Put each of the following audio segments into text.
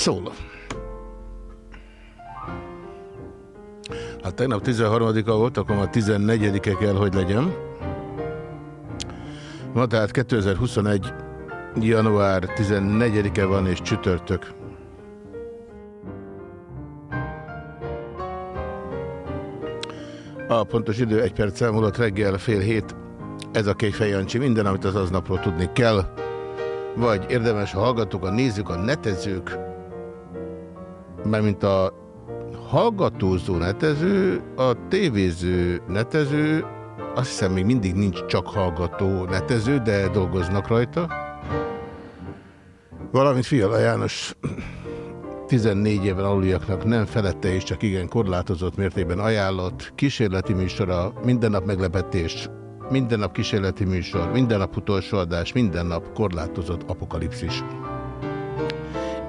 Szól. Hát tegnap 13-a volt, akkor ma 14-e kell, hogy legyen. Ma tehát 2021. január 14-e van és csütörtök. A pontos idő egy perc elmúlott reggel fél hét. Ez a Kéfej Jancsi. Minden, amit az aznapról tudni kell. Vagy érdemes, ha hallgatók, a nézzük, a netezők, mint a hallgatózó netező, a tévéző netező, azt hiszem még mindig nincs csak hallgató netező, de dolgoznak rajta. Valamint Fiala János 14 éven aluliaknak nem felette és csak igen korlátozott mértékben ajánlott kísérleti műsora, minden nap meglepetés, minden nap kísérleti műsor, minden nap utolsó adás, minden nap korlátozott apokalipszis.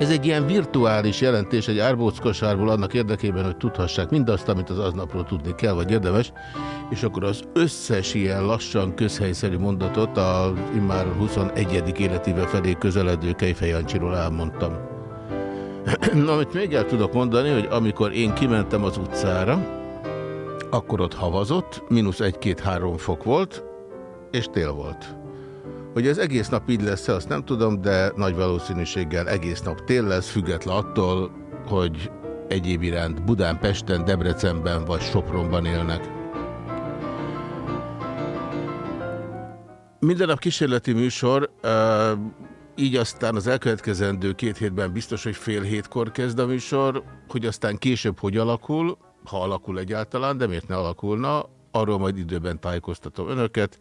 Ez egy ilyen virtuális jelentés egy árbóckosárból annak érdekében, hogy tudhassák mindazt, amit az aznapról tudni kell, vagy érdemes, és akkor az összes ilyen lassan közhelyszerű mondatot a immár 21. életével felé közeledő Kejfejancsiról elmondtam. Amit még el tudok mondani, hogy amikor én kimentem az utcára, akkor ott havazott, mínusz 1-2-3 fok volt, és tél volt. Hogy ez egész nap így lesz azt nem tudom, de nagy valószínűséggel egész nap tél lesz, független attól, hogy egyéb iránt Budán, Pesten, Debrecenben vagy Sopronban élnek. Minden nap kísérleti műsor, így aztán az elkövetkezendő két hétben biztos, hogy fél hétkor kezd a műsor, hogy aztán később hogy alakul, ha alakul egyáltalán, de miért ne alakulna, arról majd időben tájékoztatom önöket.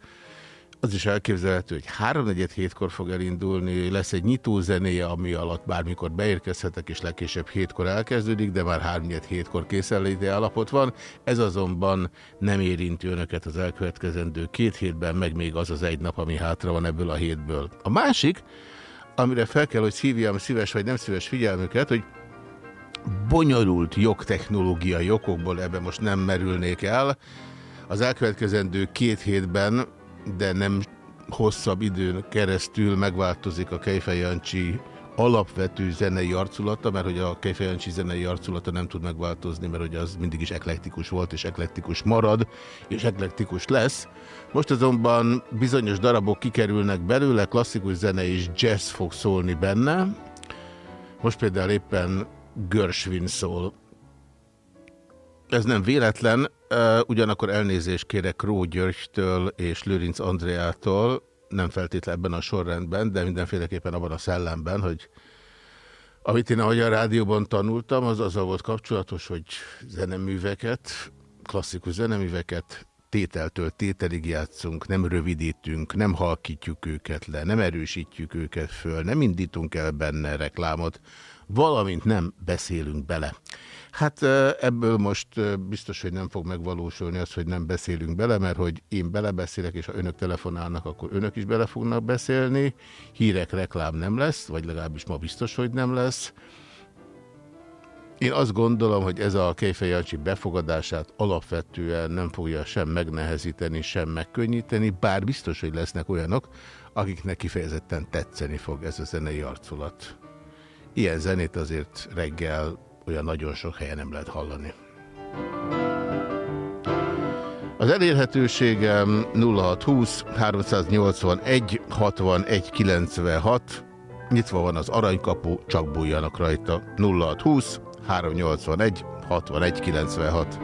Az is elképzelhető, hogy háromnegyed hétkor fog elindulni, lesz egy nyitó zenéje, ami alatt bármikor beérkezhetek, és legkésőbb hétkor elkezdődik, de már háromnegyed hétkor készenléti állapot van. Ez azonban nem érinti önöket az elkövetkezendő két hétben, meg még az az egy nap, ami hátra van ebből a hétből. A másik, amire fel kell, hogy szívjam szíves vagy nem szíves figyelmüket, hogy bonyolult jogtechnológiai okokból ebbe most nem merülnék el. Az elkövetkezendő két hétben, de nem hosszabb időn keresztül megváltozik a Kejfej Jancsi alapvető zenei arculata, mert hogy a Kejfej Jancsi zenei arculata nem tud megváltozni, mert hogy az mindig is eklektikus volt, és eklektikus marad, és eklektikus lesz. Most azonban bizonyos darabok kikerülnek belőle, klasszikus zene és jazz fog szólni benne. Most például éppen Görsvin szól. Ez nem véletlen, ugyanakkor elnézést kérek Ró Györgytől és Lőrinc Andreától, nem feltétlenül ebben a sorrendben, de mindenféleképpen abban a szellemben, hogy amit én ahogy a rádióban tanultam, az azzal volt kapcsolatos, hogy zeneműveket, klasszikus zeneműveket tételtől tételig játszunk, nem rövidítünk, nem halkítjuk őket le, nem erősítjük őket föl, nem indítunk el benne reklámot, valamint nem beszélünk bele. Hát ebből most biztos, hogy nem fog megvalósulni az, hogy nem beszélünk bele, mert hogy én belebeszélek, és ha önök telefonálnak, akkor önök is bele fognak beszélni. Hírek, reklám nem lesz, vagy legalábbis ma biztos, hogy nem lesz. Én azt gondolom, hogy ez a Kejfejancsi befogadását alapvetően nem fogja sem megnehezíteni, sem megkönnyíteni, bár biztos, hogy lesznek olyanok, akiknek kifejezetten tetszeni fog ez a zenei arculat. Ilyen zenét azért reggel olyan nagyon sok helyen nem lehet hallani. Az elérhetőségem 0620 381 61 96 nyitva van az aranykapu, csak bújjanak rajta. 0620 381 61 96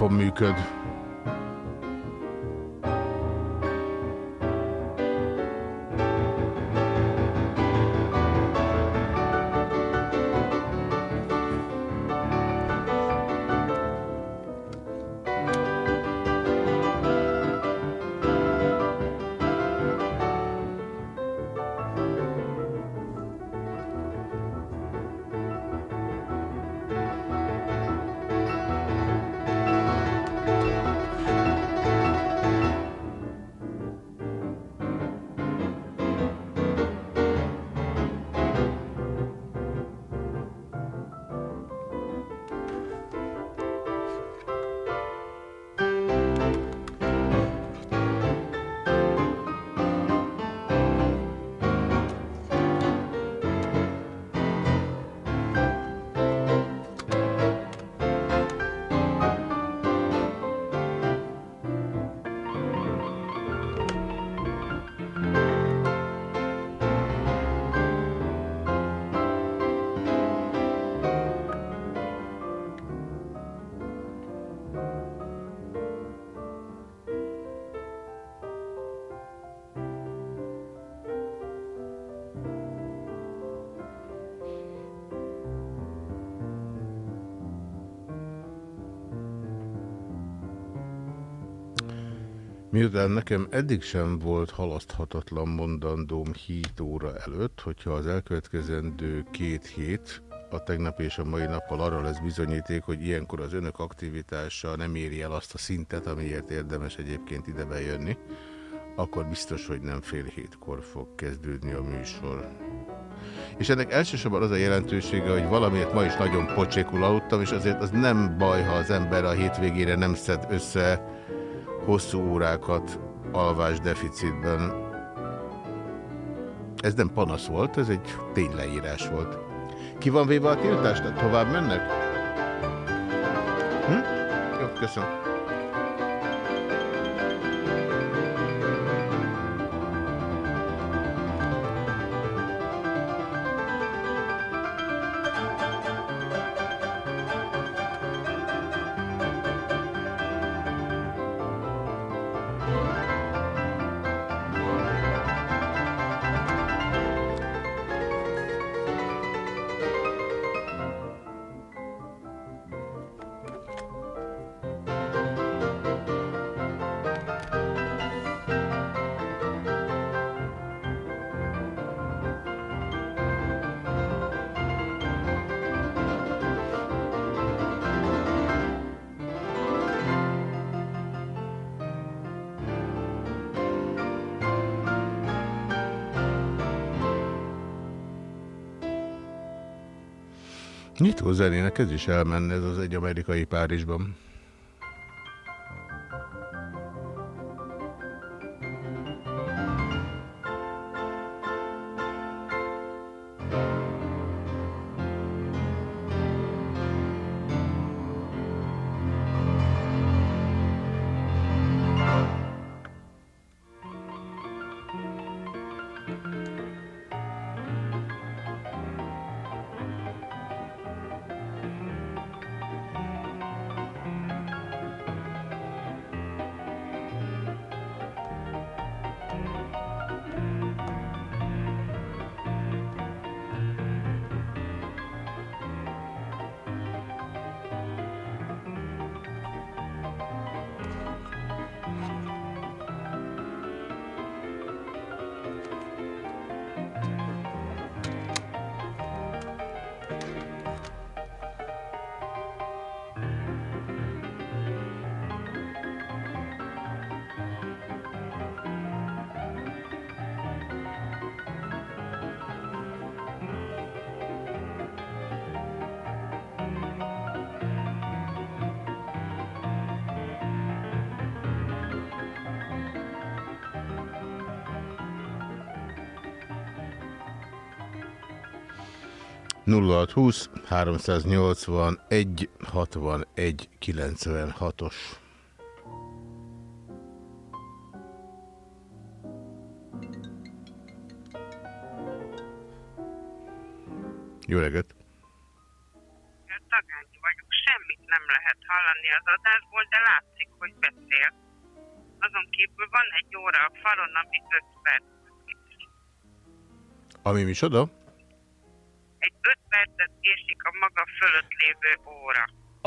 telefon működ. Miután nekem eddig sem volt halaszthatatlan mondandóm 7 óra előtt, hogyha az elkövetkezendő két hét, a tegnap és a mai nappal arra lesz bizonyíték, hogy ilyenkor az önök aktivitása nem éri el azt a szintet, amiért érdemes egyébként ide bejönni, akkor biztos, hogy nem fél hétkor fog kezdődni a műsor. És ennek elsősorban az a jelentősége, hogy valamiért ma is nagyon pocsékul aludtam, és azért az nem baj, ha az ember a hétvégére nem szed össze hosszú órákat alvás deficitben. Ez nem panasz volt, ez egy tényleírás volt. Ki van véve a tiltást? Tovább mennek? Hm? Jó, köszönöm. Nyitó zenének ez is elmenne, ez az egy amerikai Párizsban. Nulla 381 61 96-os. Jó reggelt! Tagányi vagyok, semmit nem lehet hallani az adásból, de látszik, hogy beszél. Azon kívül van egy óra a falon, ami 5 perc. Ami micsoda?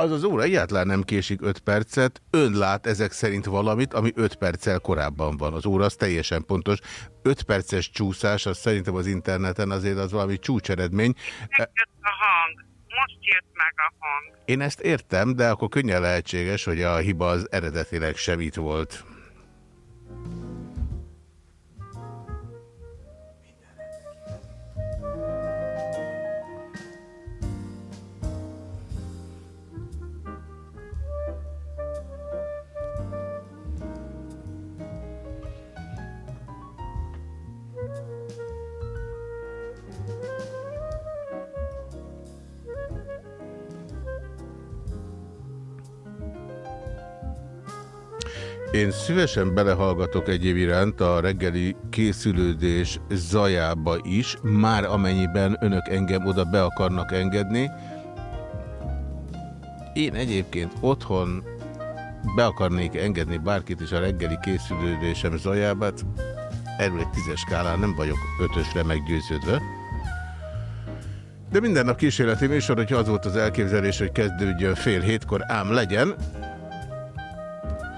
Az az óra egyáltalán nem késik 5 percet, ön lát ezek szerint valamit, ami 5 perccel korábban van. Az óra az teljesen pontos. 5 perces csúszás, az szerintem az interneten azért az valami csúcseredmény. Megjött a hang. Most jött meg a hang. Én ezt értem, de akkor könnyen lehetséges, hogy a hiba az eredetileg sem itt volt. '' Én szívesen belehallgatok egyéb iránt a reggeli készülődés zajába is, már amennyiben önök engem oda be akarnak engedni. Én egyébként otthon be akarnék engedni bárkit is a reggeli készülődésem zajába, hát erről egy tízes skálán nem vagyok ötösre meggyőződve. De minden nap kísérleti műsor, hogyha az volt az elképzelés, hogy kezdődjön fél hétkor, ám legyen.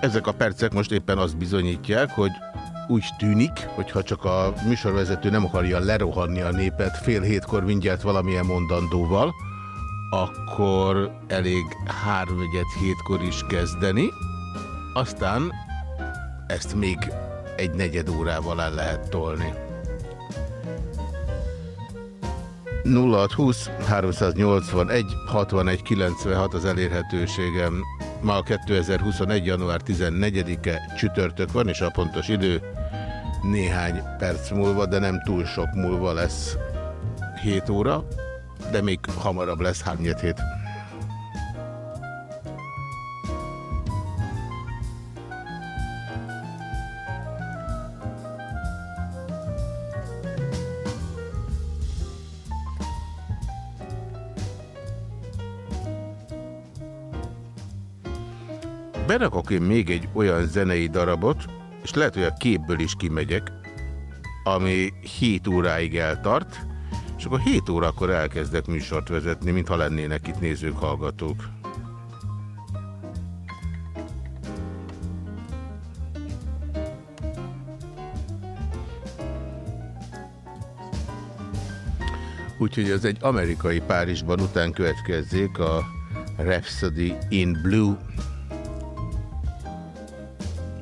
Ezek a percek most éppen azt bizonyítják, hogy úgy tűnik, hogyha csak a műsorvezető nem akarja lerohanni a népet fél hétkor mindjárt valamilyen mondandóval, akkor elég háromnegyed hétkor is kezdeni, aztán ezt még egy negyed órával el lehet tolni. 0620 381 61 96 az elérhetőségem. Ma a 2021. január 14-e csütörtök van, és a pontos idő néhány perc múlva, de nem túl sok múlva lesz 7 óra, de még hamarabb lesz 3 hét. Én még egy olyan zenei darabot, és lehet, hogy a képből is kimegyek, ami 7 óráig eltart, és akkor 7 órakor elkezdek műsort vezetni, mintha lennének itt nézők, hallgatók. Úgyhogy ez egy amerikai Párizsban után következzék a Rhapsody in Blue.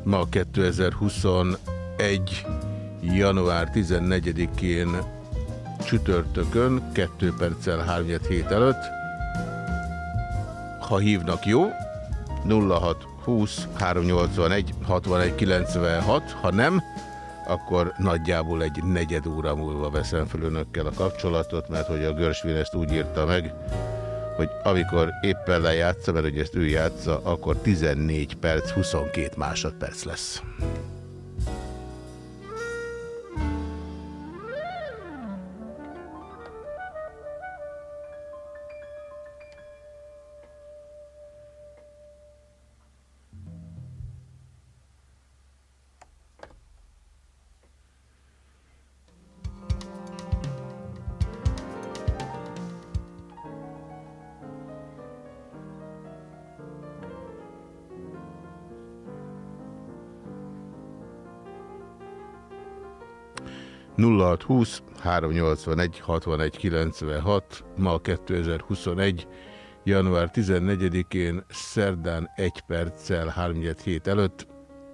Ma 2021. január 14-én csütörtökön, 2 perccel 3 hét előtt. Ha hívnak, jó, 06 20 381 61 96, ha nem, akkor nagyjából egy negyed óra múlva veszem fel önökkel a kapcsolatot, mert hogy a Görsvin ezt úgy írta meg, hogy amikor éppen lejátsza, mert hogy ezt ő játsza, akkor 14 perc, 22 másodperc lesz. 0620 381 61 96, ma 2021. január 14-én szerdán 1 perccel 3 hét előtt,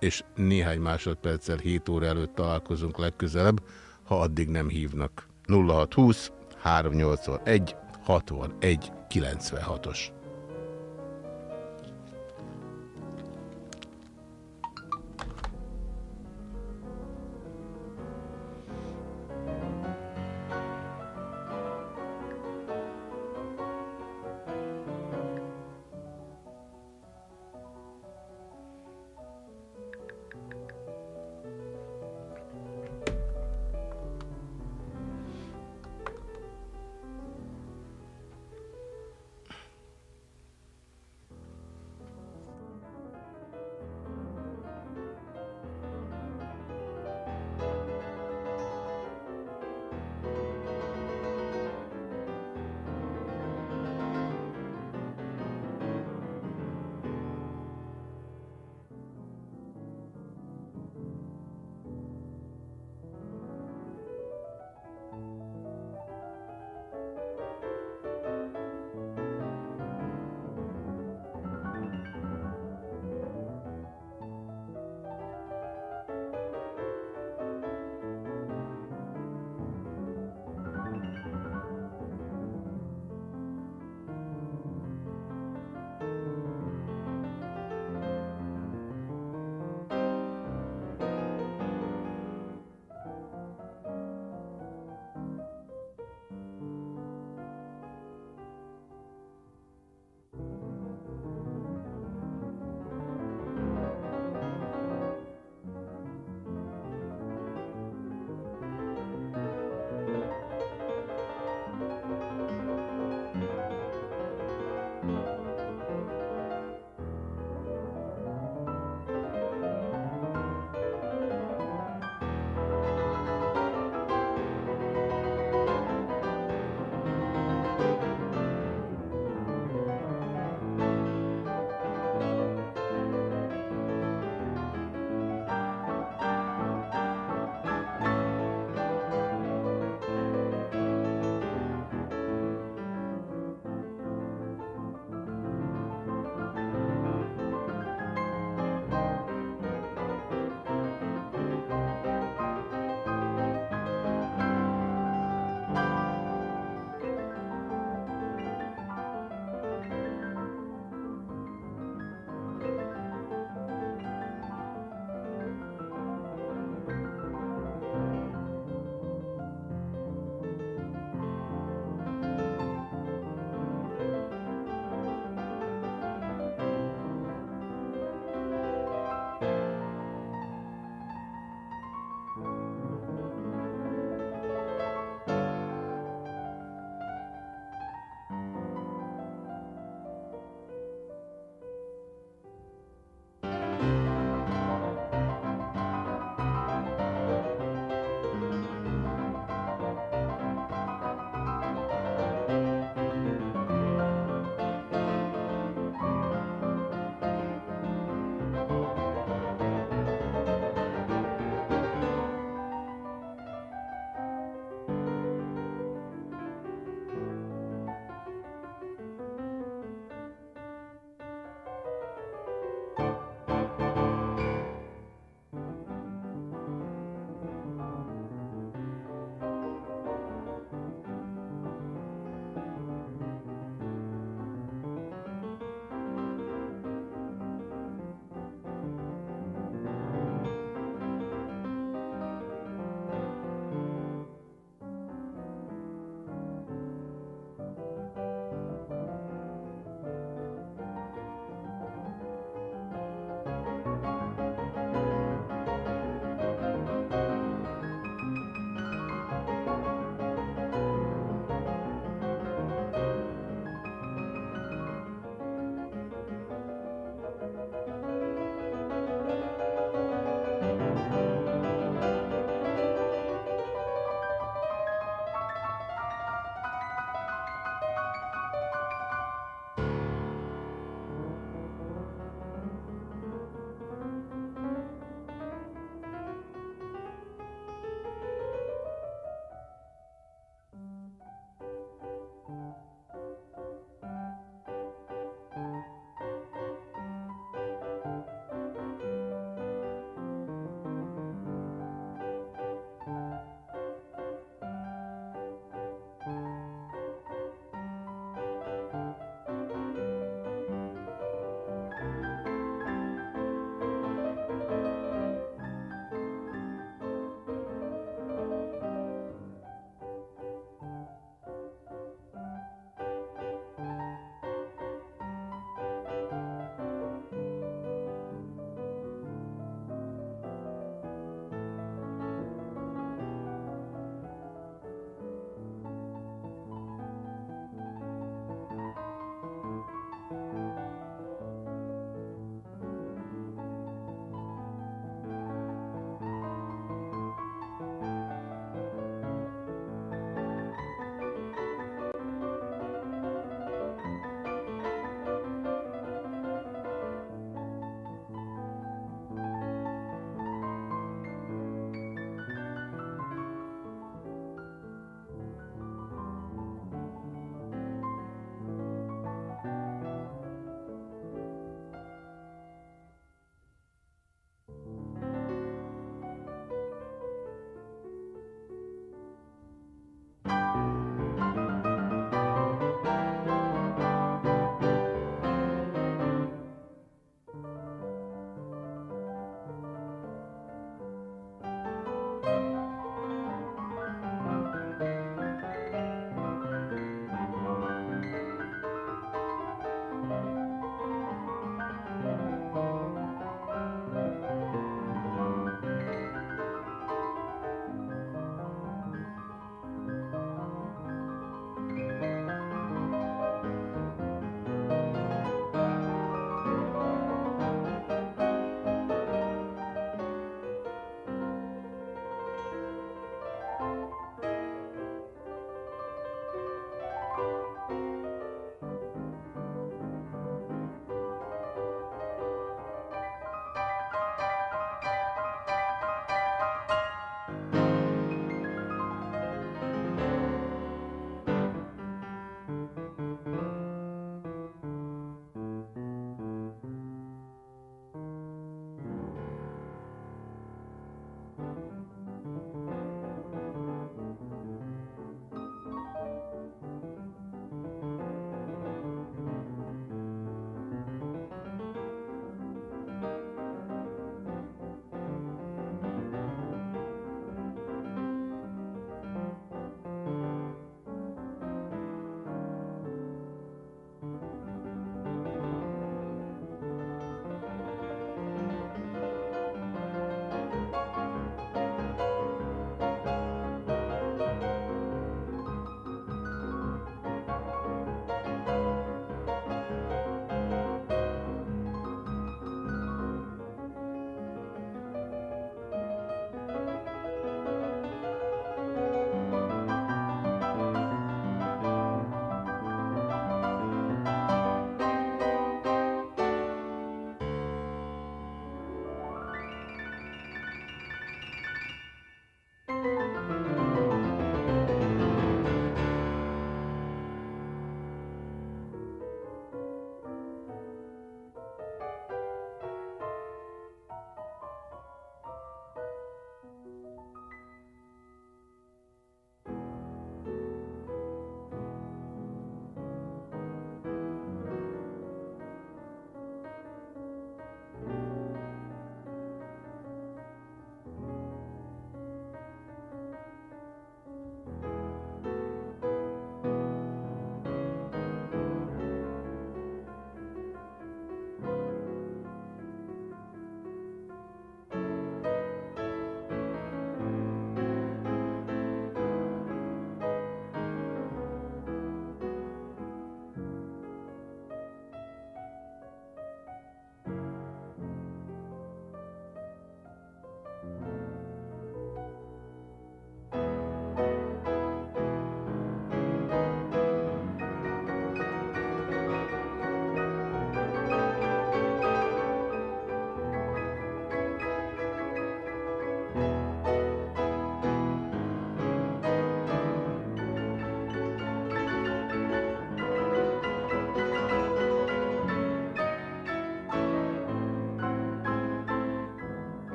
és néhány másodperccel 7 óra előtt találkozunk legközelebb, ha addig nem hívnak. 0620 381 61 96-os.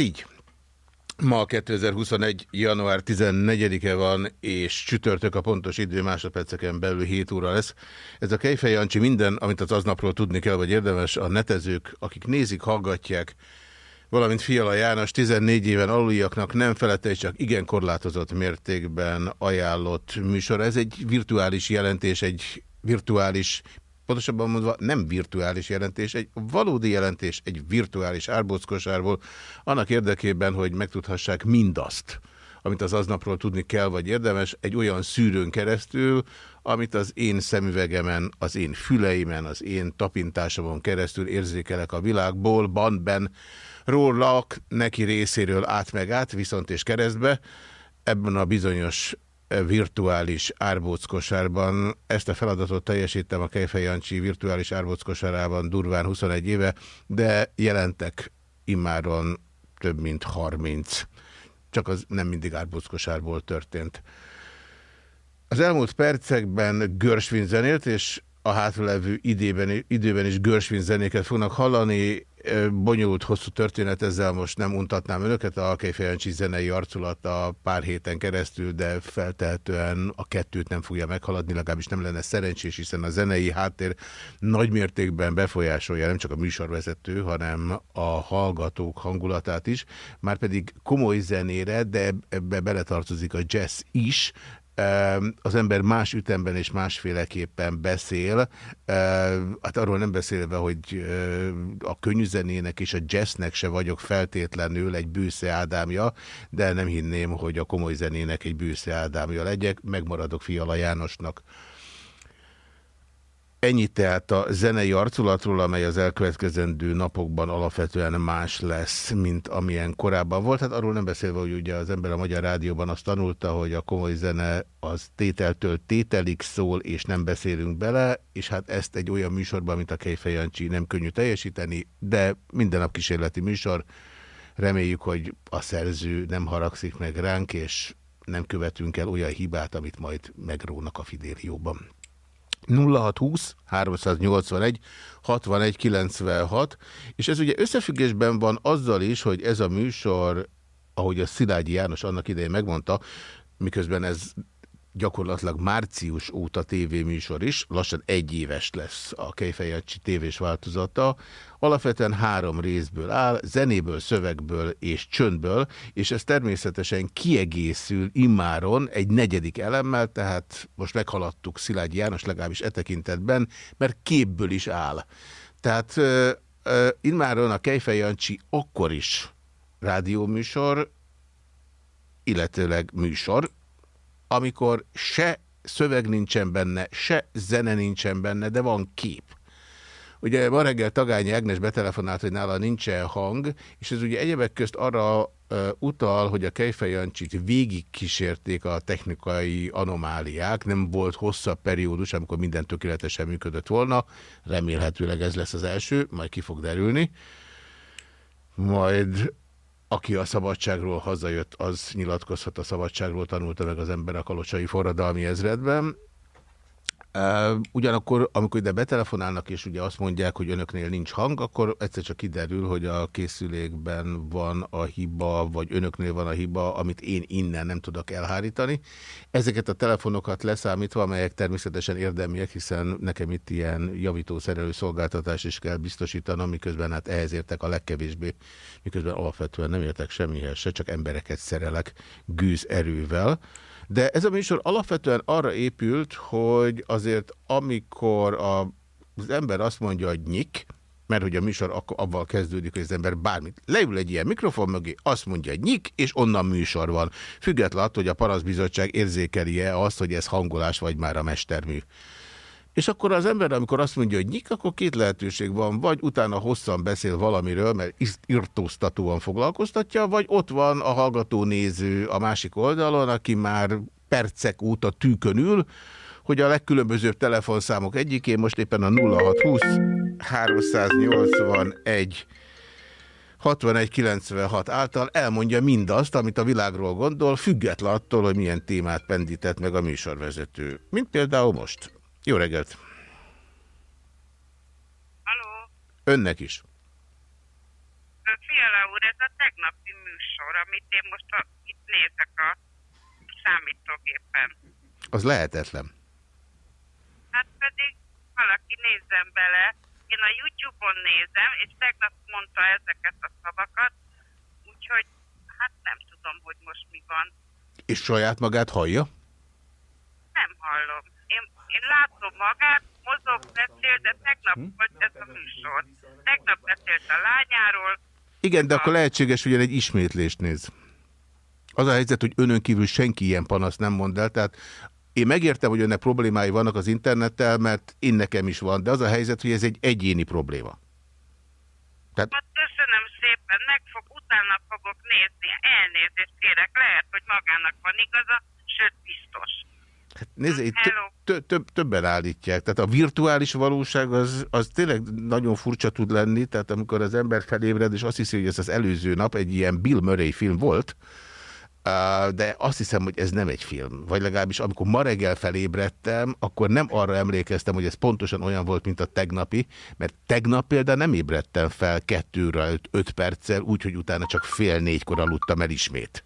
Így. Ma 2021. január 14-e van, és csütörtök a pontos idő másodperceken belül 7 óra lesz. Ez a Kejfej Jancsi minden, amit az aznapról tudni kell, vagy érdemes, a netezők, akik nézik, hallgatják, valamint Fiala János 14 éven aluliaknak nem felette, csak igen korlátozott mértékben ajánlott műsor. Ez egy virtuális jelentés, egy virtuális pontosabban mondva nem virtuális jelentés, egy valódi jelentés egy virtuális árbóckosárból, annak érdekében, hogy megtudhassák mindazt, amit az aznapról tudni kell, vagy érdemes, egy olyan szűrőn keresztül, amit az én szemüvegemen, az én füleimen, az én tapintásomon keresztül érzékelek a világból, bandben, rólak neki részéről át meg át, viszont és keresztbe, ebben a bizonyos virtuális árbóckosárban. Ezt a feladatot teljesítem a Kejfej Jancsi virtuális árbóckosárában durván 21 éve, de jelentek immáron több mint 30. Csak az nem mindig árbóckosárból történt. Az elmúlt percekben Görsvin zenélt, és a hátralevő időben, is Görsvin zenéket fognak hallani bonyolult, hosszú történet, ezzel most nem untatnám önöket, a Kejfejancsi zenei arculata pár héten keresztül, de feltehetően a kettőt nem fogja meghaladni, legalábbis nem lenne szerencsés, hiszen a zenei háttér nagymértékben befolyásolja nem csak a műsorvezető, hanem a hallgatók hangulatát is, már pedig komoly zenére, de ebbe beletartozik a jazz is, az ember más ütemben és másféleképpen beszél, hát arról nem beszélve, hogy a könnyűzenének és a jazznek se vagyok feltétlenül egy bűsze Ádámja, de nem hinném, hogy a komoly zenének egy bűsze Ádámja legyek, megmaradok Fiala Jánosnak. Ennyit tehát a zenei arculatról, amely az elkövetkezendő napokban alapvetően más lesz, mint amilyen korábban volt. Hát arról nem beszélve, hogy ugye az ember a Magyar Rádióban azt tanulta, hogy a komoly zene az tételtől tételig szól, és nem beszélünk bele, és hát ezt egy olyan műsorban, mint a Kejfej Jancsi nem könnyű teljesíteni, de minden nap kísérleti műsor. Reméljük, hogy a szerző nem haragszik meg ránk, és nem követünk el olyan hibát, amit majd megrónak a Fidérióban. 0620 381 61 96, és ez ugye összefüggésben van azzal is, hogy ez a műsor, ahogy a Szilágyi János annak idején megmondta, miközben ez gyakorlatilag március óta tévéműsor is, lassan egy éves lesz a Kejfejjacsi tévés változata, alapvetően három részből áll, zenéből, szövegből és csöndből, és ez természetesen kiegészül immáron egy negyedik elemmel, tehát most meghaladtuk Szilágyi János legalábbis e tekintetben, mert képből is áll. Tehát uh, immáron a Kejfejjancsi akkor is rádióműsor, illetőleg műsor, amikor se szöveg nincsen benne, se zene nincsen benne, de van kép. Ugye ma reggel Tagányi Ágnes betelefonált, hogy nála nincsen hang, és ez ugye egyebek közt arra utal, hogy a Kejfej Jancsit végig kísérték a technikai anomáliák, nem volt hosszabb periódus, amikor minden tökéletesen működött volna, remélhetőleg ez lesz az első, majd ki fog derülni. Majd aki a szabadságról hazajött, az nyilatkozhat a szabadságról, tanulta meg az ember a kalocsai forradalmi ezredben. Ugyanakkor, amikor ide betelefonálnak, és ugye azt mondják, hogy önöknél nincs hang, akkor egyszer csak kiderül, hogy a készülékben van a hiba, vagy önöknél van a hiba, amit én innen nem tudok elhárítani. Ezeket a telefonokat leszámítva, amelyek természetesen érdemiek, hiszen nekem itt ilyen javító-szerelő szolgáltatás is kell biztosítanom, miközben hát ehhez értek a legkevésbé, miközben alapvetően nem értek semmihez se, csak embereket szerelek gűz erővel. De ez a műsor alapvetően arra épült, hogy azért amikor a, az ember azt mondja, hogy nyik, mert hogy a műsor avval kezdődik, hogy az ember bármit leül egy ilyen mikrofon mögé, azt mondja, hogy nyik, és onnan műsor van. Függetlenül attól, hogy a paraszbizottság érzékeli-e azt, hogy ez hangolás vagy már a mestermű. És akkor az ember, amikor azt mondja, hogy nyik, akkor két lehetőség van, vagy utána hosszan beszél valamiről, mert irtóztatóan foglalkoztatja, vagy ott van a hallgató-néző a másik oldalon, aki már percek óta tűkön hogy a legkülönbözőbb telefonszámok egyikén most éppen a 0620 381 6196 által elmondja mindazt, amit a világról gondol, független attól, hogy milyen témát pendített meg a műsorvezető. Mint például most. Jó reggelt! Halló? Önnek is. Fiala úr, ez a tegnapi műsor, amit én most a, itt nézek a számítógépen. Az lehetetlen. Hát pedig valaki nézzen bele. Én a YouTube-on nézem, és tegnap mondta ezeket a szavakat, úgyhogy hát nem tudom, hogy most mi van. És saját magát hallja? Nem hallom. Én, látom magát, mozog, beszél, de tegnap hm? volt ez a műsor. Tegnap beszélt a lányáról. Igen, de akkor lehetséges, hogy egy ismétlést néz. Az a helyzet, hogy önön kívül senki ilyen panaszt nem mond el, tehát én megértem, hogy önnek problémái vannak az internettel, mert én nekem is van, de az a helyzet, hogy ez egy egyéni probléma. Tehát... Hát köszönöm szépen, meg fog, utána fogok nézni, elnézést kérek, lehet, hogy magának van igaza, sőt biztos. Hát nézze, itt több, több, többen állítják. Tehát a virtuális valóság az, az tényleg nagyon furcsa tud lenni, tehát amikor az ember felébred, és azt hiszi, hogy ez az előző nap egy ilyen Bill Murray film volt, de azt hiszem, hogy ez nem egy film. Vagy legalábbis amikor ma reggel felébredtem, akkor nem arra emlékeztem, hogy ez pontosan olyan volt, mint a tegnapi, mert tegnap például nem ébredtem fel kettőre öt perccel, úgyhogy utána csak fél négykor aludtam el ismét.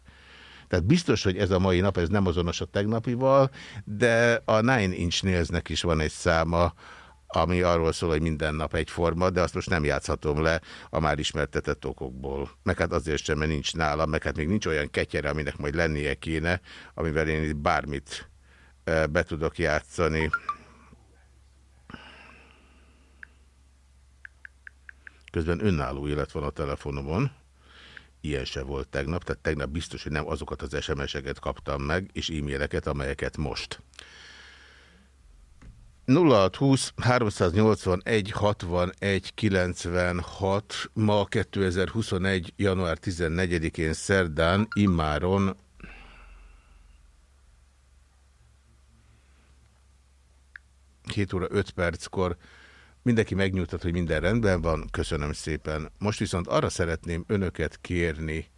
Tehát biztos, hogy ez a mai nap, ez nem azonos a tegnapival, de a Nine Inch Nailsnek is van egy száma, ami arról szól, hogy minden nap egyforma, de azt most nem játszhatom le a már ismertetett okokból. Meg hát azért sem, mert nincs nálam, meg hát még nincs olyan ketyere, aminek majd lennie kéne, amivel én itt bármit be tudok játszani. Közben önálló élet van a telefonomon. Ilyen se volt tegnap, tehát tegnap biztos, hogy nem azokat az SMS-eket kaptam meg, és e-maileket, amelyeket most. 0620 381 61 96 ma 2021. január 14-én szerdán immáron Két óra 5 perckor mindenki megnyugtat, hogy minden rendben van. Köszönöm szépen. Most viszont arra szeretném önöket kérni,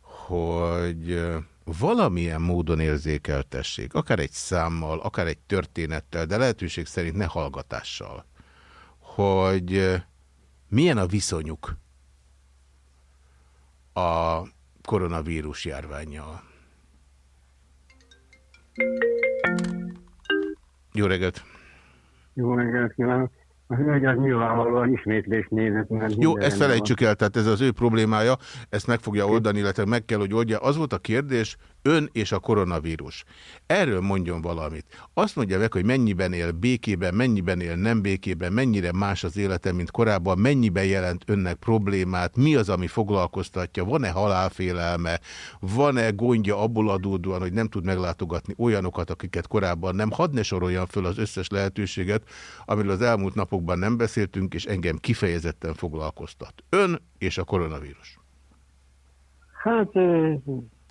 hogy valamilyen módon érzékeltessék, akár egy számmal, akár egy történettel, de lehetőség szerint ne hallgatással, hogy milyen a viszonyuk a koronavírus járványjal. Jó reggelt! Jó reggelt kívánok! A hölgy az nyilvánvalóan ismétlés nézett. Jó, ezt felejtsük el, tehát ez az ő problémája, ezt meg fogja oldani, illetve meg kell, hogy oldja. Az volt a kérdés, ön és a koronavírus. Erről mondjon valamit. Azt mondja meg, hogy mennyiben él békében, mennyiben él nem békében, mennyire más az élete, mint korábban, mennyiben jelent önnek problémát, mi az, ami foglalkoztatja, van-e halálfélelme, van-e gondja abból adódóan, hogy nem tud meglátogatni olyanokat, akiket korábban nem. Hadd ne soroljan föl az összes lehetőséget, amiről az elmúlt napokban nem beszéltünk, és engem kifejezetten foglalkoztat. Ön és a koronavírus. Hát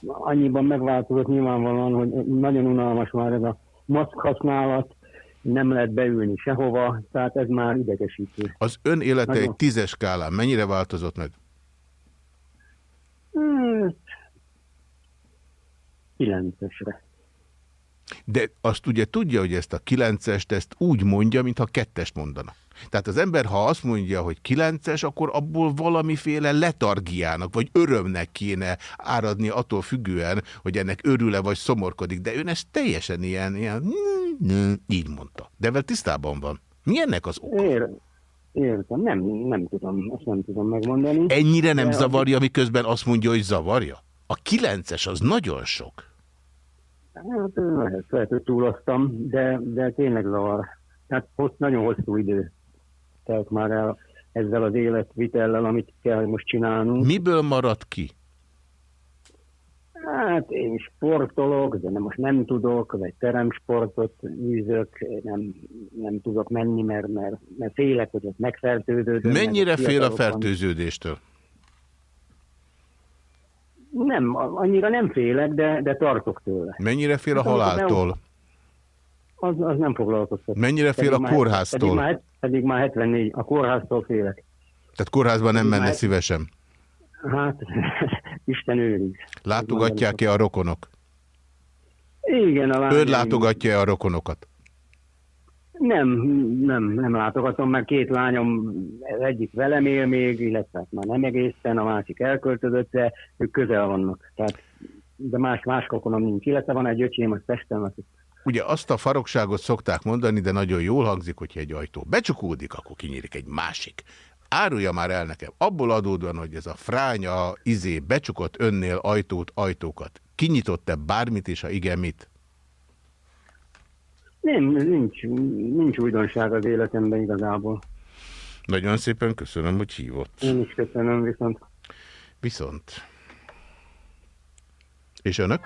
annyiban megváltozott nyilvánvalóan, hogy nagyon unalmas már ez a maszk használat, nem lehet beülni sehova, tehát ez már idegesítő. Az ön élete nagyon... egy tízes skálán mennyire változott meg? Hmm, kilencesre. De azt ugye tudja, hogy ezt a kilencest ezt úgy mondja, mintha kettest mondana. Tehát az ember, ha azt mondja, hogy kilences, akkor abból valamiféle letargiának, vagy örömnek kéne áradni attól függően, hogy ennek örül-e, vagy szomorkodik. De ön ezt teljesen ilyen, ilyen így mondta. De vel tisztában van. Mi ennek az oka? Ér, értem, nem, nem tudom, ezt nem tudom megmondani. Ennyire nem de zavarja, miközben azt mondja, hogy zavarja? A kilences az nagyon sok. Hát lehet, lehet hogy túloztam, de, de tényleg zavar. Tehát hossz, nagyon hosszú idő telt már el ezzel az életvitellel, amit kell most csinálnunk. Miből maradt ki? Hát én sportolok, de nem, most nem tudok, vagy teremsportot űzök, nem, nem tudok menni, mert, mert, mert félek, hogy ott megfertőződöm. Mennyire fél a fertőződéstől? Nem, annyira nem félek, de, de tartok tőle. Mennyire fél a haláltól? Az, az nem foglalkoztat. Mennyire fél pedig a kórháztól? Pedig már, pedig már 74, a kórháztól félek. Tehát kórházban nem menne már... szívesen? Hát, Isten őriz. Látogatják-e a rokonok? Igen, a Ön látogatja-e a rokonokat? Nem, nem, nem látogatom, mert két lányom, egyik velem él még, illetve már nem egészen, a másik elköltözött, de ők közel vannak. Tehát, de más, más kokonom nincs, illetve van egy öcsém, az Pesten, akik Ugye azt a farokságot szokták mondani, de nagyon jól hangzik, hogyha egy ajtó becsukódik, akkor kinyílik egy másik. Árulja már el nekem, abból adódóan, hogy ez a fránya izé becsukott önnél ajtót, ajtókat. Kinyitott-e bármit, és ha igen, mit? Nem, nincs, nincs újdonság az életemben igazából. Nagyon szépen köszönöm, hogy hívott. Én is köszönöm, viszont. Viszont. És önök?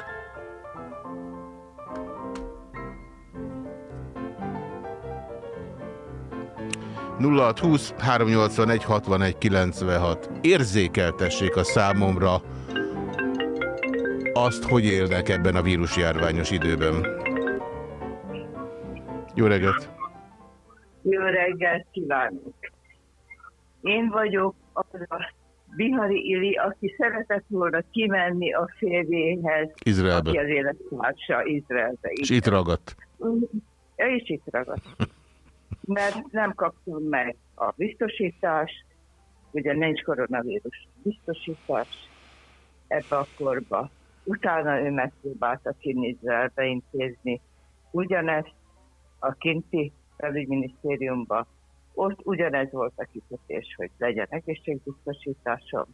0620 381 61 96. Érzékeltessék a számomra azt, hogy élnek ebben a vírusjárványos időben. Jó reggelt! Jó reggelt kívánok! Én vagyok az a Bihari Ili, aki szeretett volna kimenni a férjéhez, Izraelbe. aki az élettársa Izraelbe. És itt ragadt. Ja, és itt ragadt mert nem kaptam meg a biztosítást, ugye nincs koronavírus biztosítás ebbe a korba. Utána ő megpróbálta Kinizzel beintézni ugyanezt a kinti belügyminisztériumba. Ott ugyanez volt a kikötés, hogy legyen egészségbiztosításom.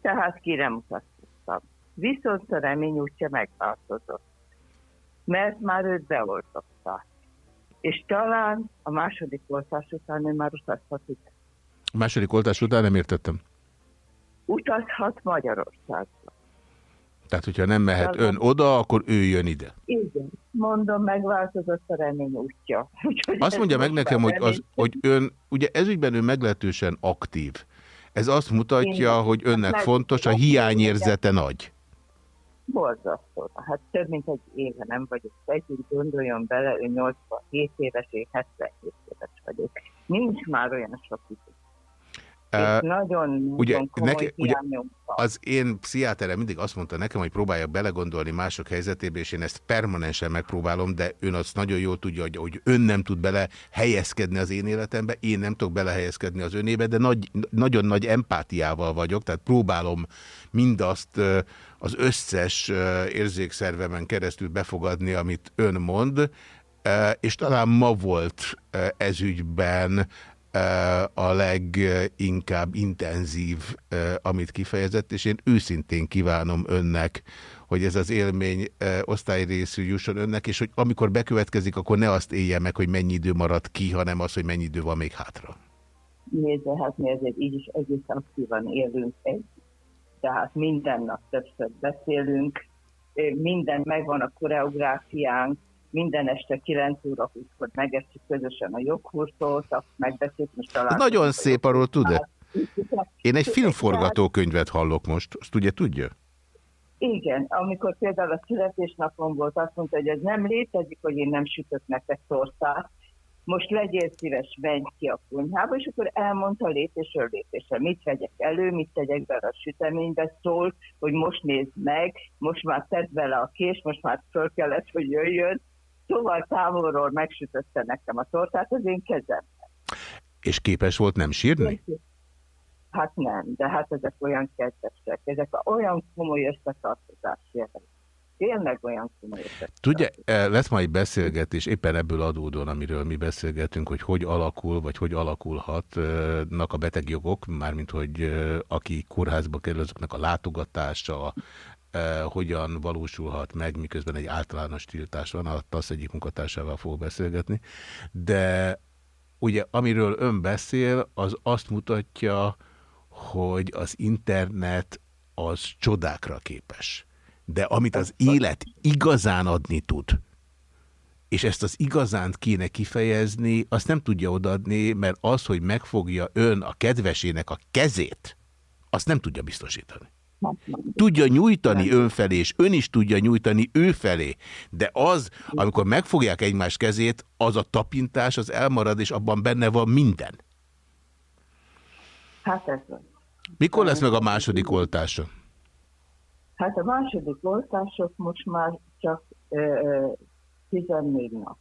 Tehát ki nem mutatkoztam. Viszont a remény útja megváltozott, mert már őt beoltották és talán a második oltás után ő már utazhat ide. A második oltás után nem értettem. Utazhat Magyarországra. Tehát, hogyha nem mehet ön oda, akkor ő jön ide. Igen. Mondom, megváltozott a remény útja. Úgyhogy azt mondja meg nekem, hogy, az, hogy ön, ugye ezügyben ő meglehetősen aktív. Ez azt mutatja, Igen. hogy önnek fontos, a hiányérzete nagy. Borzasztó. Hát több mint egy éve nem vagyok együtt, gondoljon bele, ő 87 éves, én 77 éves vagyok. Nincs már olyan sok idő. Uh, nagyon, ugye, neki, ugye az én pszichiáterem mindig azt mondta nekem, hogy próbálja belegondolni mások helyzetébe, és én ezt permanensen megpróbálom, de ön azt nagyon jól tudja, hogy, hogy ön nem tud bele helyezkedni az én életembe, én nem tudok belehelyezkedni az önébe, de nagy, nagyon nagy empátiával vagyok, tehát próbálom mindazt az összes érzékszervemen keresztül befogadni, amit ön mond, és talán ma volt ezügyben a leginkább intenzív, amit kifejezett, és én őszintén kívánom önnek, hogy ez az élmény osztályrészű jusson önnek, és hogy amikor bekövetkezik, akkor ne azt élje meg, hogy mennyi idő maradt ki, hanem az, hogy mennyi idő van még hátra. Nézze, hát mi ezért így is egész aktívan élünk egy. Tehát minden nap többször beszélünk, minden megvan a koreográfiánk, minden este 9 óra 20-kor megesszük közösen a joghurtot, azt megbeszélt, most talán... Nagyon szép, arról tud-e? Én egy filmforgatókönyvet hallok most, azt ugye tudja? Igen, amikor például a születésnapom volt, azt mondta, hogy ez nem létezik, hogy én nem sütök nektek tortát, most legyél szíves, menj ki a konyhába, és akkor elmondta lépésről lépésre, mit vegyek elő, mit tegyek bele a süteménybe, szól, hogy most nézd meg, most már tedd bele a kés, most már föl kellett, hogy jöjjön, Szóval távolról megsütötte nekem a tortát az én kezem. És képes volt nem sírni? Hát nem, de hát ezek olyan kedvesek, ezek olyan komoly összetartozás jelek. Tényleg olyan komoly összetartozás. Tudja, eh, lesz majd beszélgetés, éppen ebből adódóan, amiről mi beszélgetünk, hogy hogy alakul, vagy hogy alakulhatnak a betegjogok, mármint hogy eh, aki kórházba kerül, azoknak a látogatása, hogyan valósulhat meg, miközben egy általános tiltás van, a TASZ egyik munkatársával fog beszélgetni, de ugye amiről ön beszél, az azt mutatja, hogy az internet az csodákra képes. De amit az élet igazán adni tud, és ezt az igazánt kéne kifejezni, azt nem tudja odaadni, mert az, hogy megfogja ön a kedvesének a kezét, azt nem tudja biztosítani. Tudja nyújtani önfelé, és ön is tudja nyújtani ő felé. De az, amikor megfogják egymás kezét, az a tapintás, az elmarad, és abban benne van minden. Hát ez van. Mikor lesz meg a második oltása? Hát a második oltások most már csak ö, 14 nap.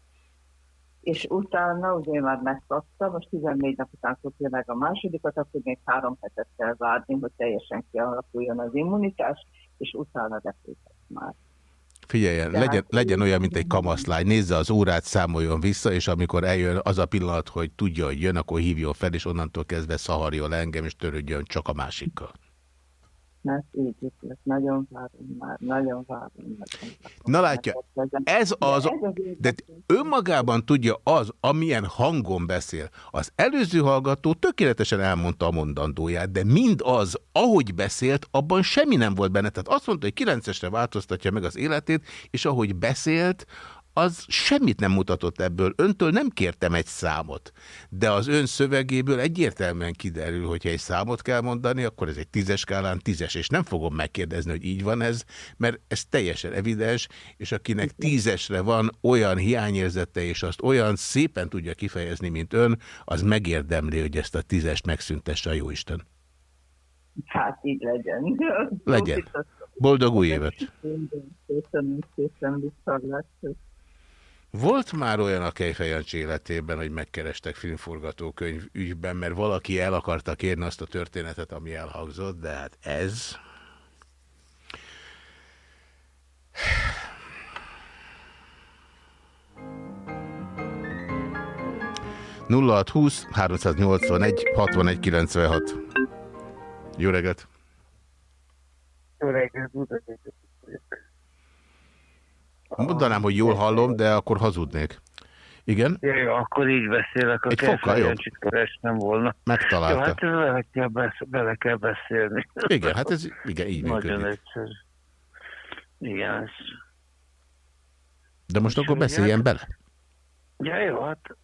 És utána ugye én már megkaptam, most 14 nap után kapja meg a másodikat, akkor még három hetet kell várni, hogy teljesen kialakuljon az immunitás, és utána repülhet már. Figyeljen, legyen, legyen olyan, mint egy kamaszlány, nézze az órát, számoljon vissza, és amikor eljön az a pillanat, hogy tudja, hogy jön, akkor hívjon fel, és onnantól kezdve szaharjon engem, és törődjön csak a másikkal mert így itt Nagyon várom már, nagyon várom. Nagyon Na látja, ez az, de önmagában tudja az, amilyen hangon beszél. Az előző hallgató tökéletesen elmondta a mondandóját, de mind az, ahogy beszélt, abban semmi nem volt benne. Tehát azt mondta, hogy 9-esre változtatja meg az életét, és ahogy beszélt, az semmit nem mutatott ebből. Öntől nem kértem egy számot, de az ön szövegéből egyértelműen kiderül, hogyha egy számot kell mondani, akkor ez egy tízes skálán tízes, és nem fogom megkérdezni, hogy így van ez, mert ez teljesen evidens, és akinek tízesre van olyan hiányérzete, és azt olyan szépen tudja kifejezni, mint ön, az megérdemli, hogy ezt a tízest megszüntesse a jóisten. Hát így legyen. Legyen. Boldog új évet! Köszönöm szépen. Volt már olyan a Kejfej Jancsi életében, hogy megkerestek filmforgatókönyv ügyben, mert valaki el akarta kérni azt a történetet, ami elhangzott, de hát ez... nulla 381 61 96. Jó reggelt! Jó reggelt! Mondanám, hogy jól hallom, de akkor hazudnék. Igen? Ja, jó, akkor így beszélek. Egy fokkal jobb. nem volna. Megtalálta. Jó, hát bele kell, besz bele kell beszélni. Igen, hát ez igen, így Nagyon működik. egyszer. Igen. Ez... De most akkor beszéljen bele. Ja, jó, hát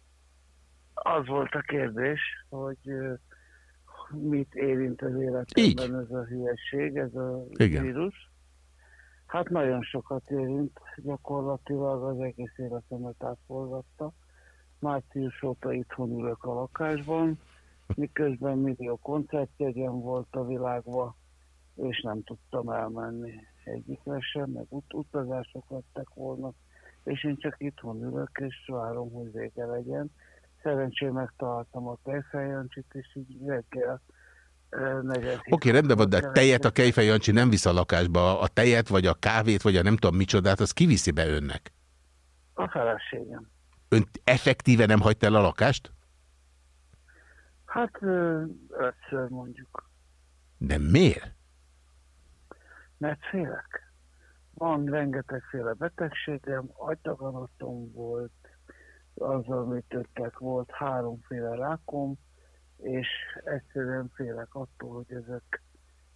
az volt a kérdés, hogy mit érint az életemben így. ez a hülyeség, ez a Igen. vírus. Hát nagyon sokat érint, gyakorlatilag az egész életemet átforgatta. Március óta itthon ülök a lakásban, miközben millió koncertjegyen volt a világban, és nem tudtam elmenni egyikre sem, meg ut utazások lettek volna, és én csak itthon ülök, és várom, hogy vége legyen. Szerencsére megtaláltam a Tejfeljancsit, és így reggel Oké, okay, rendben van, de tejet a Kejfej Jancsi nem visz a lakásba. A tejet, vagy a kávét, vagy a nem tudom micsodát, az kiviszi be önnek? A feleségem. Ön effektíve nem hagyta el a lakást? Hát ötször mondjuk. De miért? Mert félek. Van rengetegféle betegségem, agytaganatom volt, az, amit töttek volt, háromféle rákom, és egyszerűen félek attól, hogy ezek,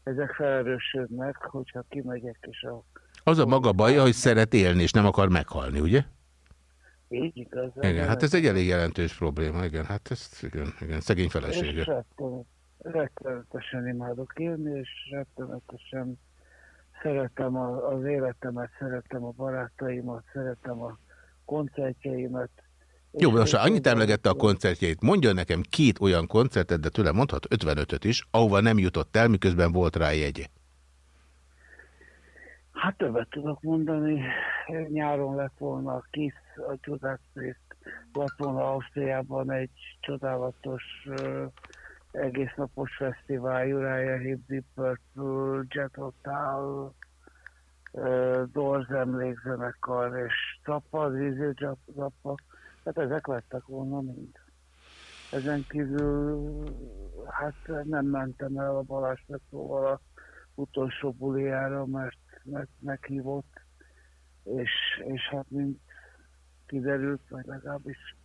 ezek felerősödnek, hogyha kimegyek és a... Az a maga baja, hogy szeret élni, és nem akar meghalni, ugye? Így igaz. Igen, hát ez egy elég jelentős probléma, igen, hát ez igen, igen szegény felesége. És rettenetesen imádok élni, és rettenetesen szeretem az életemet, szeretem a barátaimat, szeretem a koncertjeimet, jó, most annyit emlegette a koncertjeit. Mondja nekem két olyan koncertet, de tőle mondhat 55-öt is, ahova nem jutott el, miközben volt rá jegye. Hát többet tudok mondani. Nyáron lett volna a KISZ, a csodák részt, lett volna Ausztriában egy csodálatos uh, egésznapos fesztivál, Uriah Heep, Deep Purple, Jet Hotel, uh, emlékzenekar, és Zappa, Rizzi Zappa, Hát ezek lettek volna mind. Ezen kívül, hát nem mentem el a Balázs szóval a utolsó buliára, mert, mert meghívott, és, és hát mint kiderült, vagy legalábbis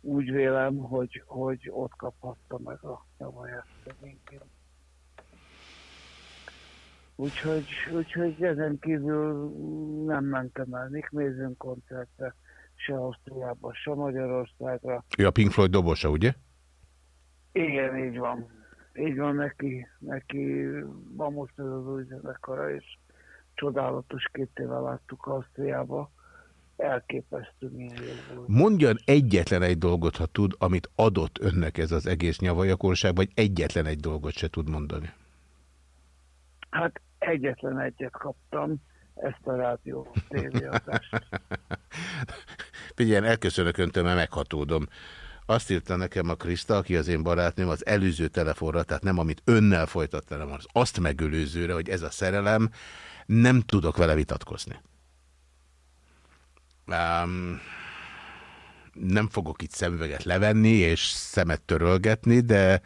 úgy vélem, hogy, hogy ott kaphatta meg a nyavaját szegényként. Úgyhogy, úgyhogy ezen kívül nem mentem el Nick Mason koncertre, se Ausztriába, se Magyarországra. Ő a Pink Floyd dobosa, ugye? Igen, így van. Így van neki, neki van most ez az új zenekara, és csodálatos két éve láttuk Ausztriába. Elképesztő milyen. Mondjan egyetlen egy dolgot, ha tud, amit adott önnek ez az egész nyavajakorság, vagy egyetlen egy dolgot se tud mondani. Hát egyetlen egyet kaptam, ezt a rádió tévéadást. Figyelj, elköszönök öntől, mert meghatódom. Azt írta nekem a Kriszta, aki az én barátnőm, az előző telefonra, tehát nem amit önnel folytatta, hanem az azt megölőzőre, hogy ez a szerelem, nem tudok vele vitatkozni. Um, nem fogok itt szemüveget levenni és szemet törölgetni, de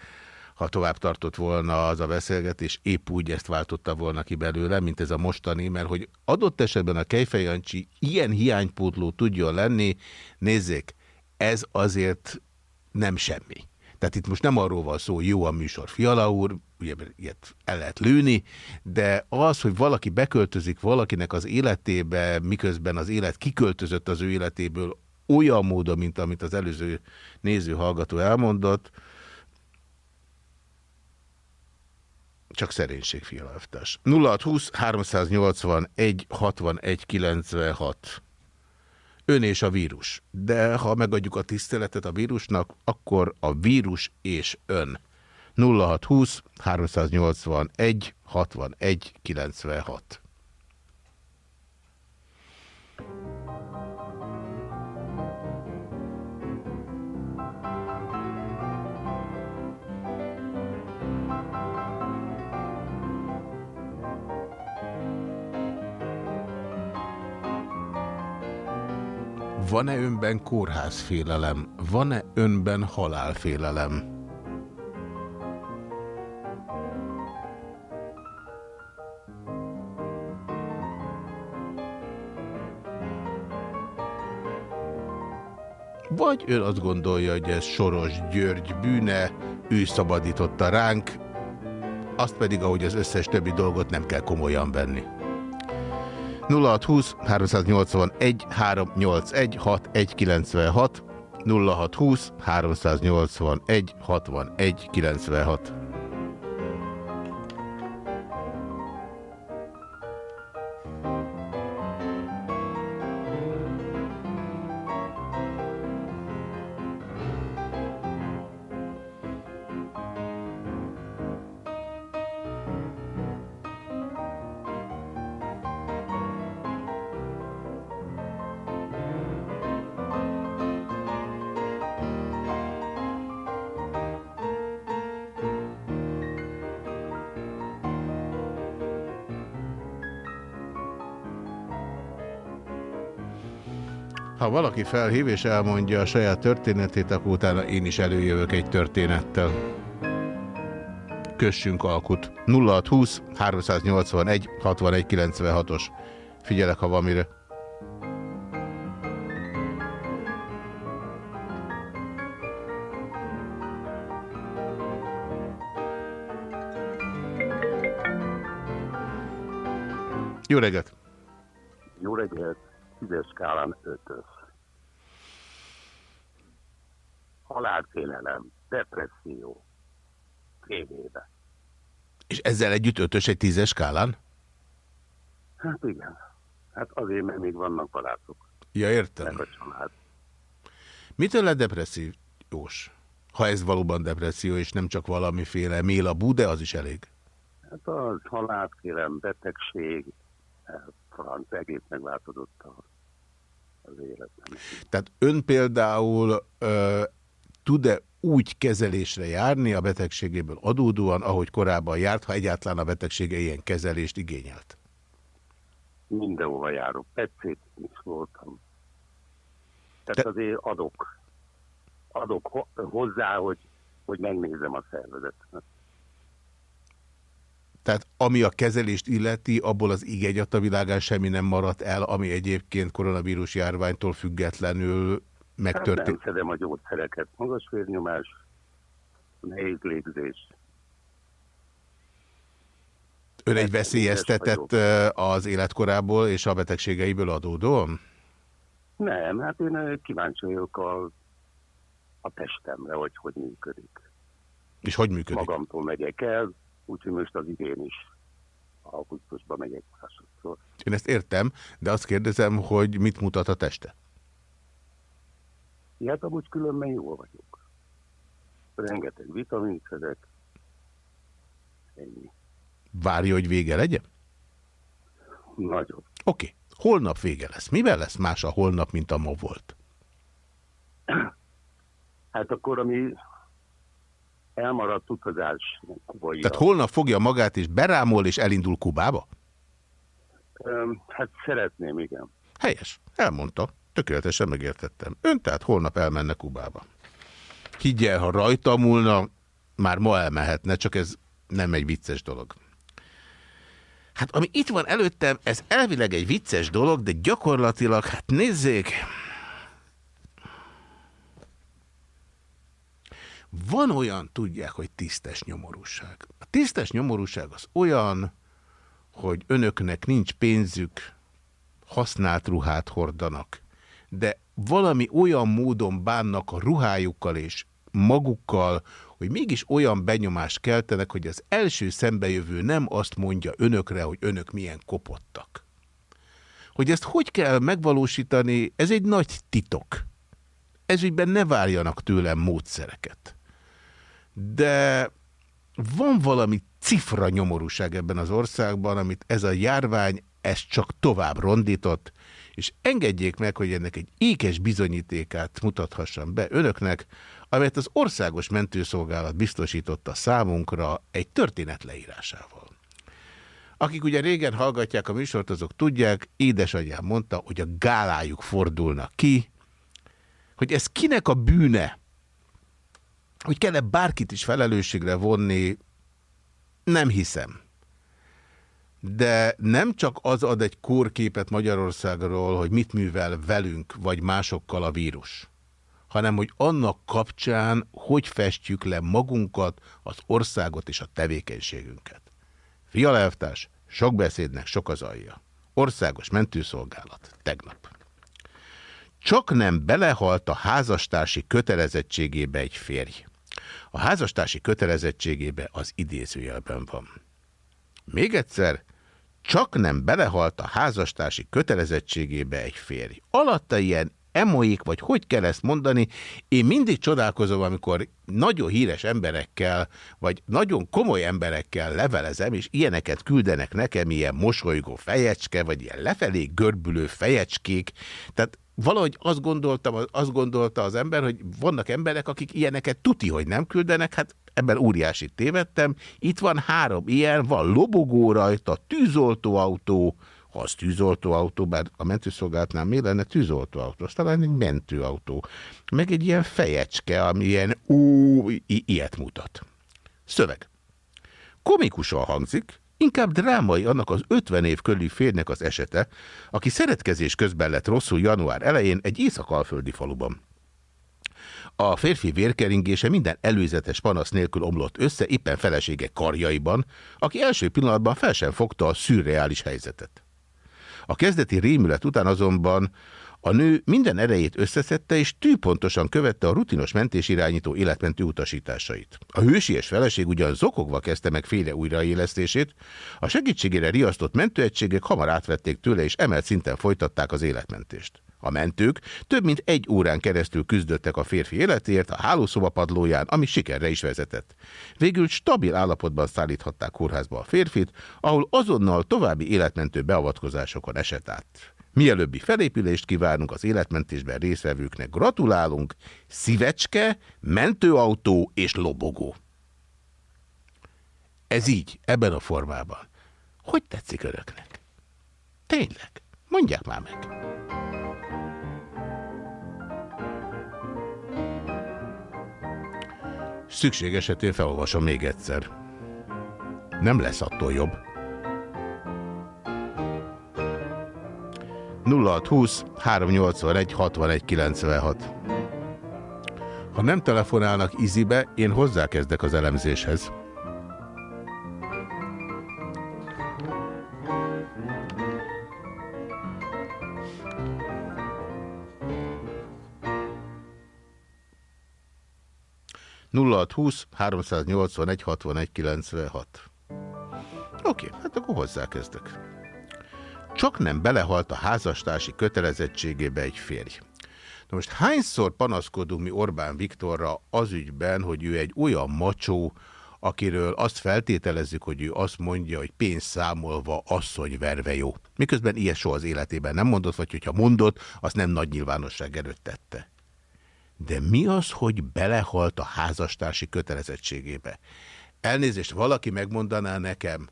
ha tovább tartott volna az a beszélgetés, épp úgy ezt váltotta volna ki belőle, mint ez a mostani, mert hogy adott esetben a Kejfej Jancsi ilyen hiánypótló tudjon lenni, nézzék, ez azért nem semmi. Tehát itt most nem arról van szó, jó a műsor Fiala úr, ugye ilyet el lehet lőni, de az, hogy valaki beköltözik valakinek az életébe, miközben az élet kiköltözött az ő életéből olyan módon, mint amit az előző néző-hallgató elmondott, csak szerénység fialaftás. 0620 381 61 96 ön és a vírus. De ha megadjuk a tiszteletet a vírusnak, akkor a vírus és ön. 0620 381 61 96 Van-e önben kórházfélelem? Van-e önben halálfélelem? Vagy ön azt gondolja, hogy ez Soros György bűne, ő szabadította ránk, azt pedig, ahogy az összes többi dolgot nem kell komolyan venni. 0620 381 381 6196 0620 381 61 valaki felhív és elmondja a saját történetét, akkor utána én is előjövök egy történettel. Kössünk alkut. 0620 381 6196-os. Figyelek, ha van mire. Jó reggelt! Jó reggelt! tízes skálán ötös. Halálfélelem, depresszió, tévébe. És ezzel együtt ötös egy tízes skálán? Hát igen. Hát azért, mert még vannak barátok. Ja, értem. Meg a család. Mitől lett depresszív, Jós? Ha ez valóban depresszió, és nem csak valamiféle mélabú, de az is elég. Hát a halálfélelem, betegség, franc egész megváltozott az életben. Tehát ön például tud-e úgy kezelésre járni a betegségéből adódóan, ahogy korábban járt, ha egyáltalán a betegsége ilyen kezelést igényelt? Mindenhova járok. Petszét is voltam. Tehát Te... azért adok. Adok hozzá, hogy, hogy megnézem a szervezetet. Tehát ami a kezelést illeti, abból az igény világán semmi nem maradt el, ami egyébként koronavírus járványtól függetlenül megtörtént. Hát nem szedem a gyógyszereket. Magas vérnyomás, nehéz légzés. Ön egy veszélyeztetett az életkorából és a betegségeiből adódóan? Nem, hát én kíváncsi vagyok a, a testemre, hogy hogy működik. És hogy működik? Magamtól megyek el, úgyhogy most az idén is augusztusban megyek másodszor. Én ezt értem, de azt kérdezem, hogy mit mutat a teste? Hát amúgy különben jól vagyok. Rengeteg vitamint szedek. Ennyi. Várja, hogy vége legyen? Nagyon. Oké. Okay. Holnap vége lesz. Mivel lesz más a holnap, mint a ma volt? Hát akkor, ami elmaradt utazás kubai. Tehát holnap fogja magát és berámol és elindul Kubába? Hát szeretném, igen. Helyes. Elmondta. Tökéletesen megértettem. Ön tehát holnap elmenne Kubába. Higgyel, ha rajta múlna, már ma elmehetne, csak ez nem egy vicces dolog. Hát ami itt van előttem, ez elvileg egy vicces dolog, de gyakorlatilag, hát nézzék, van olyan, tudják, hogy tisztes nyomorúság. A tisztes nyomorúság az olyan, hogy önöknek nincs pénzük, használt ruhát hordanak, de valami olyan módon bánnak a ruhájukkal és magukkal, hogy mégis olyan benyomást keltenek, hogy az első szembejövő nem azt mondja önökre, hogy önök milyen kopottak. Hogy ezt hogy kell megvalósítani, ez egy nagy titok. Ezügyben ne várjanak tőlem módszereket. De van valami cifra nyomorúság ebben az országban, amit ez a járvány, ez csak tovább rondított, és engedjék meg, hogy ennek egy ékes bizonyítékát mutathassam be önöknek, amelyet az Országos Mentőszolgálat biztosította számunkra egy történet leírásával. Akik ugye régen hallgatják a műsort, azok tudják, édesanyám mondta, hogy a gálájuk fordulnak ki, hogy ez kinek a bűne, hogy kell-e bárkit is felelősségre vonni, nem hiszem. De nem csak az ad egy kórképet Magyarországról, hogy mit művel velünk vagy másokkal a vírus hanem hogy annak kapcsán hogy festjük le magunkat, az országot és a tevékenységünket. Fialelvtárs, sok beszédnek sok az alja. Országos mentőszolgálat, tegnap. Csak nem belehalt a házastársi kötelezettségébe egy férj. A házastársi kötelezettségébe az idézőjelben van. Még egyszer, csak nem belehalt a házastársi kötelezettségébe egy férj. Alatta ilyen emoik, vagy hogy kell ezt mondani, én mindig csodálkozom, amikor nagyon híres emberekkel, vagy nagyon komoly emberekkel levelezem, és ilyeneket küldenek nekem, ilyen mosolygó fejecske, vagy ilyen lefelé görbülő fejecskék. Tehát valahogy azt, gondoltam, azt gondolta az ember, hogy vannak emberek, akik ilyeneket tuti, hogy nem küldenek, hát ebben óriási tévedtem. Itt van három ilyen, van lobogó rajta, tűzoltóautó, ha az tűzoltóautó, bár a mentőszolgálatnál mi lenne tűzoltóautó, az talán egy mentőautó, meg egy ilyen fejecske, ami ilyen ó, ilyet mutat. Szöveg. Komikusan hangzik, Inkább drámai annak az 50 év körüli férnek az esete, aki szeretkezés közben lett rosszul január elején egy észak-alföldi faluban. A férfi vérkeringése minden előzetes panasz nélkül omlott össze éppen felesége karjaiban, aki első pillanatban fel sem fogta a szürreális helyzetet. A kezdeti rémület után azonban a nő minden erejét összeszedte és tűpontosan követte a rutinos mentésirányító életmentő utasításait. A hősies feleség ugyan zokogva kezdte meg féle újraélesztését, a segítségére riasztott mentőegységek hamar átvették tőle és emelt szinten folytatták az életmentést. A mentők több mint egy órán keresztül küzdöttek a férfi életért a hálószoba padlóján, ami sikerre is vezetett. Végül stabil állapotban szállíthatták kórházba a férfit, ahol azonnal további életmentő beavatkozásokon esett át. Mielőbbi felépülést kívánunk az életmentésben részvevőknek. Gratulálunk! Szívecske, mentőautó és lobogó. Ez így, ebben a formában. Hogy tetszik öröknek? Tényleg? Mondják már meg! Szükség esetén felolvasom még egyszer. Nem lesz attól jobb. 0620 381 61 96 Ha nem telefonálnak izibe, én hozzákezdek az elemzéshez. 0620 381 61 96. Oké, hát akkor hozzákezdek. Csak nem belehalt a házastársi kötelezettségébe egy férj. Na most hányszor panaszkodunk mi Orbán Viktorra az ügyben, hogy ő egy olyan macsó, akiről azt feltételezzük, hogy ő azt mondja, hogy pénz számolva asszony verve jó. Miközben ilyet soha az életében nem mondott, vagy hogyha mondott, azt nem nagy nyilvánosság előtt tette. De mi az, hogy belehalt a házastársi kötelezettségébe? Elnézést, valaki megmondaná nekem,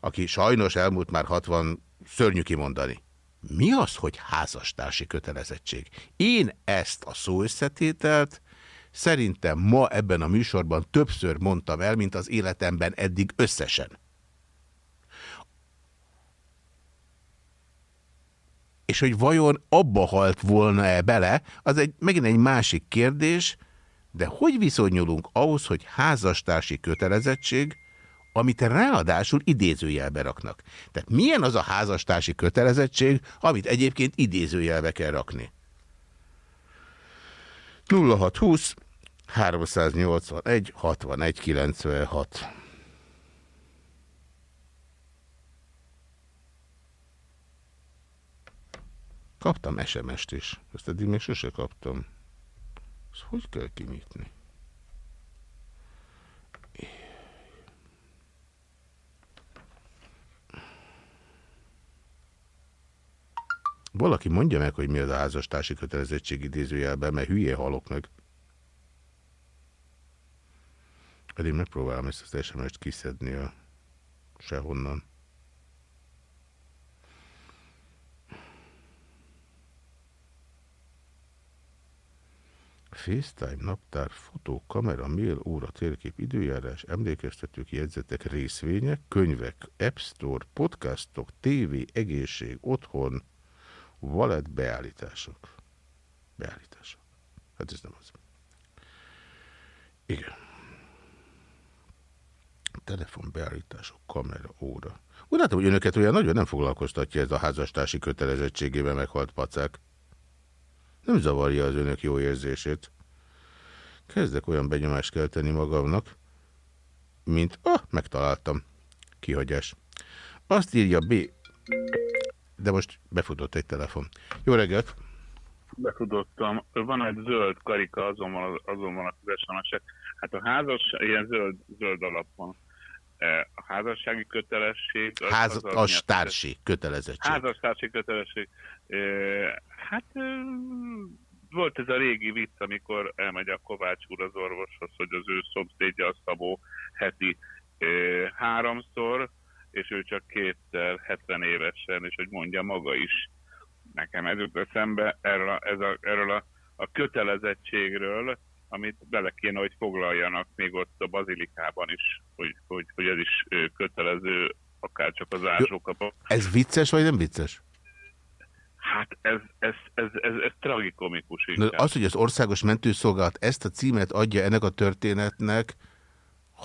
aki sajnos elmúlt már 60, szörnyű kimondani. Mi az, hogy házastársi kötelezettség? Én ezt a szó összetételt szerintem ma ebben a műsorban többször mondtam el, mint az életemben eddig összesen. És hogy vajon abba halt volna-e bele, az egy, megint egy másik kérdés, de hogy viszonyulunk ahhoz, hogy házastársi kötelezettség, amit ráadásul idézőjelbe raknak. Tehát milyen az a házastársi kötelezettség, amit egyébként idézőjelbe kell rakni? 0620 381 61 96 Kaptam SMS-t is. Ezt eddig még sose kaptam. Ezt hogy kell kinyitni? Valaki mondja meg, hogy mi az a házastársi kötelezettség idézőjelben, mert hülye halok meg. Pedig megpróbálom ezt az SMS-t kiszedni a sehonnan. FaceTime, naptár, fotó, kamera, mail, óra, térkép, időjárás, emlékeztetők, jegyzetek, részvények, könyvek, App Store, podcastok, TV, egészség, otthon, wallet, beállítások. Beállítások. Hát ez nem az. Igen. Telefonbeállítások, kamera, óra. Úgy látom, hogy önöket olyan nagyon nem foglalkoztatja ez a házastársi kötelezettségével meghalt pacák. Nem zavarja az önök jó érzését. Kezdek olyan benyomást kelteni magamnak, mint, ah, megtaláltam. Kihagyás. Azt írja B. De most befutott egy telefon. Jó reggelt! Befutottam. Van egy zöld karika, azon van, azon van az sms Hát a házas, ilyen zöld, zöld alapon. E, a házassági kötelesség... Az, Házastársi az, kötelezettség. Házastársi kötelesség. E, hát volt ez a régi vicc, amikor elmegy a Kovács úr az orvoshoz, hogy az ő szomszédja a Szabó heti háromszor, és ő csak kétszer, 70 évesen, és hogy mondja maga is. Nekem ez jut eszembe erről a, ez a, erről a, a kötelezettségről, amit bele kéne, hogy foglaljanak még ott a bazilikában is, hogy, hogy, hogy ez is kötelező, akár csak az ásókapok. Ez vicces, vagy nem vicces? Hát ez, ez, ez, ez, ez tragikomikus. Az, hogy az Országos Mentőszolgálat ezt a címet adja ennek a történetnek,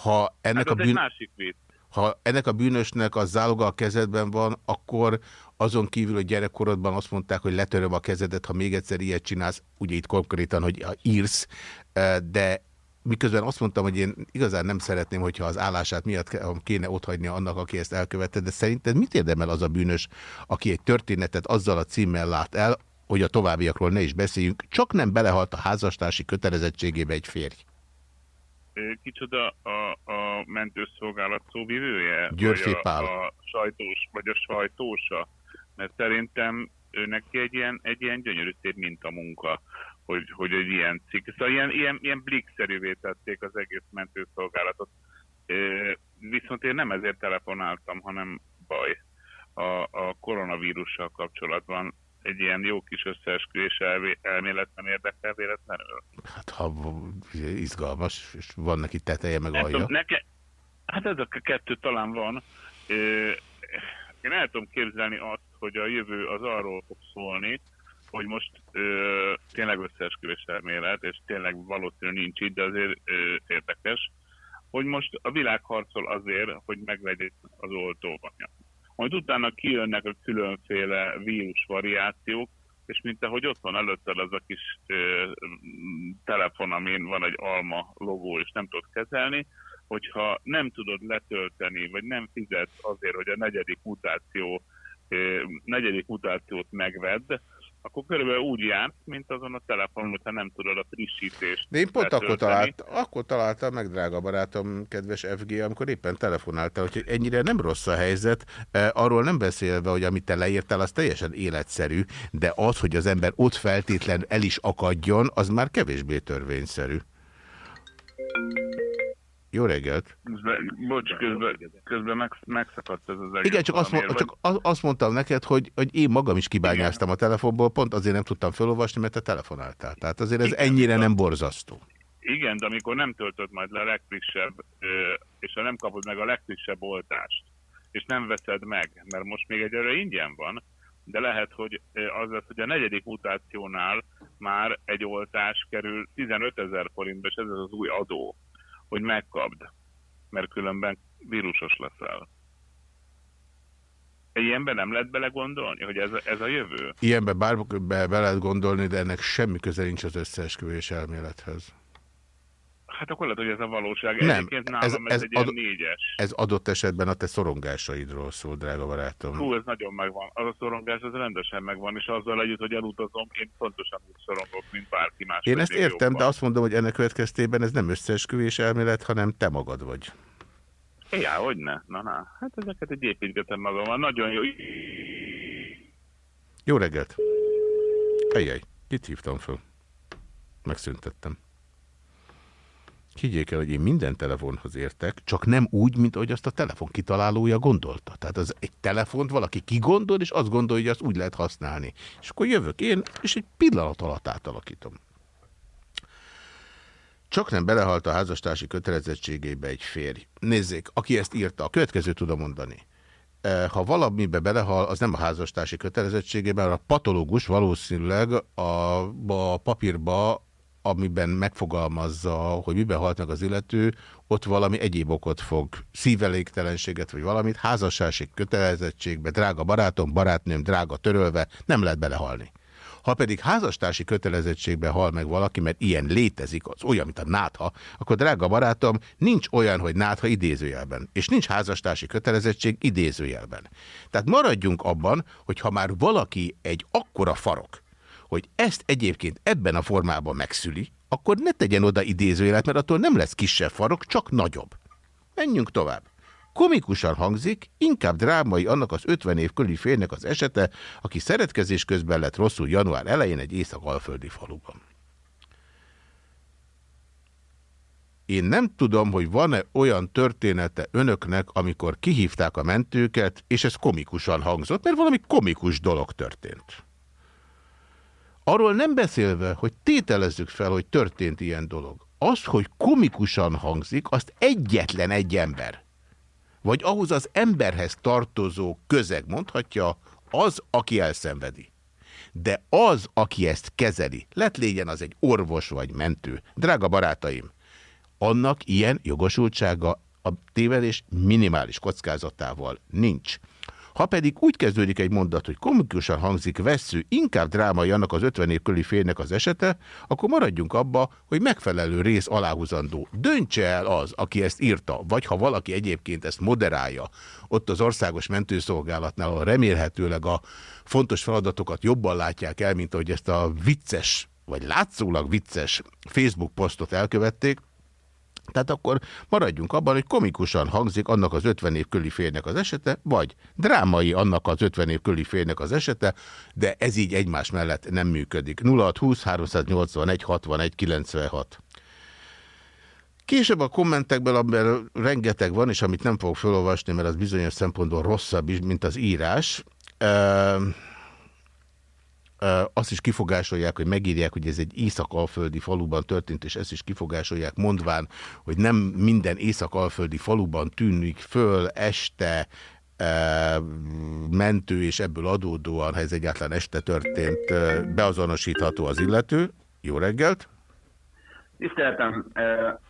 ha ennek hát a bűn... másik vicc ha ennek a bűnösnek a záloga a kezedben van, akkor azon kívül, hogy gyerekkorodban azt mondták, hogy letöröm a kezedet, ha még egyszer ilyet csinálsz, ugye itt konkrétan, hogy írsz, de miközben azt mondtam, hogy én igazán nem szeretném, hogyha az állását miatt kéne otthagyni annak, aki ezt elkövette, de szerinted mit érdemel az a bűnös, aki egy történetet azzal a címmel lát el, hogy a továbbiakról ne is beszéljünk, csak nem belehalt a házastársi kötelezettségébe egy férj? Kicsoda a, a mentőszolgálat szóvivője? Györfi vagy a, a sajtós, vagy a sajtósa? Mert szerintem ő neki egy ilyen, egy ilyen gyönyörű szép mintamunka, hogy, hogy egy ilyen cikk. Szóval ilyen, ilyen, ilyen blikszerűvé tették az egész mentőszolgálatot. Viszont én nem ezért telefonáltam, hanem baj. A, a koronavírussal kapcsolatban egy ilyen jó kis összeesküvés elmélet nem érdekel véletlenül? Hát ha izgalmas, és van neki teteje, meg alja. Neke, hát ez a kettő talán van. Én el tudom képzelni azt, hogy a jövő az arról fog szólni, hogy most ö, tényleg összeesküvés elmélet, és tényleg valószínű nincs itt, de azért ö, érdekes, hogy most a világ harcol azért, hogy megvegyék az oltóanyag majd utána kijönnek a különféle vírus variációk, és mint ahogy ott van előtted az a kis ö, telefon, amin van egy alma logó, és nem tudod kezelni, hogyha nem tudod letölteni, vagy nem fizetsz azért, hogy a negyedik mutáció, ö, negyedik mutációt megvedd, akkor körülbelül úgy járt, mint azon a telefonon, hogyha nem tudod a frissítést. De én pont akkor, talált, akkor találtam meg, drága barátom, kedves FG, amikor éppen telefonáltál, hogy ennyire nem rossz a helyzet, e, arról nem beszélve, hogy amit te leírtál, az teljesen életszerű, de az, hogy az ember ott feltétlen el is akadjon, az már kevésbé törvényszerű. Jó reggelt! Közben, bocs, közben, közben meg, megszakadt ez az egész. Igen, csak, azt, mond, csak azt mondtam neked, hogy, hogy én magam is kibányáztam Igen. a telefonból, pont azért nem tudtam felolvasni, mert te telefonáltál. Tehát azért ez Igen, ennyire nem borzasztó. Igen, de amikor nem töltött majd le a legfrissebb, és ha nem kapod meg a legfrissebb oltást, és nem veszed meg, mert most még egyre ingyen van, de lehet, hogy az lesz, hogy a negyedik mutációnál már egy oltás kerül 15 ezer forintba, és ez az új adó hogy megkapd, mert különben vírusos leszel. Ilyenben nem lehet belegondolni, hogy ez, ez a jövő? Ilyenben bármikor be, be lehet gondolni, de ennek semmi köze nincs az összeesküvés elmélethez. Hát akkor lehet, hogy ez a valóság. Nem, Egyébként nálam ez, ez, ez egy ad, négyes. Ez adott esetben a te szorongásaidról szól, drága barátom. Hú, ez nagyon megvan. Az a szorongás, az rendesen megvan, és azzal együtt, hogy elutazom, én pontosan úgy szorongok, mint bárki más. Én ezt értem, jobban. de azt mondom, hogy ennek következtében ez nem összeesküvés elmélet, hanem te magad vagy. Ja, hogy ne? Na, na. Hát ezeket egy építgetem magammal. Nagyon jó. Jó reggelt! Ejjej, itt hívtam föl. Megszüntettem. Higgyék el, hogy én minden telefonhoz értek, csak nem úgy, mint ahogy azt a telefon kitalálója gondolta. Tehát az egy telefont valaki kigondol, és azt gondolja, hogy azt úgy lehet használni. És akkor jövök én, és egy pillanat alatt átalakítom. Csak nem belehalt a házastársi kötelezettségébe egy férj. Nézzék, aki ezt írta, a következő tudom mondani. E, ha valamibe belehal, az nem a házastársi kötelezettségében, a patológus valószínűleg a, a papírba amiben megfogalmazza, hogy miben halt meg az illető, ott valami egyéb okot fog, szívelégtelenséget vagy valamit, házasságség kötelezettségbe, drága barátom, barátnőm, drága törölve, nem lehet belehalni. Ha pedig házastársi kötelezettségbe hal meg valaki, mert ilyen létezik, az olyan, mint a nátha, akkor drága barátom, nincs olyan, hogy nátha idézőjelben, és nincs házastársi kötelezettség idézőjelben. Tehát maradjunk abban, hogy ha már valaki egy akkora farok, hogy ezt egyébként ebben a formában megszüli, akkor ne tegyen oda idézőjelet, mert attól nem lesz kisebb farok, csak nagyobb. Menjünk tovább. Komikusan hangzik, inkább drámai annak az 50 év körüli férnek az esete, aki szeretkezés közben lett rosszul január elején egy észak-alföldi faluban. Én nem tudom, hogy van-e olyan története önöknek, amikor kihívták a mentőket, és ez komikusan hangzott, mert valami komikus dolog történt. Arról nem beszélve, hogy tételezzük fel, hogy történt ilyen dolog. Az, hogy komikusan hangzik, azt egyetlen egy ember, vagy ahhoz az emberhez tartozó közeg mondhatja, az, aki elszenvedi. De az, aki ezt kezeli, lett légyen az egy orvos vagy mentő. Drága barátaim, annak ilyen jogosultsága a tévedés minimális kockázatával nincs. Ha pedig úgy kezdődik egy mondat, hogy komikusan hangzik vesző, inkább drámai annak az 50 év köli férnek az esete, akkor maradjunk abba, hogy megfelelő rész aláhuzandó. Döntse el az, aki ezt írta, vagy ha valaki egyébként ezt moderálja, ott az országos mentőszolgálatnál, ahol remélhetőleg a fontos feladatokat jobban látják el, mint ahogy ezt a vicces, vagy látszólag vicces Facebook posztot elkövették, tehát akkor maradjunk abban, hogy komikusan hangzik annak az 50 év köli férnek az esete, vagy drámai annak az 50 év köli férnek az esete, de ez így egymás mellett nem működik. 0620 381 61 96. Később a kommentekben, amiben rengeteg van, és amit nem fogok felolvasni, mert az bizonyos szempontból rosszabb is, mint az írás azt is kifogásolják, hogy megírják, hogy ez egy észak-alföldi faluban történt, és ezt is kifogásolják, mondván, hogy nem minden észak-alföldi faluban tűnik föl este e, mentő, és ebből adódóan, ha ez egyáltalán este történt, beazonosítható az illető. Jó reggelt! Tiszteltem,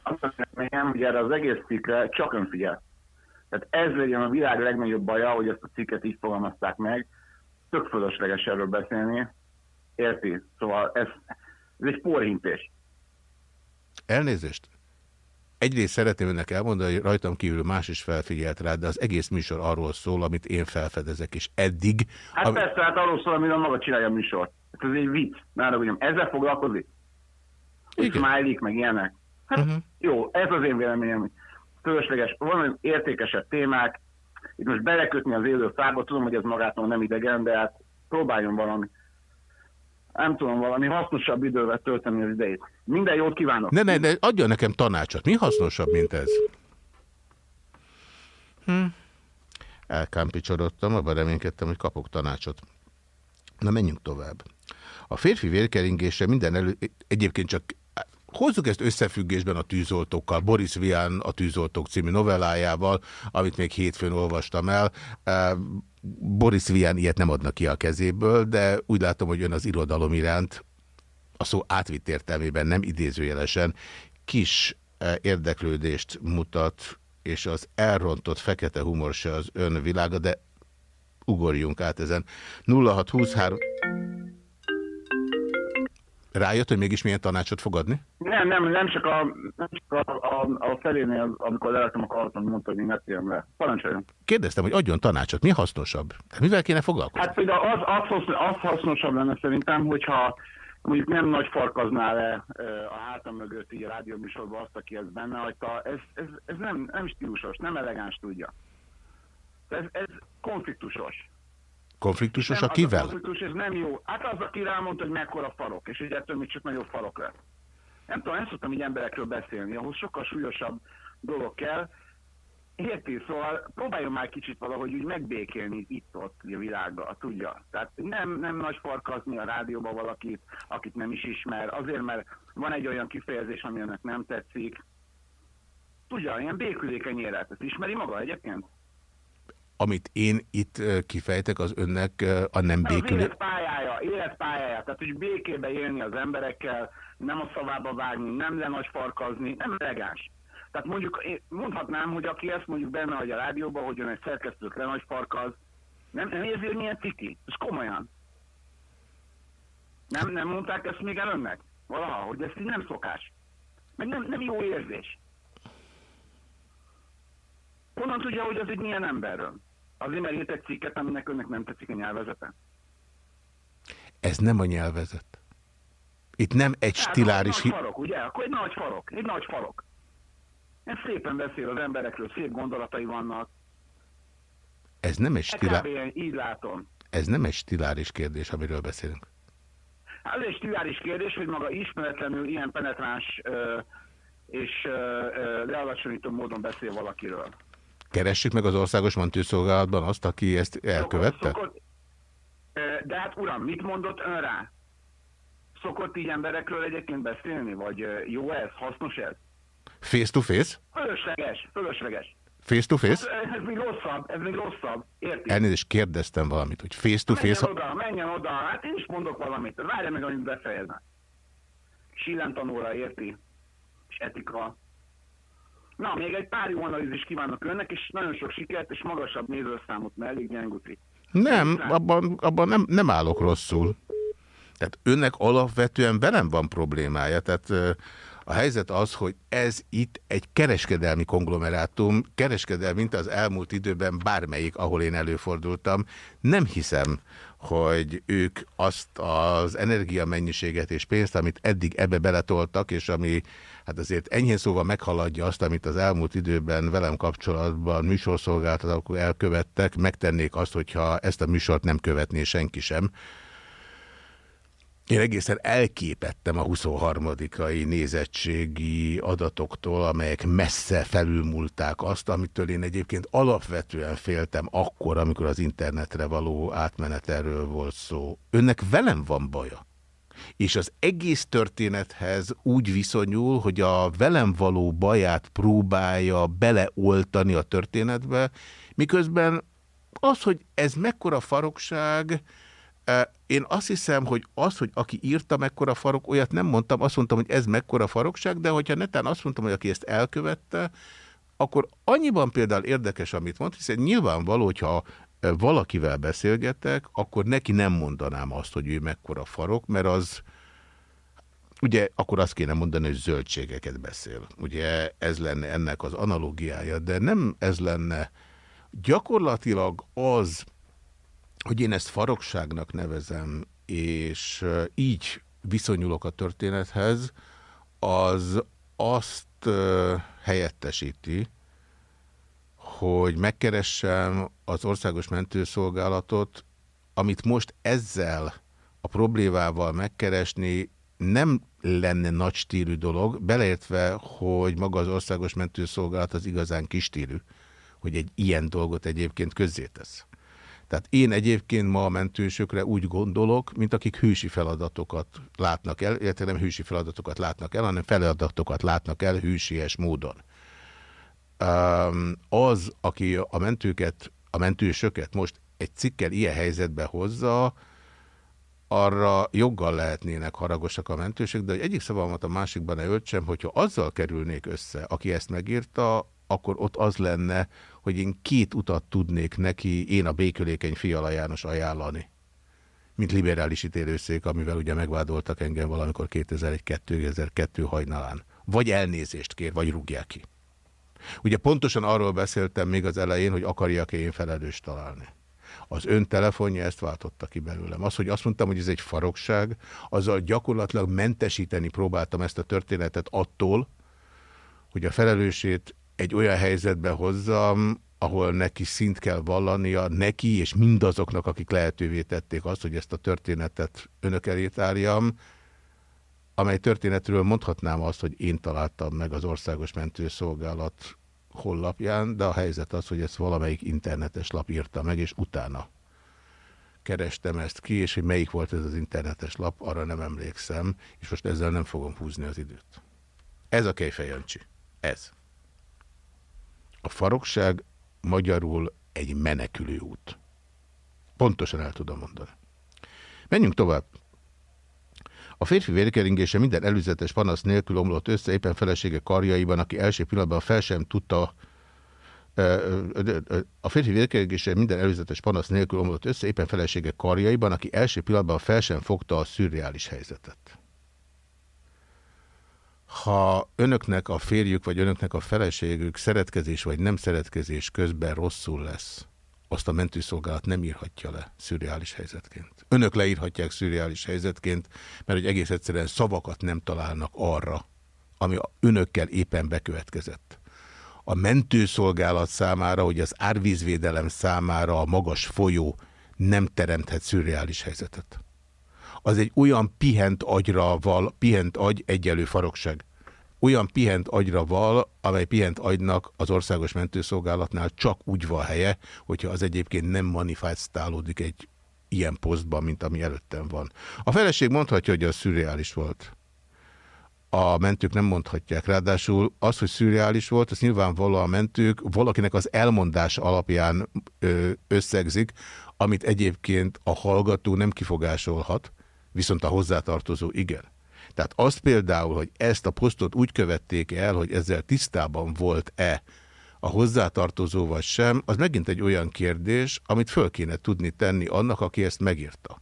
azt mondom, hogy erre az egész cikkre csak önfigyel. Tehát ez legyen a világ legnagyobb baja, hogy ezt a cikket így fogalmazták meg. Tök fölösleges erről beszélni. Érti? Szóval ez, ez egy porhintés. Elnézést. egyrészt szeretném önnek elmondani, hogy rajtam kívül más is felfigyelt rá, de az egész műsor arról szól, amit én felfedezek, és eddig... Hát ami... persze, hát arról szól, amiről maga csinálja a műsor. Hát ez egy vicc, már mondjam, ezzel foglalkozik? Igen. Smiley, meg ilyenek. Hát uh mhm. -huh. jó, ez az én véleményem, fölösleges, van értékesebb témák, itt most belekötni az élő fába, tudom, hogy ez magától nem idegen, de hát próbáljon valami nem tudom, valami hasznosabb idővel tölteni az idejét. Minden jót kívánok! Ne, ne, ne, adja nekem tanácsot. Mi hasznosabb, mint ez? Hm. Elkámpicsorodtam, abban reménykedtem, hogy kapok tanácsot. Na, menjünk tovább. A férfi vérkeringése minden elő... Egyébként csak hozzuk ezt összefüggésben a tűzoltókkal, Boris Vian a tűzoltók című novellájával, amit még hétfőn olvastam el. Boris Vian ilyet nem adnak ki a kezéből, de úgy látom, hogy ön az irodalom iránt a szó átvitt értelmében nem idézőjelesen kis érdeklődést mutat, és az elrontott fekete humor se az ön világa, de ugorjunk át ezen. 0623 Rájött, hogy mégis milyen tanácsot fogadni? Nem, nem, nem csak a, nem csak a, a, a felénél, amikor leraktam a kalaton, mondta, hogy ne térjem le. Parancsoljon. Kérdeztem, hogy adjon tanácsot. Mi hasznosabb? Hát mivel kéne foglalkozni? Hát például az, az, az hasznosabb lenne szerintem, hogyha mondjuk nem nagy farkazná le a hátam mögött így a rádióműsorban azt, aki ez benne hagyta. Ez, ez, ez nem, nem stílusos, nem elegáns tudja. Ez, ez konfliktusos. Konfliktusos a kivel? A konfliktus, ez nem jó. Hát az, aki rámondta, hogy mekkora farok, és hogy ettől még csak nagyobb farok lett. Nem tudom, nem szoktam így emberekről beszélni, ahhoz sokkal súlyosabb dolog kell. Érti, szóval próbáljon már kicsit valahogy úgy megbékélni itt-ott a világba, tudja. Tehát nem, nem nagy farkazni a rádióba valakit, akit nem is ismer, azért, mert van egy olyan kifejezés, ami önnek nem tetszik. Tudja, ilyen békülékeny életet. Ismeri maga egyébként? Amit én itt kifejtek, az önnek a nem békülő... Életpályája, életpályája, tehát hogy békébe élni az emberekkel, nem a szavába vágni, nem lenagy farkazni, nem elegáns. Tehát mondjuk mondhatnám, hogy aki ezt mondjuk benne vagy a rádióban, hogy ön egy szerkesztőt lenagy farkaz, nem, nem érzi, hogy milyen ciki? Ez komolyan. Nem, nem mondták ezt még el önnek? Valaha, hogy ez így nem szokás. Meg nem, nem jó érzés. Honnan tudja, hogy az egy milyen emberről? Azért, mert írt egy cikket, aminek önnek nem tetszik a nyelvezete? Ez nem a nyelvezet. Itt nem egy Tehát stiláris... Nagy farok, ugye? Akkor egy nagy farok. Egy nagy farok. Ez szépen beszél az emberekről, szép gondolatai vannak. Ez nem egy stiláris... így látom. Ez nem egy stiláris kérdés, amiről beszélünk. Hát ez egy stiláris kérdés, hogy maga ismeretlenül ilyen penetráns ö, és lealacsonyító módon beszél valakiről. Keressük meg az országos mentőszolgálatban azt, aki ezt elkövette? Szokott, de hát uram, mit mondott ön rá? Szokott így emberekről egyébként beszélni? Vagy jó ez? Hasznos ez? Face to face? Fölösleges, fölösleges. Face to face? Hát, ez még rosszabb, ez még rosszabb. Érti? Elnézést kérdeztem valamit, hogy face to face... Menjen oda, menjen oda, hát én is mondok valamit. Várja meg, amit befejeznek. Sillen tanulra, érti? És etika. Na, még egy pár jó analízis kívánok önnek, és nagyon sok sikert, és magasabb nézőszámot mellé gyenguti. Nem, abban, abban nem, nem állok rosszul. Tehát önnek alapvetően velem van problémája. Tehát a helyzet az, hogy ez itt egy kereskedelmi konglomerátum, kereskedelmi, mint az elmúlt időben bármelyik, ahol én előfordultam. Nem hiszem, hogy ők azt az energiamennyiséget és pénzt, amit eddig ebbe beletoltak, és ami hát azért enyhén szóval meghaladja azt, amit az elmúlt időben velem kapcsolatban műsorszolgáltatók elkövettek, megtennék azt, hogyha ezt a műsort nem követné senki sem. Én egészen elképettem a 23 nézettségi adatoktól, amelyek messze felülmúlták azt, amitől én egyébként alapvetően féltem akkor, amikor az internetre való átmenet erről volt szó. Önnek velem van baja? És az egész történethez úgy viszonyul, hogy a velem való baját próbálja beleoltani a történetbe, miközben az, hogy ez mekkora farokság, e, én azt hiszem, hogy az, hogy aki írta mekkora farok, olyat nem mondtam, azt mondtam, hogy ez mekkora farokság, de hogyha netán azt mondtam, hogy aki ezt elkövette, akkor annyiban például érdekes, amit mond, hiszen nyilvánvaló, hogyha valakivel beszélgetek, akkor neki nem mondanám azt, hogy ő mekkora farok, mert az ugye akkor azt kéne mondani, hogy zöldségeket beszél. Ugye ez lenne ennek az analógiája, de nem ez lenne. Gyakorlatilag az, hogy én ezt farokságnak nevezem, és így viszonyulok a történethez, az azt helyettesíti, hogy megkeressem az Országos Mentőszolgálatot, amit most ezzel a problémával megkeresni nem lenne nagy stílű dolog, beleértve, hogy maga az Országos Mentőszolgálat az igazán kistílű, hogy egy ilyen dolgot egyébként közzétesz. Tehát én egyébként ma a mentősökre úgy gondolok, mint akik hősi feladatokat látnak el, illetve nem hősi feladatokat látnak el, hanem feladatokat látnak el hősies módon. Az, aki a mentőket, a mentősöket most egy cikkel ilyen helyzetbe hozza, arra joggal lehetnének haragosak a mentősök, de hogy egyik szavamat a másikban ne öltsem, hogyha azzal kerülnék össze, aki ezt megírta, akkor ott az lenne, hogy én két utat tudnék neki, én a békölékeny Fiala János ajánlani. Mint liberális ítélőszék, amivel ugye megvádoltak engem valamikor 2001-2002 hajnalán. Vagy elnézést kér, vagy rúgják ki. Ugye pontosan arról beszéltem még az elején, hogy akarjak-e én felelős találni. Az ön telefonja ezt váltotta ki belőlem. Az, hogy azt mondtam, hogy ez egy farokság, azzal gyakorlatilag mentesíteni próbáltam ezt a történetet attól, hogy a felelősét egy olyan helyzetbe hozzam, ahol neki szint kell vallania, neki és mindazoknak, akik lehetővé tették azt, hogy ezt a történetet önök elé tárjam, amely történetről mondhatnám azt, hogy én találtam meg az Országos Mentőszolgálat hollapján, de a helyzet az, hogy ezt valamelyik internetes lap írta meg, és utána kerestem ezt ki, és hogy melyik volt ez az internetes lap, arra nem emlékszem, és most ezzel nem fogom húzni az időt. Ez a Kejfej Jancsi. Ez. A farokság magyarul egy menekülő út. Pontosan el tudom mondani. Menjünk tovább. A férfi vérkeringése minden előzetes panasz nélkül omlott össze éppen felesége karjaiban, aki első pillanatban fel sem tudta a férfi vérkeringése minden előzetes panasz nélkül omlott össze éppen felesége karjaiban, aki első pillanatban fel sem fogta a szürreális helyzetet. Ha önöknek a férjük, vagy önöknek a feleségük szeretkezés, vagy nem szeretkezés közben rosszul lesz, azt a mentőszolgálat nem írhatja le szürreális helyzetként. Önök leírhatják szürreális helyzetként, mert hogy egész egyszerűen szavakat nem találnak arra, ami önökkel éppen bekövetkezett. A mentőszolgálat számára, hogy az árvízvédelem számára a magas folyó nem teremthet szürreális helyzetet az egy olyan pihent agyra val, pihent agy egyelő farokság. Olyan pihent agyra val, amely pihent agynak az országos mentőszolgálatnál csak úgy van helye, hogyha az egyébként nem manifestálódik egy ilyen posztban, mint ami előttem van. A feleség mondhatja, hogy az szürreális volt. A mentők nem mondhatják. Ráadásul az, hogy szürreális volt, az nyilvánvalóan a mentők valakinek az elmondás alapján összegzik, amit egyébként a hallgató nem kifogásolhat, viszont a hozzátartozó igen. Tehát azt például, hogy ezt a posztot úgy követték el, hogy ezzel tisztában volt-e a hozzátartozó vagy sem, az megint egy olyan kérdés, amit föl kéne tudni tenni annak, aki ezt megírta.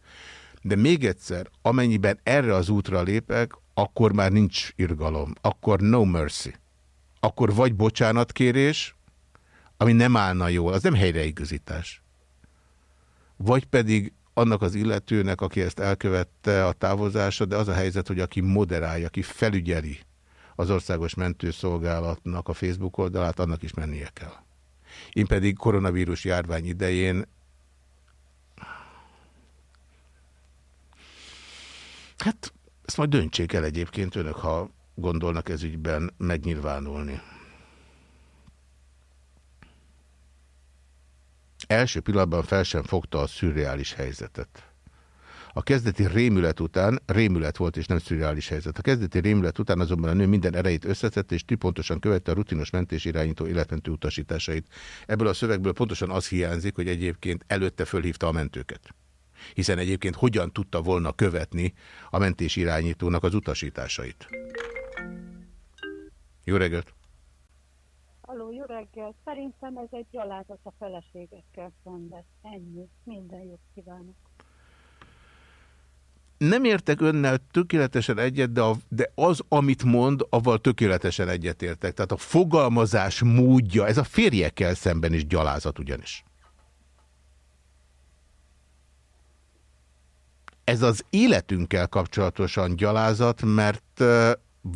De még egyszer, amennyiben erre az útra lépek, akkor már nincs irgalom, akkor no mercy. Akkor vagy bocsánatkérés, ami nem állna jól, az nem helyreigazítás. Vagy pedig annak az illetőnek, aki ezt elkövette a távozása, de az a helyzet, hogy aki moderálja, aki felügyeli az Országos Mentőszolgálatnak a Facebook oldalát, annak is mennie kell. Én pedig koronavírus járvány idején hát ezt majd döntsék el egyébként önök, ha gondolnak ez ügyben megnyilvánulni. Első pillanatban fel sem fogta a szürreális helyzetet. A kezdeti rémület után, rémület volt és nem szürreális helyzet, a kezdeti rémület után azonban a nő minden erejét összetette és pontosan követte a rutinos mentés irányító életmentő utasításait. Ebből a szövegből pontosan az hiányzik, hogy egyébként előtte fölhívta a mentőket. Hiszen egyébként hogyan tudta volna követni a mentés irányítónak az utasításait. Jó reggelt! Halló, jó reggel. Szerintem ez egy gyalázat a feleségekkel szemben. Ennyi. Minden jót kívánok. nem értek önnel tökéletesen egyet, de, a, de az, amit mond, avval tökéletesen egyetértek. Tehát a fogalmazás módja, ez a férjekkel szemben is gyalázat ugyanis. Ez az életünkkel kapcsolatosan gyalázat, mert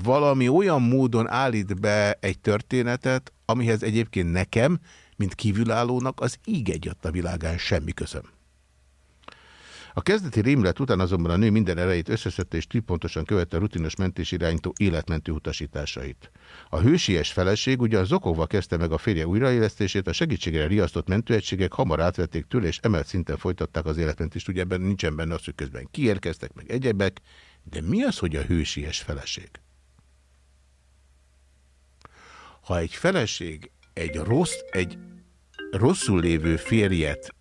valami olyan módon állít be egy történetet, amihez egyébként nekem, mint kívülállónak, az íg egyat a világán semmi közöm. A kezdeti rémlet után azonban a nő minden erejét összeszedte és pontosan követte a rutinos mentés irányító életmentő utasításait. A hősies feleség ugyan zokogva kezdte meg a férje újraélesztését, a segítségre riasztott mentőegységek hamar átvették tőle, és emelt szinten folytatták az életmentést. Ugye ebben nincsen benne az, hogy közben kiérkeztek meg egyebek, de mi az, hogy a hősies feleség? Ha egy feleség egy rossz, egy rosszul lévő férjet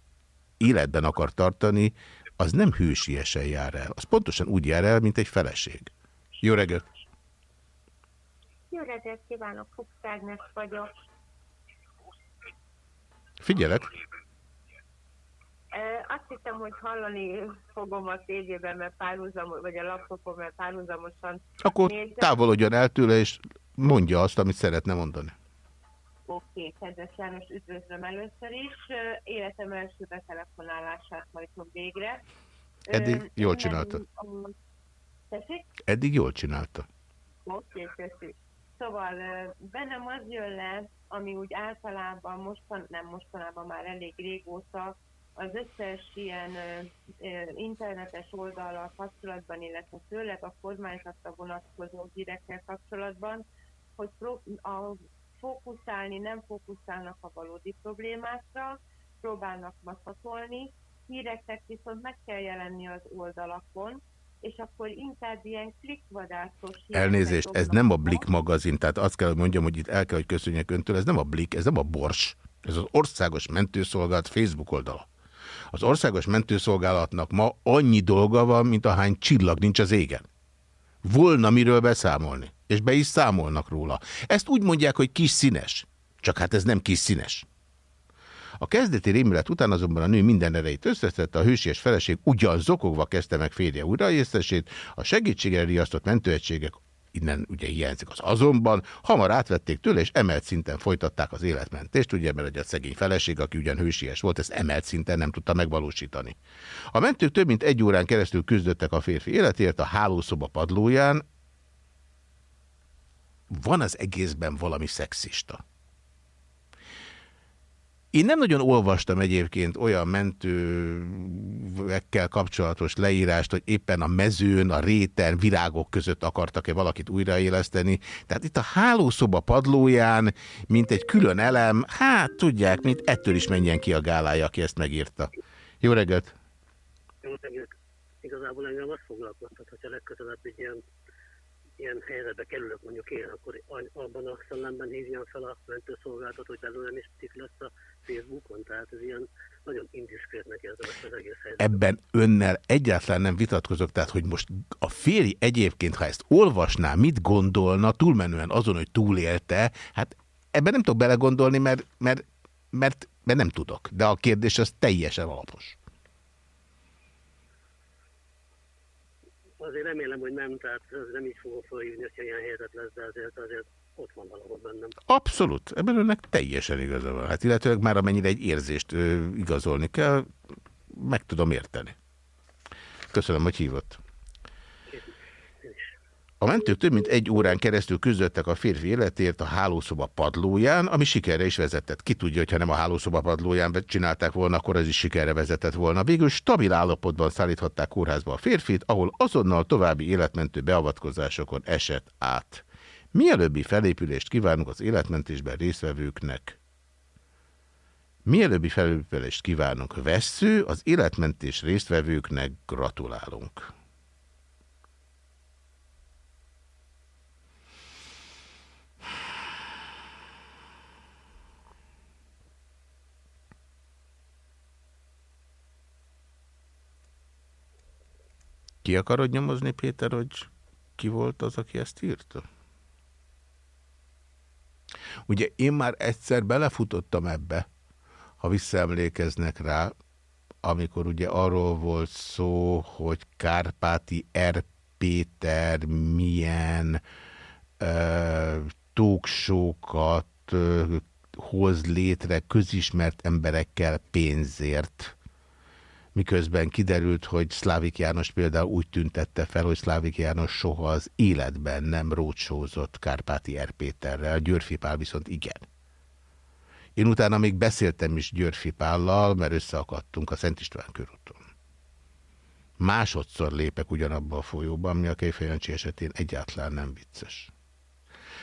életben akar tartani, az nem hősiesen jár el. Az pontosan úgy jár el, mint egy feleség. Jó reggelt! Jó reggelt kívánok, Fuchs Ágnes vagyok. Figyelek! Azt hittem, hogy hallani fogom a tévében, mert párhuzamos, vagy a laptopon, mert párhuzamosan Akkor nézem. távolodjon el tőle, és mondja azt, amit szeretne mondani. Oké, okay, kedves János, üdvözlöm először is. Életem első betelefonálását hajtom végre. Eddig jól csinálta. Tessék? Eddig jól csinálta. Oké, okay, köszi. Szóval bennem az jön le, ami úgy általában, mostan, nem mostanában már elég régóta, az összes ilyen internetes oldalal kapcsolatban, illetve főleg a kormányzatra vonatkozó hírekkel kapcsolatban, hogy a fókuszálni, nem fókuszálnak a valódi problémákra, próbálnak maszatolni, híreknek viszont meg kell jelenni az oldalakon, és akkor inkább ilyen klikvadászos... Elnézést, ez nem a Blik magazin, tehát azt kell, hogy mondjam, hogy itt el kell, hogy köszönjek öntől, ez nem a Blik, ez nem a Bors, ez az Országos Mentőszolgálat Facebook oldala. Az Országos Mentőszolgálatnak ma annyi dolga van, mint ahány csillag nincs az égen. Volna miről beszámolni és be is számolnak róla. Ezt úgy mondják, hogy kis színes. Csak hát ez nem kis színes. A kezdeti rémület után azonban a nő minden erejét összeszedte, a hősies feleség ugyan zokogva kezdte meg férje újraésztesét, a segítségre riasztott mentőegységek innen ugye hiányzik az azonban, hamar átvették tőle, és emelt szinten folytatták az életmentést, ugye, mert egy szegény feleség, aki ugyan hősies volt, ezt emelt szinten nem tudta megvalósítani. A mentők több mint egy órán keresztül küzdöttek a férfi életért a hálószoba padlóján, van az egészben valami szexista. Én nem nagyon olvastam egyébként olyan mentőekkel kapcsolatos leírást, hogy éppen a mezőn, a réten, virágok között akartak-e valakit újraéleszteni. Tehát itt a hálószoba padlóján, mint egy külön elem, hát tudják, mint ettől is menjen ki a gálája, aki ezt megírta. Jó reggelt! Jó reggelt! Igazából engem azt foglalkoztat, hogyha legközelebb egy ilyen ilyen helyzetbe kerülök mondjuk én, akkor abban a szellemben hívjam fel a mentőszolgáltat, hogy belőlem is tik lesz a Facebookon, tehát ez ilyen nagyon indiszkrétnek érzem ezt az egész helyzetet. Ebben önnel egyáltalán nem vitatkozok, tehát hogy most a férj egyébként, ha ezt olvasná, mit gondolna, túlmenően azon, hogy túlélte, hát ebben nem tudok belegondolni, mert, mert, mert, mert nem tudok. De a kérdés az teljesen alapos. Azért remélem, hogy nem, tehát nem így fogom felhívni, hogyha ilyen helyzet lesz, de azért, azért ott van valahol bennem. Abszolút, ebben önnek teljesen igaza van. Hát illetőleg már amennyire egy érzést ö, igazolni kell, meg tudom érteni. Köszönöm, hogy hívott. A mentők több mint egy órán keresztül küzdöttek a férfi életért a hálószoba padlóján, ami sikerre is vezetett. Ki tudja, hogyha nem a hálószoba padlóján csinálták volna, akkor ez is sikerre vezetett volna. Végül stabil állapotban szállíthatták kórházba a férfit, ahol azonnal további életmentő beavatkozásokon esett át. Mielőbbi felépülést kívánunk az életmentésben résztvevőknek. Mielőbbi felépülést kívánunk vessző, az életmentés résztvevőknek gratulálunk. Ki akarod nyomozni, Péter, hogy ki volt az, aki ezt írta? Ugye én már egyszer belefutottam ebbe, ha visszaemlékeznek rá, amikor ugye arról volt szó, hogy Kárpáti R. Péter milyen uh, tóksókat uh, hoz létre közismert emberekkel pénzért miközben kiderült, hogy Szlávik János például úgy tüntette fel, hogy Szlávik János soha az életben nem rócsózott Kárpáti Erpéterrel, Györfi Pál viszont igen. Én utána még beszéltem is Györfi Pállal, mert összeakadtunk a Szent István körúton. Másodszor lépek ugyanabba a folyóban, ami a Kejfejancsi esetén egyáltalán nem vicces.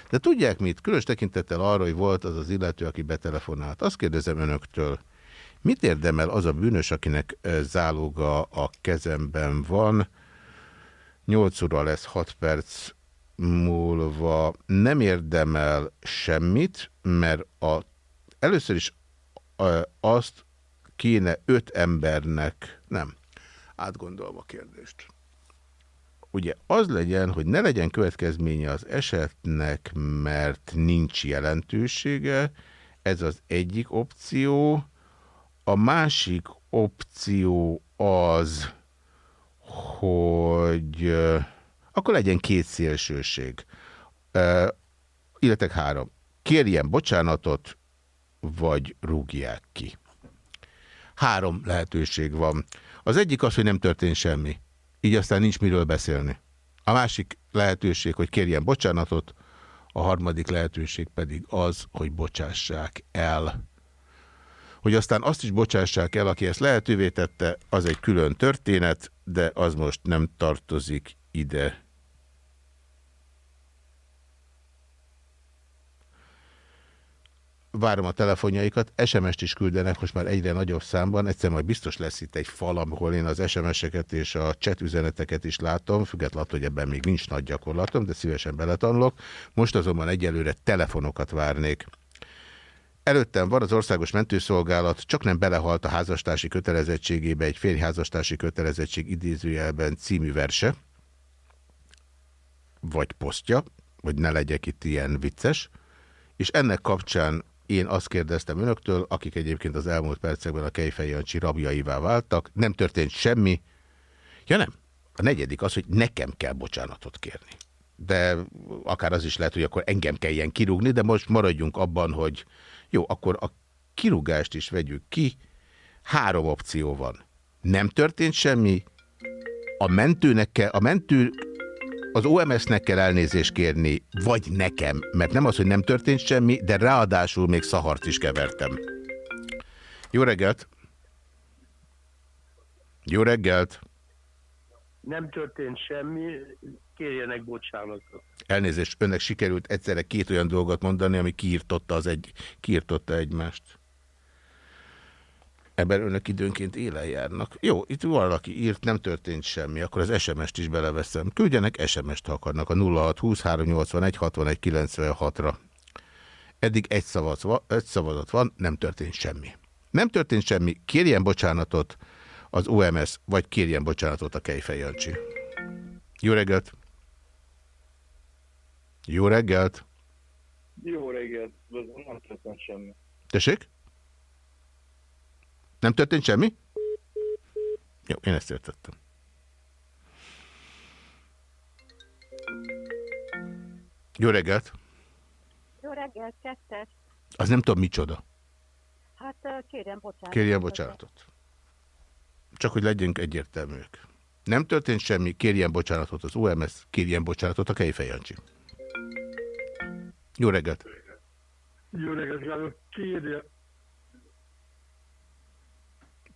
De tudják mit? Különös tekintettel arra, hogy volt az az illető, aki betelefonált. Azt kérdezem önöktől, Mit érdemel az a bűnös, akinek záloga a kezemben van? 8 óra lesz 6 perc múlva. Nem érdemel semmit, mert a, először is azt kéne öt embernek, nem, átgondolva a kérdést. Ugye az legyen, hogy ne legyen következménye az esetnek, mert nincs jelentősége, ez az egyik opció, a másik opció az, hogy akkor legyen két szélsőség, illetve három. Kérjen bocsánatot, vagy rúgják ki. Három lehetőség van. Az egyik az, hogy nem történt semmi. Így aztán nincs miről beszélni. A másik lehetőség, hogy kérjen bocsánatot, a harmadik lehetőség pedig az, hogy bocsássák el hogy aztán azt is bocsássák el, aki ezt lehetővé tette, az egy külön történet, de az most nem tartozik ide. Várom a telefonjaikat, SMS-t is küldenek most már egyre nagyobb számban, egyszer majd biztos lesz itt egy fal, ahol én az SMS-eket és a chat üzeneteket is látom, függetlenül, hogy ebben még nincs nagy gyakorlatom, de szívesen beletanulok. Most azonban egyelőre telefonokat várnék. Előttem van az Országos Mentőszolgálat, csak nem belehalt a házastársi kötelezettségébe egy férjházastársi kötelezettség idézőjelben című verse, vagy posztja, hogy ne legyek itt ilyen vicces, és ennek kapcsán én azt kérdeztem önöktől, akik egyébként az elmúlt percekben a Kejfej Jancsi rabjaivá váltak, nem történt semmi. Ja nem, a negyedik az, hogy nekem kell bocsánatot kérni. De akár az is lehet, hogy akkor engem kelljen kirúgni, de most maradjunk abban, hogy jó, akkor a kirúgást is vegyük ki. Három opció van. Nem történt semmi, a mentőnek kell, a mentő az OMS-nek kell elnézést kérni, vagy nekem, mert nem az, hogy nem történt semmi, de ráadásul még szahart is kevertem. Jó reggelt! Jó reggelt! Nem történt semmi, kérjenek bocsánatot. Elnézést, önnek sikerült egyszerre két olyan dolgot mondani, ami kiirtotta, az egy, kiirtotta egymást. Ebben önök időnként élen járnak. Jó, itt valaki írt, nem történt semmi, akkor az SMS-t is beleveszem. Küldjenek SMS-t, ha akarnak a 0620 ra Eddig egy, szavaz, egy szavazat van, nem történt semmi. Nem történt semmi, kérjen bocsánatot az OMS, vagy kérjen bocsánatot a Kejfej Jancsi. Jó reggelt! Jó reggelt! Jó reggelt, nem történt semmi. Tessék? Nem történt semmi? Jó, én ezt értettem. Jó reggelt! Jó reggelt, kettes. Az nem tudom micsoda. Hát kérjem bocsánatot. Kérjem bocsánatot. Csak hogy legyünk egyértelműek. Nem történt semmi, kérjen bocsánatot az UMS, kérjen bocsánatot a Kejfej Jancsi. Jó reggelt! Jó reggelt, kívánok! Kérje!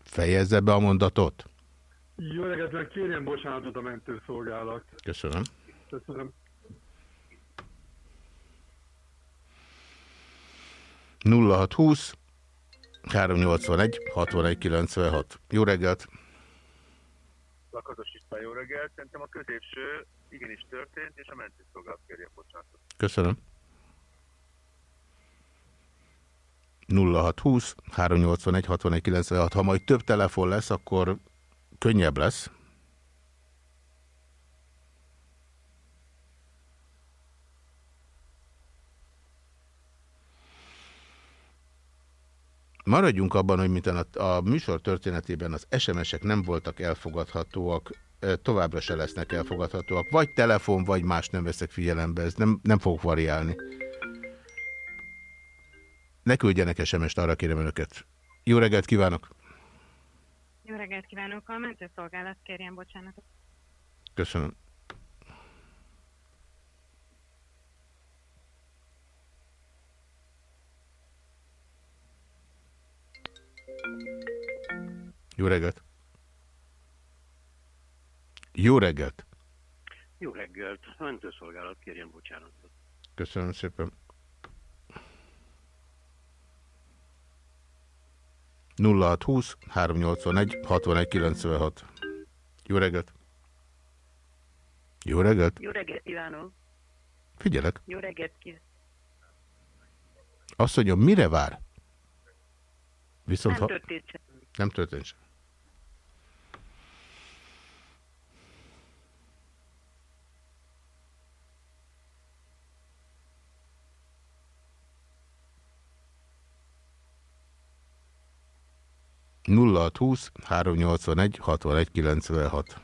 Fejezze be a mondatot. Jó reggelt, mert kérjen bocsánatot a mentőszolgálat. Köszönöm. Köszönöm. 0620 381 6196. Jó reggelt! Lakatos István, jó reggelt! Szerintem a középső igenis történt, és a mentőszolgálat kérje bocsánatot. Köszönöm. 0620 381 61 96. Ha majd több telefon lesz, akkor könnyebb lesz. maradjunk abban, hogy mint a, a műsor történetében az SMS-ek nem voltak elfogadhatóak, továbbra se lesznek elfogadhatóak. Vagy telefon, vagy más nem veszek figyelembe, ez nem, nem fogok variálni. Ne küldjenek SMS-t, arra kérem önöket. Jó reggelt kívánok! Jó reggelt kívánok! A mentőszolgálat kérjen bocsánatot. Köszönöm. Jó reggelt! Jó reggelt! Jó reggelt! A mentőszolgálat kérjen bocsánatot. Köszönöm szépen. 0620 381 6196. Jó reggelt! Jó reggelt! Jó reggelt kívánok! Figyelek! Jó reggelt kívánok! Azt mondja, mire vár? Viszont nem ha... történt semmi. Nem történt semmi. Nulla 381 61 96.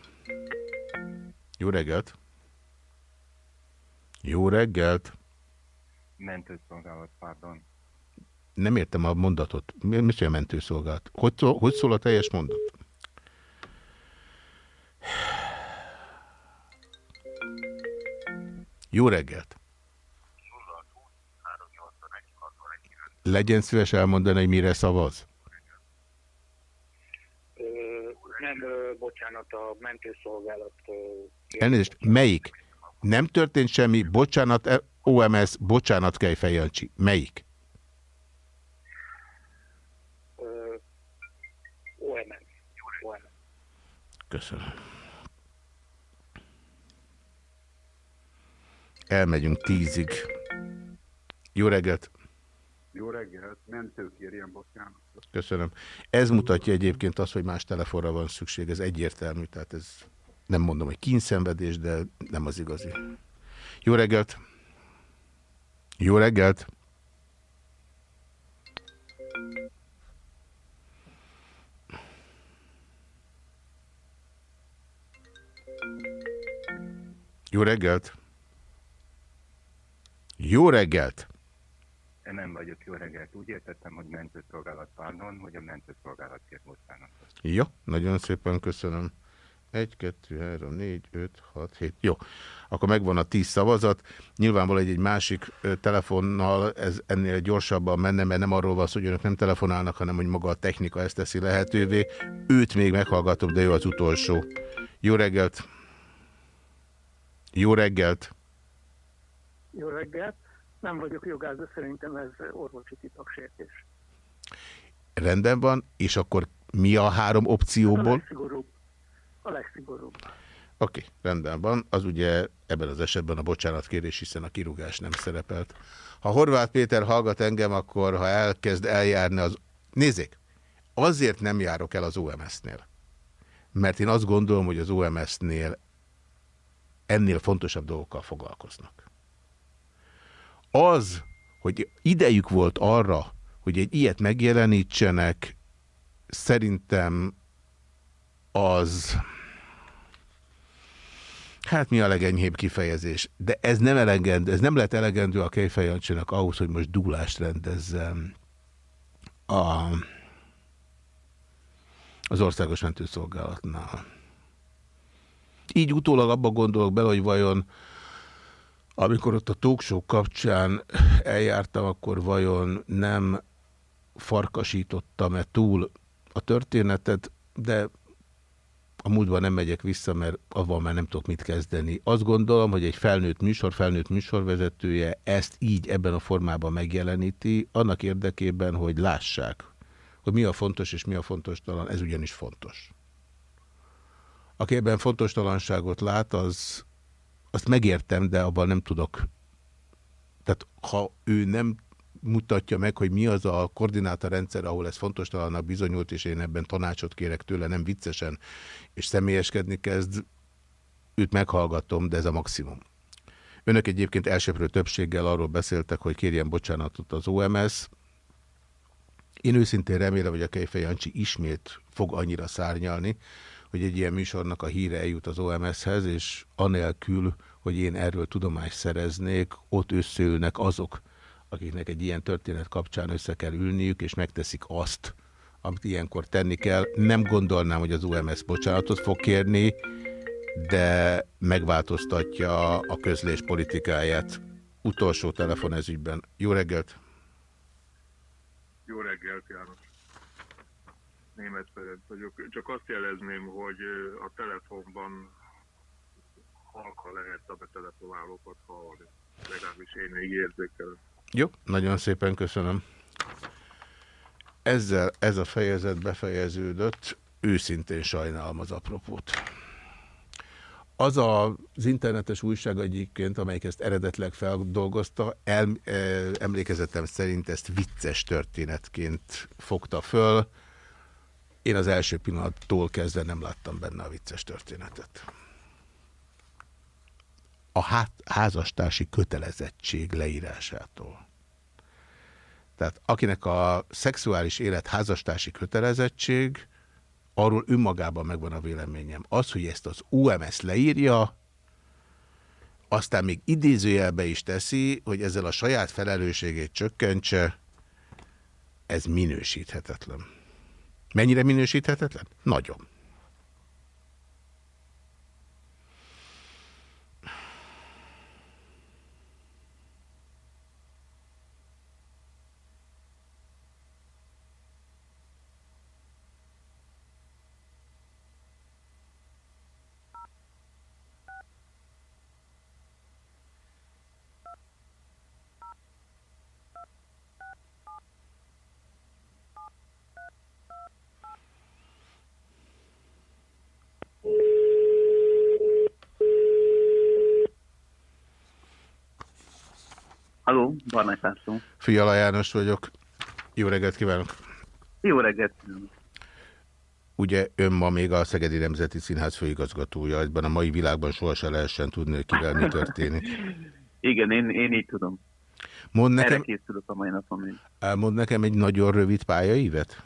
Jó reggelt! Jó reggelt! Mentőszolgálat, pardon. Nem értem a mondatot. Mi, mi a mentőszolgálat? Hogy, szól, hogy szól a teljes mondat? Jó reggelt! Legyen szíves elmondani, hogy mire szavaz. Ö, nem, bocsánat, a mentőszolgálat. Elnézést, melyik? Nem történt semmi, bocsánat, e- OMS, bocsánat, kell Fejancsi. Melyik? ö, OMS. OMS. Köszönöm. Elmegyünk tízig. Jó reggelt! Jó reggelt, mentő kérjen bocsánat. Köszönöm. Ez mutatja egyébként azt, hogy más telefonra van szükség, ez egyértelmű, tehát ez nem mondom, hogy kínszenvedés, de nem az igazi. Jó reggelt! Jó reggelt! Jó reggelt! Jó reggelt! Nem vagyok jó reggelt. Úgy értettem, hogy mentőszolgálat, pardon, hogy a mentőszolgálat kér bocsánatot. Jó, nagyon szépen köszönöm. 1, 2, 3, 4, 5, 6, 7. Jó, akkor megvan a 10 szavazat. Nyilvánvalóan egy, egy másik telefonnal ez ennél gyorsabban menne, mert nem arról van szó, hogy önök nem telefonálnak, hanem hogy maga a technika ezt teszi lehetővé. Őt még meghallgatom, de ő az utolsó. Jó reggelt! Jó reggelt! Jó reggelt! Nem vagyok jogász, de szerintem ez orvosi titoksértés. Rendben van, és akkor mi a három A opcióból? legszigorúbb. A legszigorúbb. Oké, okay, rendben van. Az ugye ebben az esetben a bocsánatkérés, hiszen a kirúgás nem szerepelt. Ha Horváth Péter hallgat engem, akkor ha elkezd eljárni az... Nézzék, azért nem járok el az OMS-nél. Mert én azt gondolom, hogy az OMS-nél ennél fontosabb dolgokkal foglalkoznak. Az, hogy idejük volt arra, hogy egy ilyet megjelenítsenek, szerintem az... Hát mi a legenyhébb kifejezés? De ez nem elegendő, ez nem lehet elegendő a Kejfejancsinak ahhoz, hogy most dúlást rendezzem a, az Országos Mentőszolgálatnál. Így utólag abba gondolok bele, hogy vajon amikor ott a talkshow kapcsán eljártam, akkor vajon nem farkasítottam-e túl a történetet, de a múltban nem megyek vissza, mert avval már nem tudok mit kezdeni. Azt gondolom, hogy egy felnőtt műsor, felnőtt műsorvezetője ezt így ebben a formában megjeleníti, annak érdekében, hogy lássák, hogy mi a fontos és mi a fontos talan, ez ugyanis fontos. Aki ebben fontos talanságot lát, az, azt megértem, de abban nem tudok. Tehát ha ő nem mutatja meg, hogy mi az a koordinátorrendszer, ahol ez fontos talannak bizonyult, és én ebben tanácsot kérek tőle, nem viccesen, és személyeskedni kezd, őt meghallgatom, de ez a maximum. Önök egyébként elsőprő többséggel arról beszéltek, hogy kérjen bocsánatot az OMS. Én őszintén remélem, hogy a Kejfej Jancsi ismét fog annyira szárnyalni, hogy egy ilyen műsornak a híre eljut az OMS-hez, és anélkül, hogy én erről tudomást szereznék, ott összeülnek azok, akiknek egy ilyen történet kapcsán össze kell ülniük, és megteszik azt, amit ilyenkor tenni kell. Nem gondolnám, hogy az UMS bocsánatot fog kérni, de megváltoztatja a közlés politikáját. Utolsó telefon ez ügyben. Jó reggelt! Jó reggelt, János! Német Ferenc vagyok. Csak azt jelezném, hogy a telefonban halka lehet a betelefonálókat hallani. Legalábbis én még érzékelem. Jó, nagyon szépen köszönöm. Ezzel ez a fejezet befejeződött, őszintén sajnálom az apropót. Az a, az internetes újság egyébként, amelyik ezt eredetleg feldolgozta, el, emlékezetem szerint ezt vicces történetként fogta föl. Én az első pillanattól kezdve nem láttam benne a vicces történetet. A házastársi kötelezettség leírásától. Tehát akinek a szexuális élet házastársi kötelezettség, arról önmagában megvan a véleményem. Az, hogy ezt az UMS leírja, aztán még idézőjelbe is teszi, hogy ezzel a saját felelősségét csökkentse, ez minősíthetetlen. Mennyire minősíthetetlen? Nagyon. Halló, Barnás László. Fiala János vagyok. Jó reggelt kívánok! Jó reggelt! Ugye ön ma még a Szegedi Nemzeti Színház főigazgatója, ebben a mai világban sohasem lehessen tudni, hogy kivel mi történik. Igen, én, én így tudom. Mond nekem, Erre készülök a mai napon még. Mond nekem egy nagyon rövid pályaívet?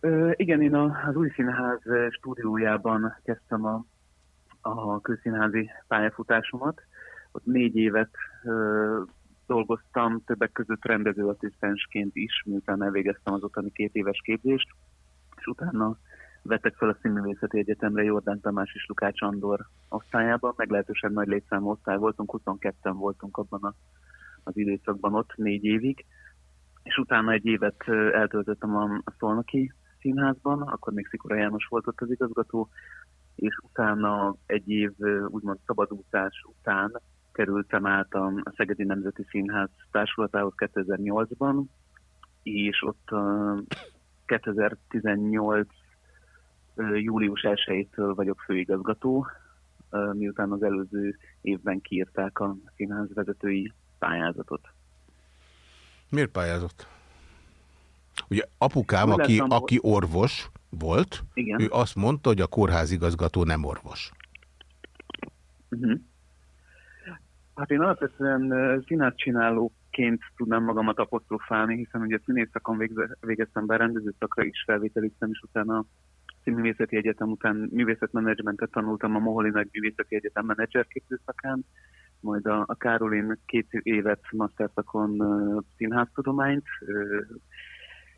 Ö, igen, én az új színház stúdiójában kezdtem a, a közszínházi pályafutásomat ott négy évet ö, dolgoztam, többek között rendezőasszisztensként is, miután elvégeztem az ottani két éves képzést, és utána vettek fel a Színművészeti Egyetemre Jordán Tamás és Lukács Andor osztályában, meglehetősen nagy létszámú osztály voltunk, 22-en voltunk abban a, az időszakban ott, négy évig, és utána egy évet eltöltöttem a, a Szolnoki Színházban, akkor még Szikora János volt ott az igazgató, és utána egy év úgymond szabadúszás után kerültem át a Szegedi Nemzeti Színház társulatához 2008-ban, és ott 2018 július 1-től vagyok főigazgató, miután az előző évben kiírták a színház vezetői pályázatot. Miért pályázott? Ugye apukám, aki, aki orvos volt, Igen. ő azt mondta, hogy a kórházigazgató nem orvos. Uh -huh. Hát én alapvetően színátcsinálóként tudnám magamat apostrofálni, hiszen ugye színészakon végeztem be, rendezőszakra is felvételiztem, és utána Színművészeti Egyetem után művészetmenedzsmentet tanultam a Moholi Nagy Művészeti Egyetem menedzserképzőszakán, majd a, a Károlin két évet masterszakon uh, színháztudományt,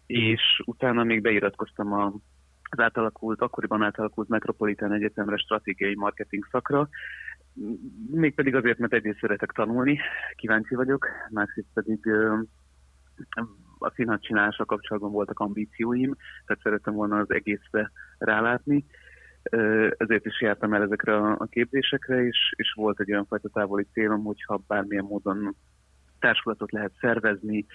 és utána még beiratkoztam a, az átalakult, akkoriban átalakult Metropolitán Egyetemre stratégiai marketing szakra, Mégpedig azért, mert egyrészt szeretek tanulni, kíváncsi vagyok, másrészt pedig a színház csinálása kapcsolatban voltak ambícióim, tehát szerettem volna az egészre rálátni. Ezért is jártam el ezekre a képzésekre, és, és volt egy olyan fajta távoli célom, hogyha bármilyen módon társulatot lehet szervezni,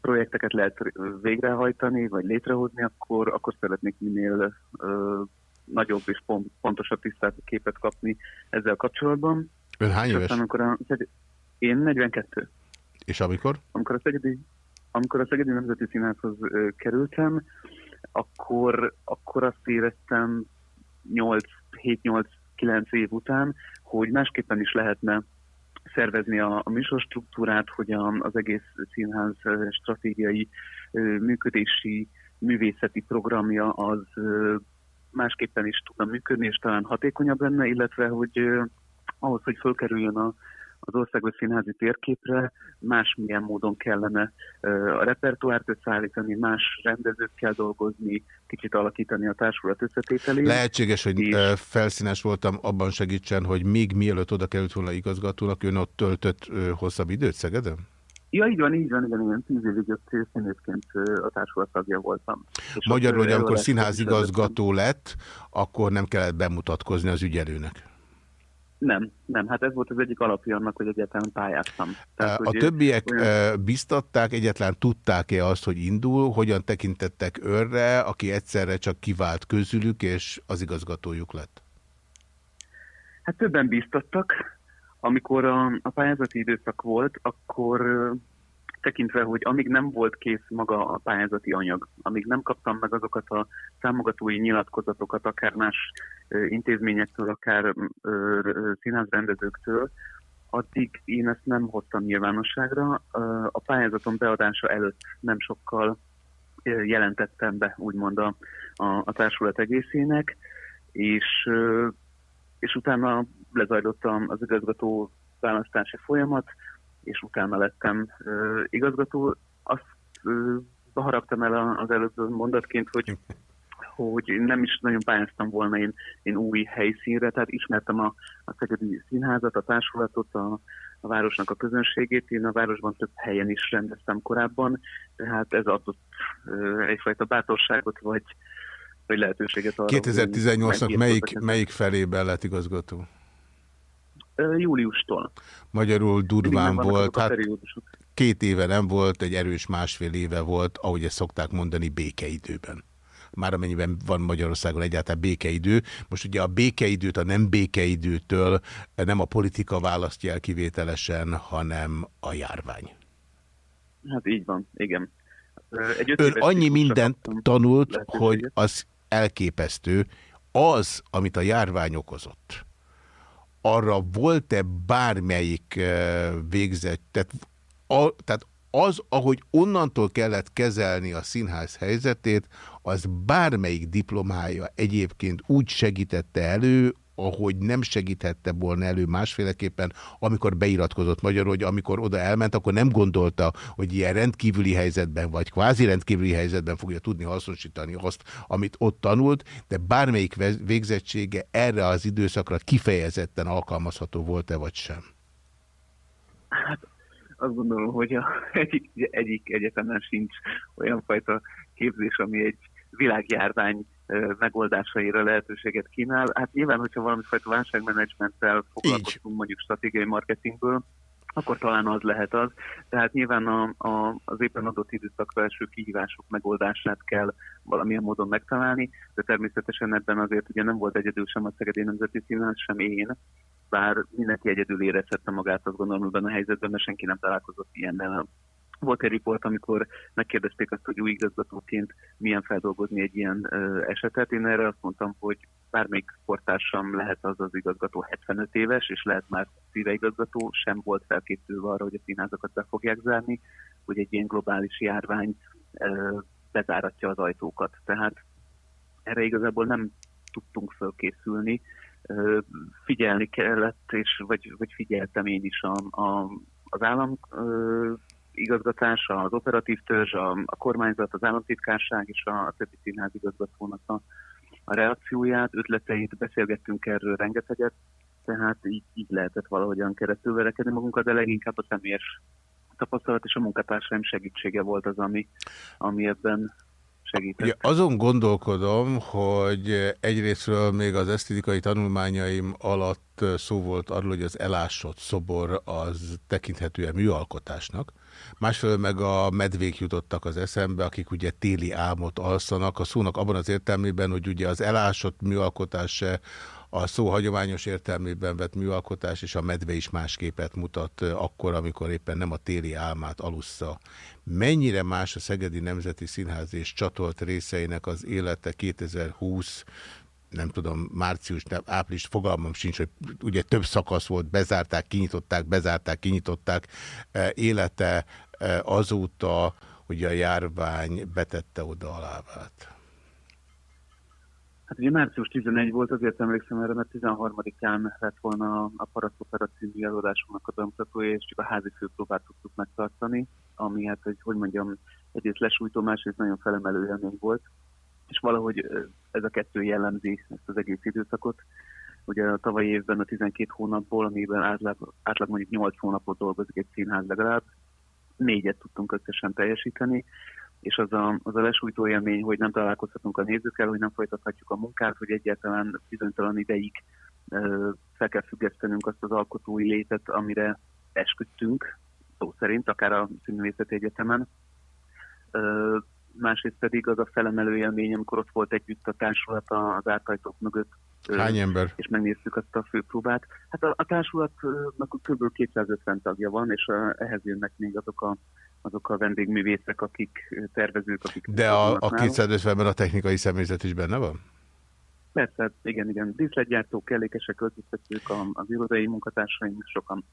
projekteket lehet végrehajtani, vagy létrehozni, akkor, akkor szeretnék minél nagyobb és pont, pontosabb tisztelt képet kapni ezzel kapcsolatban. Ön hány éves? Amikor a, én 42. És amikor? Amikor a Szegedi, amikor a Szegedi Nemzeti Színházhoz ö, kerültem, akkor, akkor azt éreztem 8, 7-8-9 év után, hogy másképpen is lehetne szervezni a, a műsorstruktúrát, hogy a, az egész színház stratégiai működési művészeti programja az másképpen is tudna működni, és talán hatékonyabb lenne, illetve hogy ahhoz, hogy fölkerüljön a, az országos színházi térképre, másmilyen módon kellene a repertoárt összeállítani, más rendezőkkel dolgozni, kicsit alakítani a társulat összetételét. Lehetséges, hogy és... felszínes voltam, abban segítsen, hogy még mielőtt oda került volna igazgatónak, ön ott töltött hosszabb időt Szegeden? Ja, így van, így van, igen, igen, tíz évig ott színészként a társulat tagja voltam. És Magyarul, hogy amikor színházigazgató lett, akkor nem kellett bemutatkozni az ügyelőnek. Nem, nem, hát ez volt az egyik alapja annak, hogy egyáltalán pályáztam. Tehát, a többiek olyan... biztatták, egyáltalán tudták-e azt, hogy indul, hogyan tekintettek őrre, aki egyszerre csak kivált közülük, és az igazgatójuk lett? Hát többen biztattak. Amikor a, a pályázati időszak volt, akkor tekintve, hogy amíg nem volt kész maga a pályázati anyag, amíg nem kaptam meg azokat a támogatói nyilatkozatokat, akár más intézményektől, akár színházrendezőktől, addig én ezt nem hoztam nyilvánosságra. A pályázatom beadása előtt nem sokkal jelentettem be, úgymond a, a, a társulat egészének, és, és utána lezajlott az igazgató választási folyamat, és utána lettem uh, igazgató. Azt uh, haraptam el az előző mondatként, hogy hogy nem is nagyon pályáztam volna én, én új helyszínre, tehát ismertem a, a Szegedi Színházat, a társulatot, a, a városnak a közönségét. Én a városban több helyen is rendeztem korábban, tehát ez adott uh, egyfajta bátorságot, vagy, vagy lehetőséget arra. 2018-nak melyik, melyik felében lett igazgató? Júliustól. Magyarul durván volt, hát két éve nem volt, egy erős másfél éve volt, ahogy ezt szokták mondani, békeidőben már amennyiben van Magyarországon egyáltalán békeidő. Most ugye a békeidőt a nem békeidőtől nem a politika választja el kivételesen, hanem a járvány. Hát így van, igen. Egy Ön annyi mindent tanult, hogy az elképesztő. Az, amit a járvány okozott, arra volt-e bármelyik végzett, tehát, a, tehát az, ahogy onnantól kellett kezelni a színház helyzetét, az bármelyik diplomája egyébként úgy segítette elő, ahogy nem segíthette volna elő másféleképpen, amikor beiratkozott magyarul, hogy amikor oda elment, akkor nem gondolta, hogy ilyen rendkívüli helyzetben, vagy kvázi rendkívüli helyzetben fogja tudni hasznosítani azt, amit ott tanult, de bármelyik végzettsége erre az időszakra kifejezetten alkalmazható volt-e, vagy sem? Hát azt gondolom, hogy a, egyik, egyik egyetemen sincs olyan fajta képzés, ami egy világjárvány megoldásaira lehetőséget kínál. Hát nyilván, hogyha valami fajta válságmenedzsmenttel foglalkozunk mondjuk stratégiai marketingből, akkor talán az lehet az. Tehát nyilván a, a, az éppen adott időszakra első kihívások megoldását kell valamilyen módon megtalálni, de természetesen ebben azért ugye nem volt egyedül sem a Szegedi Nemzeti Színház, sem én, bár mindenki egyedül érezhette magát, azt gondolom ebben a helyzetben, mert senki nem találkozott ilyennel volt egy riport, amikor megkérdezték azt, hogy új igazgatóként milyen feldolgozni egy ilyen ö, esetet. Én erre azt mondtam, hogy bármelyik sportársam lehet az az igazgató 75 éves, és lehet már igazgató, sem volt felkészülve arra, hogy a színházakat be fogják zárni, hogy egy ilyen globális járvány ö, bezáratja az ajtókat. Tehát erre igazából nem tudtunk felkészülni. Ö, figyelni kellett, és vagy, vagy figyeltem én is a, a, az állam ö, igazgatása, az operatív törzs, a, a kormányzat, az államtitkárság és a többi színház igazgatónak a, a reakcióját, ötleteit, beszélgettünk erről rengeteget, tehát így, így lehetett valahogyan keresztül verekedni magunkat, de leginkább a személyes tapasztalat és a munkatársaim segítsége volt az, ami, ami ebben segített. Ja, azon gondolkodom, hogy egyrésztről még az esztétikai tanulmányaim alatt szó volt arról, hogy az elásott szobor az tekinthetően műalkotásnak. Másfelől meg a medvék jutottak az eszembe, akik ugye téli álmot alszanak, a szónak abban az értelmében, hogy ugye az elásott műalkotás se a szó hagyományos értelmében vett műalkotás, és a medve is más képet mutat akkor, amikor éppen nem a téli álmát alussza. Mennyire más a Szegedi Nemzeti Színház és csatolt részeinek az élete 2020 nem tudom, március, nem, április, fogalmam sincs, hogy ugye több szakasz volt, bezárták, kinyitották, bezárták, kinyitották élete azóta, hogy a járvány betette oda a lábát. Hát ugye március 11 volt, azért emlékszem erre, mert 13-án lett volna a Paraszopera című előadásunknak a bemutatója, és csak a házi főpróbát tudtuk megtartani, ami hát, hogy, hogy mondjam, egyrészt lesújtó, másrészt nagyon felemelő élmény volt, és valahogy ez a kettő jellemzi ezt az egész időszakot. Ugye a tavalyi évben a 12 hónapból, amiben átlag, átlag mondjuk 8 hónapot dolgozik egy színház legalább, négyet tudtunk összesen teljesíteni, és az a, az a lesújtó élmény, hogy nem találkozhatunk a nézőkkel, hogy nem folytathatjuk a munkát, hogy egyáltalán bizonytalan ideig fel kell függesztenünk azt az alkotói létet, amire esküdtünk, szó szerint, akár a Színművészeti Egyetemen. Ö, másrészt pedig az a felemelő élmény, amikor ott volt együtt a társulat az ártajtók mögött. Hány ember? És megnéztük azt a főpróbát. Hát a, a társulatnak kb. 250 tagja van, és a, ehhez jönnek még azok a azok a vendégművészek, akik tervezők, akik... De a, a 250-ben a technikai személyzet is benne van? Persze, igen, igen. Díszletgyártók, kellékesek, költöztetők, az irodai munkatársaink, sokan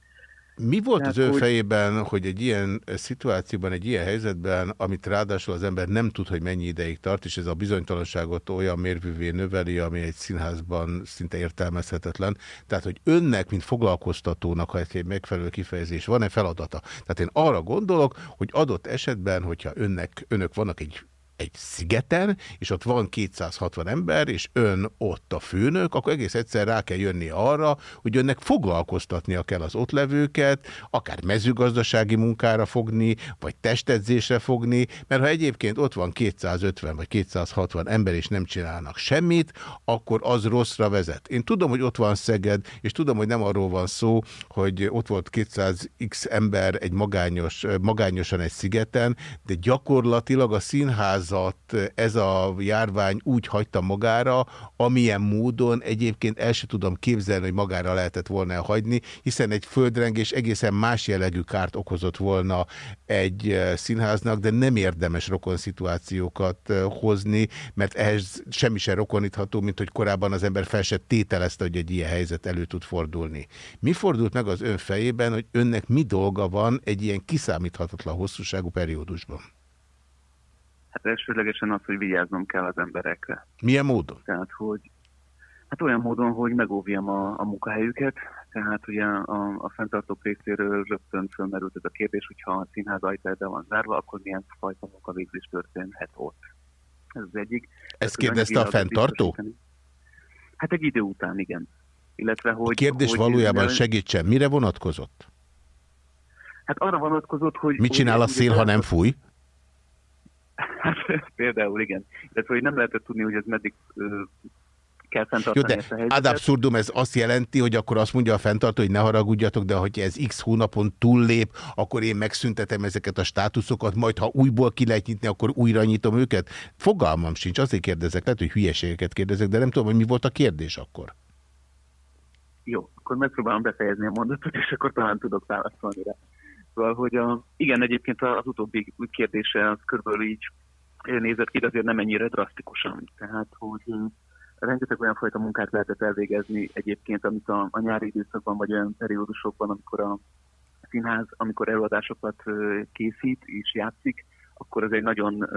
mi volt Tehát, az ön hogy... fejében, hogy egy ilyen szituációban, egy ilyen helyzetben, amit ráadásul az ember nem tud, hogy mennyi ideig tart, és ez a bizonytalanságot olyan mérvűvé növeli, ami egy színházban szinte értelmezhetetlen. Tehát, hogy önnek, mint foglalkoztatónak, ha egy megfelelő kifejezés, van-e feladata? Tehát én arra gondolok, hogy adott esetben, hogyha önnek, önök vannak egy egy szigeten, és ott van 260 ember, és ön ott a főnök, akkor egész egyszer rá kell jönni arra, hogy önnek foglalkoztatnia kell az ott levőket, akár mezőgazdasági munkára fogni, vagy testedzésre fogni, mert ha egyébként ott van 250 vagy 260 ember, és nem csinálnak semmit, akkor az rosszra vezet. Én tudom, hogy ott van Szeged, és tudom, hogy nem arról van szó, hogy ott volt 200x ember egy magányos, magányosan egy szigeten, de gyakorlatilag a színház százat ez a járvány úgy hagyta magára, amilyen módon egyébként el sem tudom képzelni, hogy magára lehetett volna hagyni, hiszen egy földrengés egészen más jellegű kárt okozott volna egy eh, színháznak, de nem érdemes rokon szituációkat eh, hozni, mert ehhez semmi sem rokonítható, mint hogy korábban az ember fel se tételezte, hogy egy ilyen helyzet elő tud fordulni. Mi fordult meg az ön fejében, hogy önnek mi dolga van egy ilyen kiszámíthatatlan hosszúságú periódusban? Hát elsőlegesen az, hogy vigyáznom kell az emberekre. Milyen módon? Tehát, hogy Hát olyan módon, hogy megóvjam a, a munkahelyüket, tehát ugye a, a fenntartók részéről rögtön fölmerült ez a kérdés, hogyha a színház ajtaja van zárva, akkor milyen fajta munkavégzés történhet ott. Ez az egyik. Ezt kérdezte a fenntartó? Hát egy idő után, igen. Illetve, hogy, a kérdés hogy valójában segítsen. Mire vonatkozott? Hát arra vonatkozott, hogy... Mit csinál a szél, ha nem fúj? Hát például igen. Tehát, hogy nem lehetett tudni, hogy ez meddig ö, kell fenntartani Jó, de ezt a helyzetet. ad abszurdum, ez azt jelenti, hogy akkor azt mondja a fenntartó, hogy ne haragudjatok, de hogy ez x hónapon túllép, akkor én megszüntetem ezeket a státuszokat, majd ha újból ki lehet nyitni, akkor újra nyitom őket. Fogalmam sincs, azért kérdezek, lehet, hogy hülyeségeket kérdezek, de nem tudom, hogy mi volt a kérdés akkor. Jó, akkor megpróbálom befejezni a mondatot, és akkor talán tudok válaszolni rá. Szóval, hogy a, igen, egyébként az utóbbi kérdése az körülbelül így nézett ki, azért nem ennyire drasztikusan. Tehát, hogy rengeteg olyan fajta munkát lehetett elvégezni egyébként, amit a, a nyári időszakban, vagy olyan periódusokban, amikor a színház, amikor előadásokat készít és játszik, akkor ez egy nagyon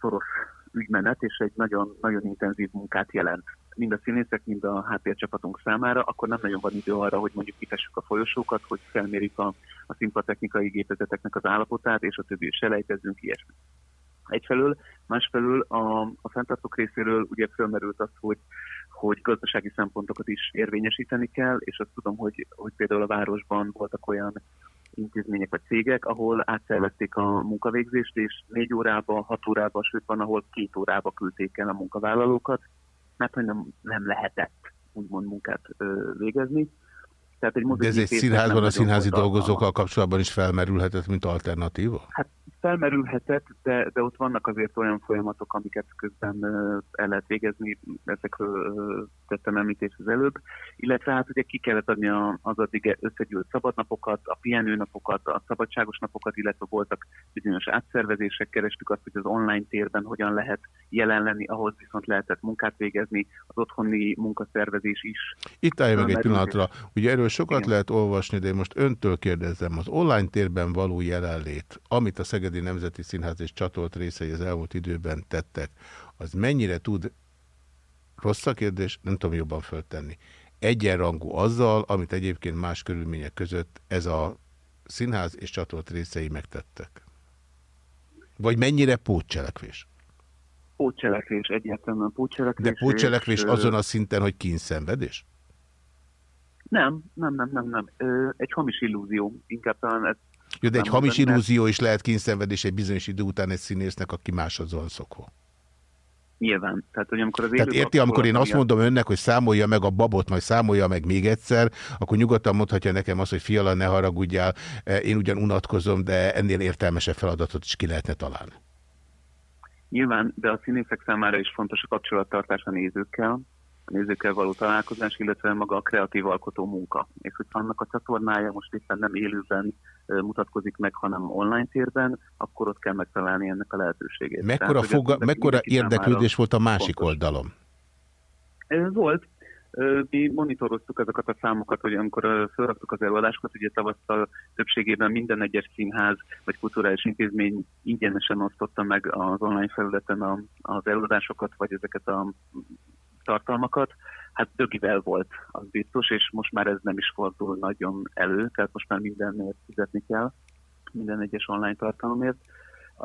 szoros ügymenet, és egy nagyon, nagyon intenzív munkát jelent mind a színészek, mind a háttércsapatunk számára, akkor nem nagyon van idő arra, hogy mondjuk kitessük a folyosókat, hogy felmérjük a, a színpadtechnikai gépezeteknek az állapotát, és a többi is elejtezzünk ilyesmit. Egyfelől, másfelől a, a fenntartók részéről ugye felmerült az, hogy, hogy gazdasági szempontokat is érvényesíteni kell, és azt tudom, hogy, hogy például a városban voltak olyan intézmények vagy cégek, ahol átszervezték a munkavégzést, és négy órába, hat órába, sőt van, ahol két órába küldték el a munkavállalókat, mert hogy nem, nem lehetett úgymond munkát ö, végezni. Tehát egy De ez egy színházban a színházi dolgozókkal kapcsolatban is felmerülhetett, mint alternatíva? Hát felmerülhetett, de, de ott vannak azért olyan folyamatok, amiket közben el lehet végezni, ezekről tettem említést az előbb, illetve hát ugye ki kellett adni az addig összegyűlt szabadnapokat, a pihenőnapokat, a szabadságos napokat, illetve voltak bizonyos átszervezések, kerestük azt, hogy az online térben hogyan lehet jelen lenni, ahhoz viszont lehetett munkát végezni, az otthoni munkaszervezés is. Itt állj meg egy pillanatra, ugye erről sokat Igen. lehet olvasni, de én most öntől kérdezem, az online térben való jelenlét, amit a Szegedi Nemzeti Színház és csatolt részei az elmúlt időben tettek, az mennyire tud, rossz a kérdés, nem tudom jobban föltenni, egyenrangú azzal, amit egyébként más körülmények között ez a színház és csatolt részei megtettek? Vagy mennyire pótcselekvés? Pótcselekvés, egyértelműen pótcselekvés. De pótcselekvés és, azon a szinten, hogy kínszenvedés? Nem, nem, nem, nem, nem. Egy hamis illúzió. Inkább talán ez jó, de egy hamis mondani, illúzió is lehet kínszenvedés egy bizonyos idő után egy színésznek, aki máshoz van szokva. Nyilván. Tehát, hogy amikor az Tehát érti, amikor én azt mondom önnek, hogy számolja meg a babot, majd számolja meg még egyszer, akkor nyugodtan mondhatja nekem azt, hogy fiala, ne haragudjál, én ugyan unatkozom, de ennél értelmesebb feladatot is ki lehetne találni. Nyilván, de a színészek számára is fontos a kapcsolattartás a nézőkkel, nézőkkel való találkozás, illetve maga a kreatív alkotó munka. És hogy annak a csatornája most éppen nem élőben mutatkozik meg, hanem online térben, akkor ott kell megtalálni ennek a lehetőségét. Mekkora, Tehát, foga, mekkora érdeklődés volt a másik fontos. oldalon? Ez volt. Mi monitoroztuk ezeket a számokat, hogy amikor felraktuk az előadásokat, ugye tavasszal többségében minden egyes színház vagy kulturális intézmény ingyenesen osztotta meg az online felületen az előadásokat, vagy ezeket a tartalmakat, hát dögivel volt, az biztos, és most már ez nem is fordul nagyon elő, tehát most már mindenért fizetni kell, minden egyes online tartalomért.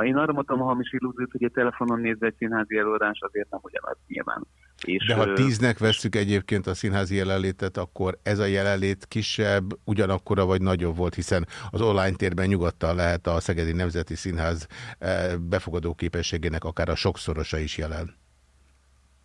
Én arra mondtam a hamis illúziót, hogy egy telefonon nézve egy színházi előadás azért nem ugyanaz nyilván. És, De ha tíznek vesszük egyébként a színházi jelenlétet, akkor ez a jelenlét kisebb, ugyanakkora vagy nagyobb volt, hiszen az online térben nyugodtan lehet a Szegedi Nemzeti Színház befogadó képességének akár a sokszorosa is jelen.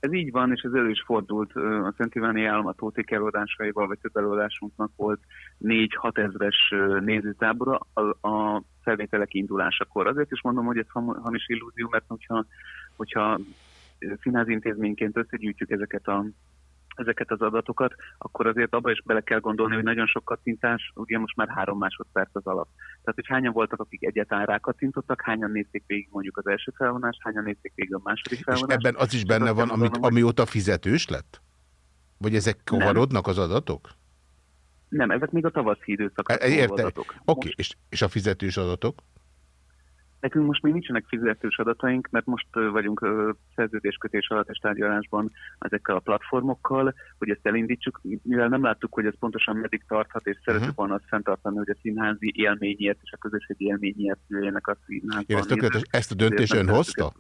Ez így van, és ez elő is fordult a Szent Iváni állam a Tóték előadásaival, vagy több előadásunknak volt 4-6 ezres nézőtábora a, a felvételek indulásakor. Azért is mondom, hogy ez hamis illúzió, mert hogyha, hogyha színházintézményként összegyűjtjük ezeket a ezeket az adatokat, akkor azért abba is bele kell gondolni, hogy nagyon sok kattintás, ugye most már három másodperc az alap. Tehát, hogy hányan voltak, akik egyáltalán rákattintottak, hányan nézték végig mondjuk az első felvonást, hányan nézték végig a második felvonást. És ebben az is benne van, amit, amióta fizetős lett? Vagy ezek kovarodnak az adatok? Nem, ezek még a tavaszi időszak. Értem. Oké, okay. és, és a fizetős adatok? Nekünk most még nincsenek fizetős adataink, mert most vagyunk szerződéskötés alatt és tárgyalásban ezekkel a platformokkal, hogy ezt elindítsuk, mivel nem láttuk, hogy ez pontosan meddig tarthat, és szeretjük uh-huh. volna azt fenntartani, hogy a színházi élményért és a közösségi élményért jöjjenek a színházban. Én ezt, tökéletes, ezt a döntést ön hozta?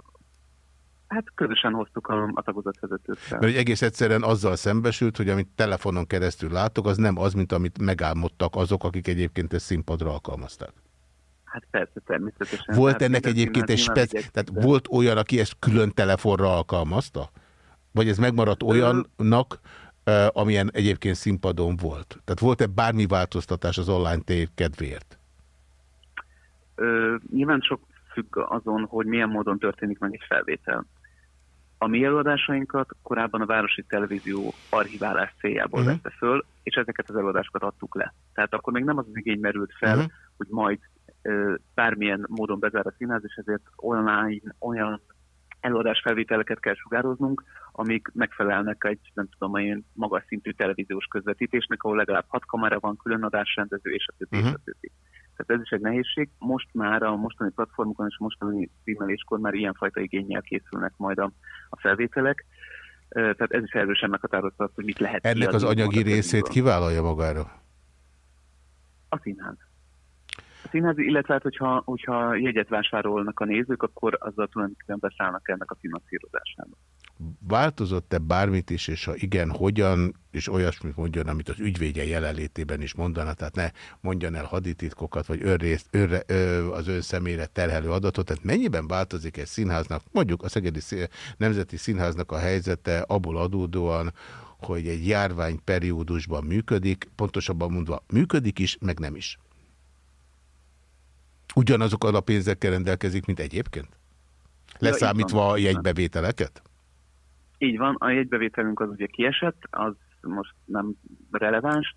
Hát közösen hoztuk a, a tagozatvezetőkkel. Mert egész egyszerűen azzal szembesült, hogy amit telefonon keresztül látok, az nem az, mint amit megálmodtak azok, akik egyébként ezt színpadra alkalmazták. Hát persze, természetesen. Volt hát ennek egyébként egy spec... Tehát volt olyan, aki ezt külön telefonra alkalmazta? Vagy ez megmaradt olyannak, amilyen egyébként színpadon volt? Tehát volt-e bármi változtatás az online tév kedvéért? Ö, nyilván sok függ azon, hogy milyen módon történik meg egy felvétel. A mi előadásainkat korábban a Városi Televízió archiválás céljából uh mhm. -huh. vette föl, és ezeket az előadásokat adtuk le. Tehát akkor még nem az, az igény merült fel, uh mhm. -huh. hogy majd bármilyen módon bezár a színház, és ezért online olyan előadás felvételeket kell sugároznunk, amik megfelelnek egy, nem tudom, ilyen magas szintű televíziós közvetítésnek, ahol legalább hat kamera van, külön adásrendező, és a többi, uh-huh. és a mhm. többi. Tehát ez is egy nehézség. Most már a mostani platformokon és a mostani címeléskor már ilyenfajta igényel készülnek majd a, a felvételek. Tehát ez is erősen meghatározta hogy mit lehet Ennek az anyagi részét kivállalja magára? A színház színház, illetve hát, hogyha, hogyha jegyet vásárolnak a nézők, akkor azzal tulajdonképpen beszállnak ennek a finanszírozásába. Változott-e bármit is, és ha igen, hogyan, és olyasmit mondjon, amit az ügyvédje jelenlétében is mondana, tehát ne mondjon el hadititkokat, vagy önrészt, önre, ö, az ön személyre terhelő adatot, tehát mennyiben változik egy színháznak, mondjuk a Szegedi Nemzeti Színháznak a helyzete abból adódóan, hogy egy járvány periódusban működik, pontosabban mondva működik is, meg nem is. Ugyanazokkal a pénzekkel rendelkezik, mint egyébként? Leszámítva a jegybevételeket? Így van, a jegybevételünk az ugye kiesett, az most nem releváns,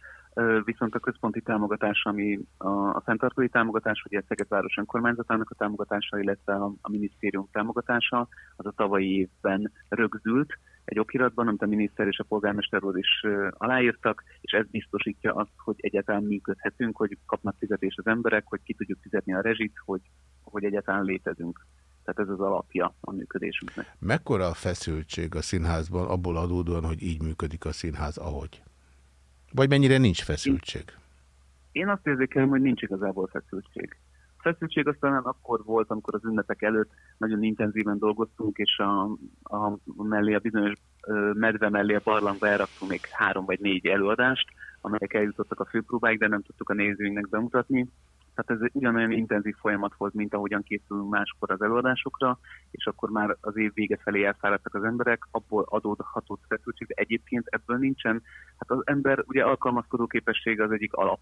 viszont a központi támogatás, ami a, a fenntartói támogatás, ugye a Szegedváros önkormányzatának a támogatása, illetve a, a minisztérium támogatása, az a tavalyi évben rögzült egy okiratban, amit a miniszter és a polgármester úr is aláírtak, és ez biztosítja azt, hogy egyáltalán működhetünk, hogy kapnak fizetést az emberek, hogy ki tudjuk fizetni a rezsit, hogy, hogy egyáltalán létezünk. Tehát ez az alapja a működésünknek. Mekkora a feszültség a színházban abból adódóan, hogy így működik a színház, ahogy? Vagy mennyire nincs feszültség? Én azt érzékelem, hogy nincs igazából feszültség. Feszültség aztán akkor volt, amikor az ünnepek előtt nagyon intenzíven dolgoztunk, és a, a mellé, a bizonyos medve mellé a barlangba elraktunk még három vagy négy előadást, amelyek eljutottak a főpróbáig, de nem tudtuk a nézőinknek bemutatni. Tehát ez ugyanolyan intenzív folyamat volt, mint ahogyan készülünk máskor az előadásokra, és akkor már az év vége felé elfáradtak az emberek, abból adódhatott feszültség, de egyébként ebből nincsen. Hát az ember ugye alkalmazkodó képessége az egyik alap,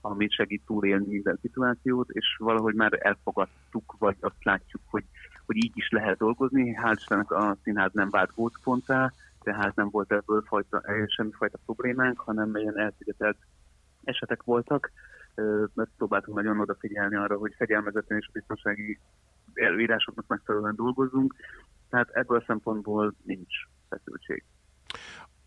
amit segít túlélni minden szituációt, és valahogy már elfogadtuk, vagy azt látjuk, hogy, hogy így is lehet dolgozni. Hál' Istennek a színház nem vált gócponttá, tehát nem volt ebből fajta, semmifajta problémánk, hanem ilyen elszigetelt esetek voltak mert próbáltunk nagyon odafigyelni arra, hogy fegyelmezetten és biztonsági előírásoknak megfelelően dolgozzunk, tehát ebből a szempontból nincs feszültség.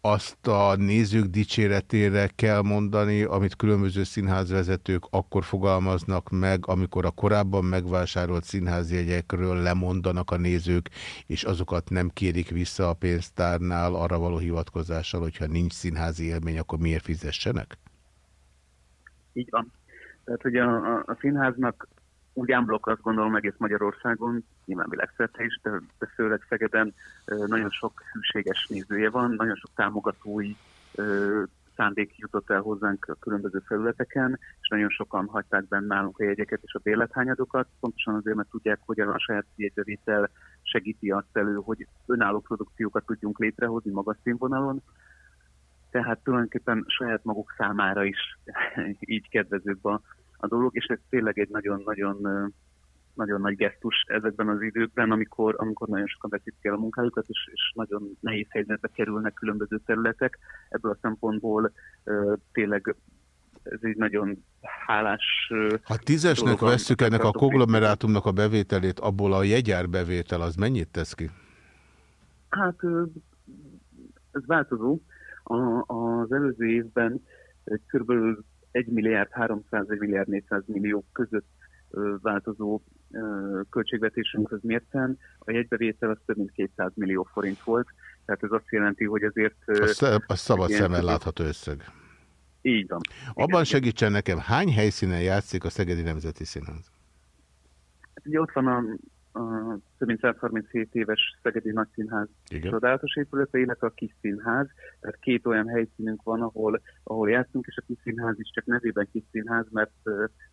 Azt a nézők dicséretére kell mondani, amit különböző színházvezetők akkor fogalmaznak meg, amikor a korábban megvásárolt színházjegyekről lemondanak a nézők, és azokat nem kérik vissza a pénztárnál arra való hivatkozással, hogyha nincs színházi élmény, akkor miért fizessenek? Így van. Tehát, hogy a, a, a színháznak úgy ámblok azt gondolom egész Magyarországon, nyilván világszerte is, de, de főleg Szegeden nagyon sok hűséges nézője van, nagyon sok támogatói szándék jutott el hozzánk a különböző felületeken, és nagyon sokan hagyták benne nálunk a jegyeket és a bérlethányadokat, pontosan azért, mert tudják, hogy a saját jegybevétel segíti azt elő, hogy önálló produkciókat tudjunk létrehozni magas színvonalon, tehát tulajdonképpen saját maguk számára is így kedvezőbb a, a dolog, és ez tényleg egy nagyon-nagyon nagyon nagy gesztus ezekben az időkben, amikor, amikor nagyon sokan veszítik el a munkájukat, és, és nagyon nehéz helyzetbe kerülnek különböző területek. Ebből a szempontból tényleg ez egy nagyon hálás... Ha tízesnek vesszük ennek a konglomerátumnak a bevételét, abból a jegyárbevétel az mennyit tesz ki? Hát ez változó. A, az előző évben kb. 1 milliárd 300, 1 milliárd 400 millió között változó költségvetésünkhöz mérten. A jegybevétel az több mint 200 millió forint volt, tehát ez azt jelenti, hogy azért... A, szabad szemmel látható összeg. Így van. Abban segítsen nekem, hány helyszínen játszik a Szegedi Nemzeti Színház? Ugye ott van a a több mint 137 éves Szegedi Nagyszínház Igen. csodálatos épületeinek a kis színház. Tehát két olyan helyszínünk van, ahol, ahol játszunk, és a kis színház is csak nevében kis színház, mert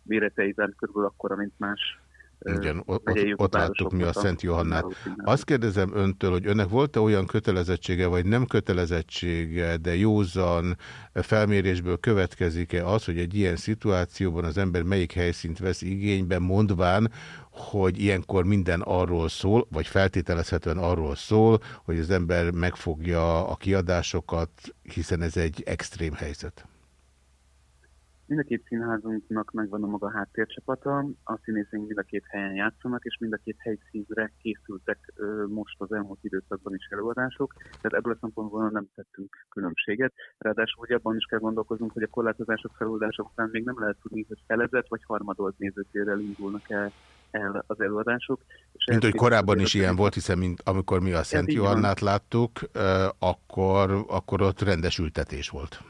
méreteiben körülbelül akkora, mint más igen, ott, ott láttuk mi a Szent Johannát. Azt kérdezem öntől, hogy önnek volt-e olyan kötelezettsége, vagy nem kötelezettsége, de józan felmérésből következik-e az, hogy egy ilyen szituációban az ember melyik helyszínt vesz igénybe, mondván, hogy ilyenkor minden arról szól, vagy feltételezhetően arról szól, hogy az ember megfogja a kiadásokat, hiszen ez egy extrém helyzet. Mind a két színházunknak megvan a maga háttércsapata, a színészeink mind a két helyen játszanak, és mind a két helyszínre készültek most az elmúlt időszakban is előadások, tehát ebből a szempontból nem tettünk különbséget. Ráadásul ugye abban is kell gondolkoznunk, hogy a korlátozások feloldások után még nem lehet tudni, hogy felezett vagy harmadolt nézőtérrel indulnak el el az előadások. És mint hogy korábban is ilyen volt, hiszen mint amikor mi a Szent Johannát láttuk, akkor, akkor ott rendesültetés volt.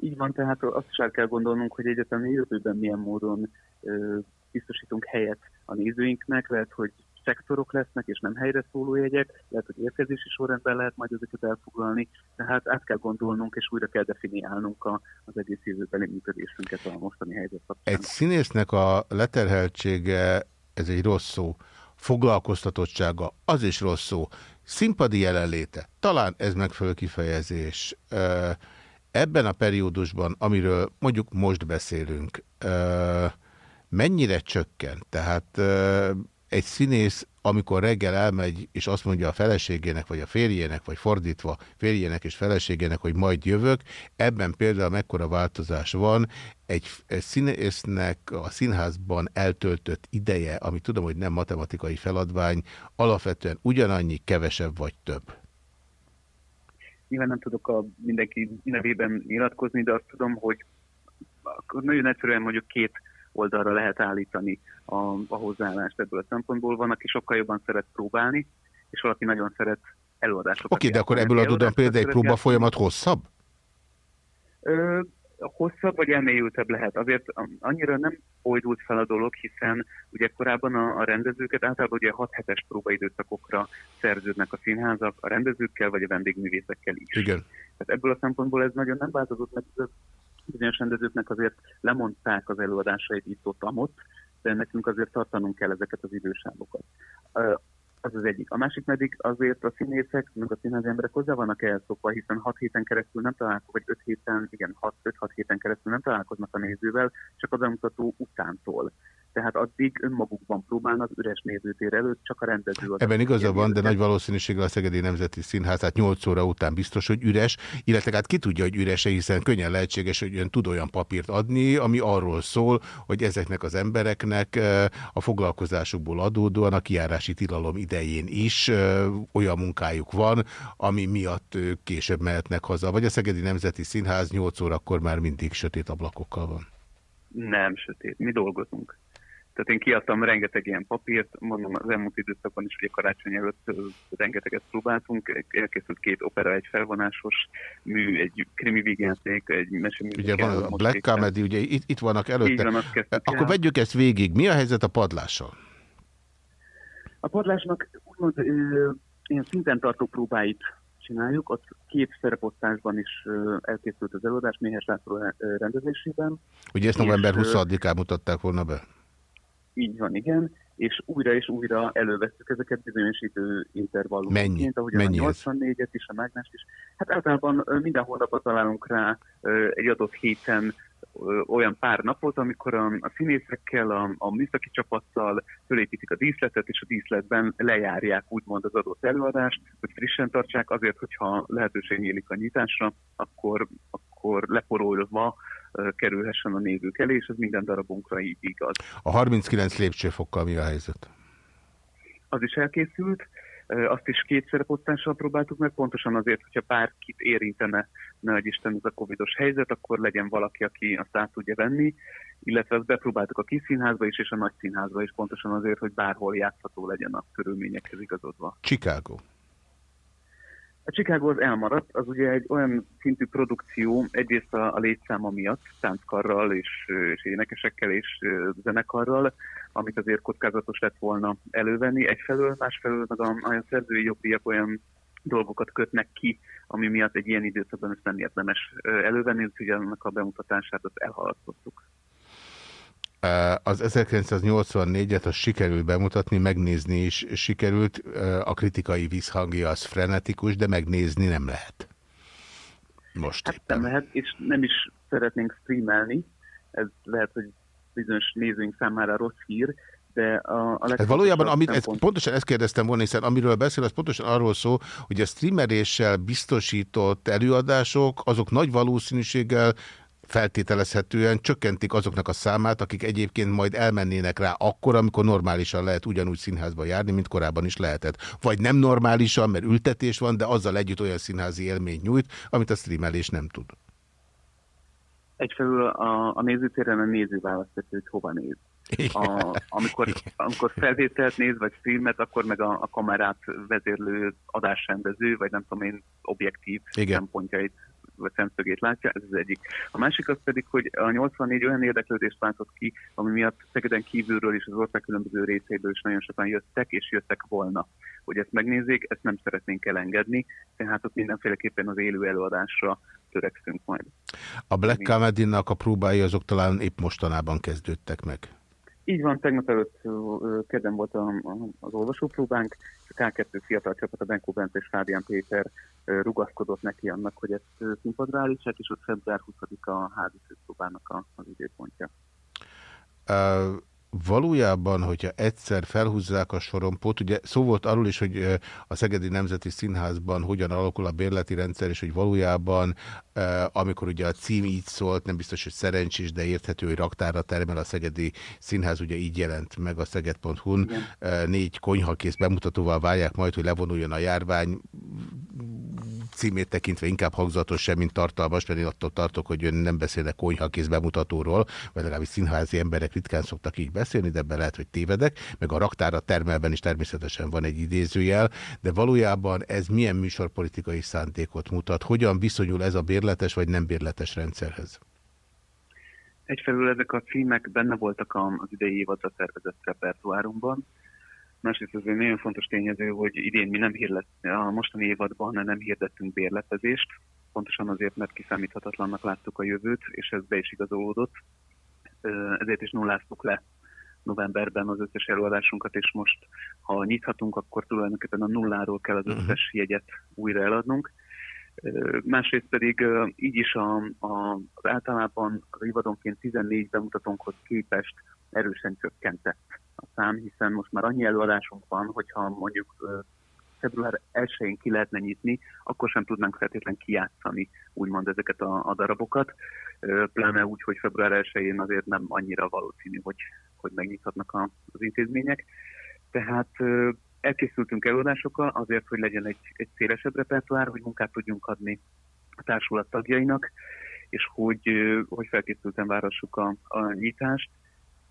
Így van, tehát azt is el kell gondolnunk, hogy egyetem jövőben milyen módon ö, biztosítunk helyet a nézőinknek, lehet, hogy szektorok lesznek, és nem helyre szóló jegyek, lehet, hogy érkezési sorrendben lehet majd ezeket elfoglalni, tehát át kell gondolnunk, és újra kell definiálnunk a, az egész jövőbeli működésünket a mostani helyzet kapcsán. Egy színésznek a leterheltsége, ez egy rossz szó, foglalkoztatottsága, az is rossz szó. színpadi jelenléte, talán ez megfelelő kifejezés, ebben a periódusban, amiről mondjuk most beszélünk, mennyire csökken? Tehát egy színész, amikor reggel elmegy, és azt mondja a feleségének, vagy a férjének, vagy fordítva férjének és feleségének, hogy majd jövök, ebben például mekkora változás van, egy színésznek a színházban eltöltött ideje, ami tudom, hogy nem matematikai feladvány, alapvetően ugyanannyi, kevesebb vagy több. Nyilván nem tudok a mindenki nevében nyilatkozni, de azt tudom, hogy nagyon egyszerűen mondjuk két oldalra lehet állítani a, a hozzáállást ebből a szempontból. Van, aki sokkal jobban szeret próbálni, és valaki nagyon szeret előadásokat. Oké, okay, de akkor ebből adódóan például egy próba folyamat hosszabb? Ö, hosszabb vagy elmélyültebb lehet. Azért annyira nem oldult fel a dolog, hiszen ugye korábban a, a rendezőket általában ugye 6 hetes próbaidőszakokra szerződnek a színházak a rendezőkkel vagy a vendégművészekkel is. Igen. Tehát ebből a szempontból ez nagyon nem változott, mert bizonyos rendezőknek azért lemondták az előadásait itt ott amott, de nekünk azért tartanunk kell ezeket az idősávokat. Az az egyik. A másik pedig azért a színészek, meg a színházi emberek hozzá vannak elszokva, hiszen 6 héten keresztül nem találkoznak, vagy 5 héten, igen, 5-6 héten keresztül nem találkoznak a nézővel, csak a bemutató utántól tehát addig önmagukban próbálnak üres nézőtér előtt, csak a rendező az. Ebben igaza van, de nagy valószínűséggel a Szegedi Nemzeti Színház, hát 8 óra után biztos, hogy üres, illetve hát ki tudja, hogy üres hiszen könnyen lehetséges, hogy ön tud olyan papírt adni, ami arról szól, hogy ezeknek az embereknek a foglalkozásukból adódóan a kiárási tilalom idején is olyan munkájuk van, ami miatt később mehetnek haza. Vagy a Szegedi Nemzeti Színház 8 órakor már mindig sötét ablakokkal van. Nem sötét, mi dolgozunk. Tehát én kiadtam rengeteg ilyen papírt, mondom az elmúlt időszakban is, hogy a karácsony előtt rengeteget próbáltunk, elkészült két opera, egy felvonásos mű, egy krimi vígjáték, egy mesemű. Ugye van a Black Comedy, ugye itt, itt vannak előtte. Van, Akkor el. vegyük ezt végig. Mi a helyzet a padlással? A padlásnak úgymond ilyen szinten tartó próbáit csináljuk, ott két szereposztásban is elkészült az előadás, Méhes László rendezésében. Ugye ezt november 20-án mutatták volna be? Így van, igen, és újra és újra előveszük ezeket bizonyos időintervallumként, Mennyi? ahogy Mennyi a 84-et is, a mágnást is. Hát általában minden hónapot találunk rá egy adott héten olyan pár napot, amikor a, a színészekkel, a, a műszaki csapattal fölépítik a díszletet, és a díszletben lejárják úgymond az adott előadást, hogy frissen tartsák, azért, hogyha lehetőség nyílik a nyitásra, akkor, akkor leporolva kerülhessen a nézők elé, és ez minden darabunkra így igaz. A 39 lépcsőfokkal mi a helyzet? Az is elkészült, azt is kétszer pottással próbáltuk meg, pontosan azért, hogyha bárkit érintene, ne egy Isten ez a covidos helyzet, akkor legyen valaki, aki azt át tudja venni, illetve azt bepróbáltuk a kis színházba is, és a nagy színházba is, pontosan azért, hogy bárhol játszható legyen a körülményekhez igazodva. Chicago. A Chicago az elmaradt, az ugye egy olyan szintű produkció, egyrészt a, a létszáma miatt, tánckarral és, és énekesekkel és zenekarral, amit azért kockázatos lett volna elővenni egyfelől, másfelől meg a, a szerzői jogdíjak olyan dolgokat kötnek ki, ami miatt egy ilyen időszakban ezt nem érdemes elővenni, úgyhogy annak a bemutatását azt elhalasztottuk. Az 1984-et az sikerült bemutatni, megnézni is sikerült. A kritikai vízhangja az frenetikus, de megnézni nem lehet. Most hát nem lehet, és nem is szeretnénk streamelni. Ez lehet, hogy bizonyos nézőink számára rossz hír, de a, a hát valójában, amit, ez, pontosan ezt kérdeztem volna, hiszen amiről beszél, az pontosan arról szól, hogy a streameréssel biztosított előadások, azok nagy valószínűséggel feltételezhetően csökkentik azoknak a számát, akik egyébként majd elmennének rá akkor, amikor normálisan lehet ugyanúgy színházba járni, mint korábban is lehetett. Vagy nem normálisan, mert ültetés van, de azzal együtt olyan színházi élményt nyújt, amit a streamelés nem tud. Egyfelől a, a nézőtéren a néző választja, hogy hova néz. A, amikor, amikor felvételt néz, vagy streamet, akkor meg a, a kamerát vezérlő adásrendező, vagy nem tudom én, objektív Igen. szempontjait vagy szemszögét látja, ez az egyik. A másik az pedig, hogy a 84 olyan érdeklődést váltott ki, ami miatt Szegeden kívülről és az ország különböző részeiből is nagyon sokan jöttek, és jöttek volna. Hogy ezt megnézzék, ezt nem szeretnénk elengedni, tehát ott mindenféleképpen az élő előadásra törekszünk majd. A Black comedy a próbái azok talán épp mostanában kezdődtek meg. Így van, tegnap előtt kedden volt az olvasópróbánk, K2 fiatal csapat, a Benkó Bence és Fábián Péter rugaszkodott neki annak, hogy ezt színpadra állítsák, és ott február 20-a a házi főszobának az időpontja. Uh, valójában, hogyha egyszer felhúzzák a sorompót, ugye szó volt arról is, hogy a Szegedi Nemzeti Színházban hogyan alakul a bérleti rendszer, és hogy valójában, amikor ugye a cím így szólt, nem biztos, hogy szerencsés, de érthető, hogy raktára termel a Szegedi Színház, ugye így jelent meg a szeged.hu-n. Négy konyhakész bemutatóval várják majd, hogy levonuljon a járvány címét tekintve inkább hangzatos sem, mint tartalmas, mert én attól tartok, hogy ön nem beszélnek konyhakész bemutatóról, vagy legalábbis színházi emberek ritkán szoktak így beszélni, de ebben lehet, hogy tévedek, meg a raktára termelben is természetesen van egy idézőjel, de valójában ez milyen műsorpolitikai szándékot mutat? Hogyan viszonyul ez a bérletes vagy nem bérletes rendszerhez? Egyfelől ezek a címek benne voltak az idei évadra tervezett repertoárunkban, Másrészt ez egy nagyon fontos tényező, hogy idén mi nem hirdet, a mostani évadban nem hirdettünk bérletezést, pontosan azért, mert kiszámíthatatlannak láttuk a jövőt, és ez be is igazolódott. Ezért is nulláztuk le novemberben az összes előadásunkat, és most, ha nyithatunk, akkor tulajdonképpen a nulláról kell az mhm. összes jegyet újra eladnunk. Másrészt pedig így is a, a, az általában az évadonként 14 bemutatónkhoz képest erősen csökkentett a szám, hiszen most már annyi előadásunk van, hogyha mondjuk február 1-én ki lehetne nyitni, akkor sem tudnánk feltétlenül kijátszani úgymond ezeket a, a darabokat, pláne úgy, hogy február 1-én azért nem annyira valószínű, hogy, hogy megnyithatnak a, az intézmények. Tehát elkészültünk előadásokkal azért, hogy legyen egy, egy szélesebb repertoár, hogy munkát tudjunk adni a társulat tagjainak, és hogy, hogy felkészülten várassuk a, a nyitást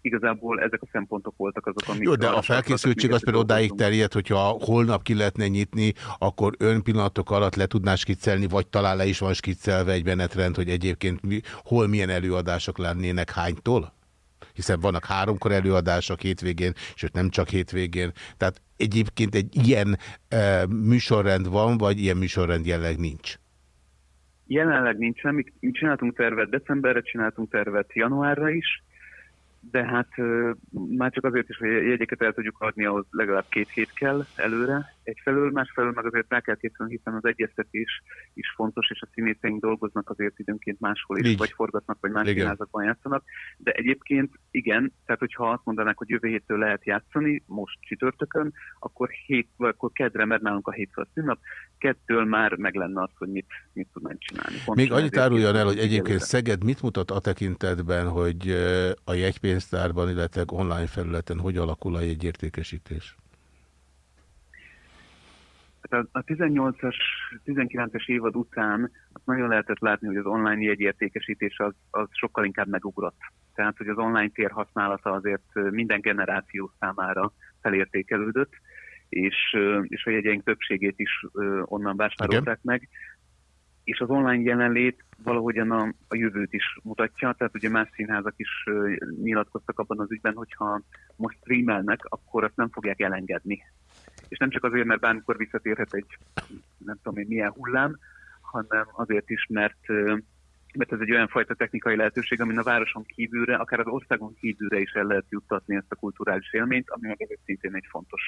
igazából ezek a szempontok voltak azok, amik... Jó, de a felkészültség az például odáig terjed, hogyha holnap ki lehetne nyitni, akkor ön pillanatok alatt le tudná skiccelni, vagy talán le is van skiccelve egy menetrend, hogy egyébként mi, hol milyen előadások lennének hánytól? Hiszen vannak háromkor előadások hétvégén, sőt nem csak hétvégén. Tehát egyébként egy ilyen e, műsorrend van, vagy ilyen műsorrend jelleg nincs? Jelenleg nincsen. Mi, mi csináltunk tervet decemberre, csináltunk tervet januárra is, de hát már csak azért is, hogy jegyeket el tudjuk adni, ahhoz legalább két hét kell előre egyfelől, másfelől meg azért rá kell készülni, hiszen az egyeztetés is fontos, és a színészeink dolgoznak azért időnként máshol is, Így. vagy forgatnak, vagy más színházakban játszanak, de egyébként igen, tehát hogyha azt mondanák, hogy jövő héttől lehet játszani, most csütörtökön, akkor, hét, vagy akkor kedre, mert nálunk a hétfő szünnap, kettől már meg lenne az, hogy mit, mit tudnánk csinálni. Pontosan Még annyit áruljon el, hogy egyébként. Szeged mit mutat a tekintetben, hogy a jegypénztárban, illetve online felületen hogy alakul a jegyértékesítés? Hát a 18-as, 19-es évad után azt nagyon lehetett látni, hogy az online jegyértékesítés az, az sokkal inkább megugrott. Tehát, hogy az online tér használata azért minden generáció számára felértékelődött, és, és a jegyeink többségét is onnan vásárolták meg. És az online jelenlét valahogyan a, a jövőt is mutatja, tehát ugye más színházak is nyilatkoztak abban az ügyben, hogyha most streamelnek, akkor azt nem fogják elengedni és nem csak azért, mert bármikor visszatérhet egy nem tudom én milyen hullám, hanem azért is, mert mert ez egy olyan fajta technikai lehetőség, amin a városon kívülre, akár az országon kívülre is el lehet juttatni ezt a kulturális élményt, ami meg ezért szintén egy fontos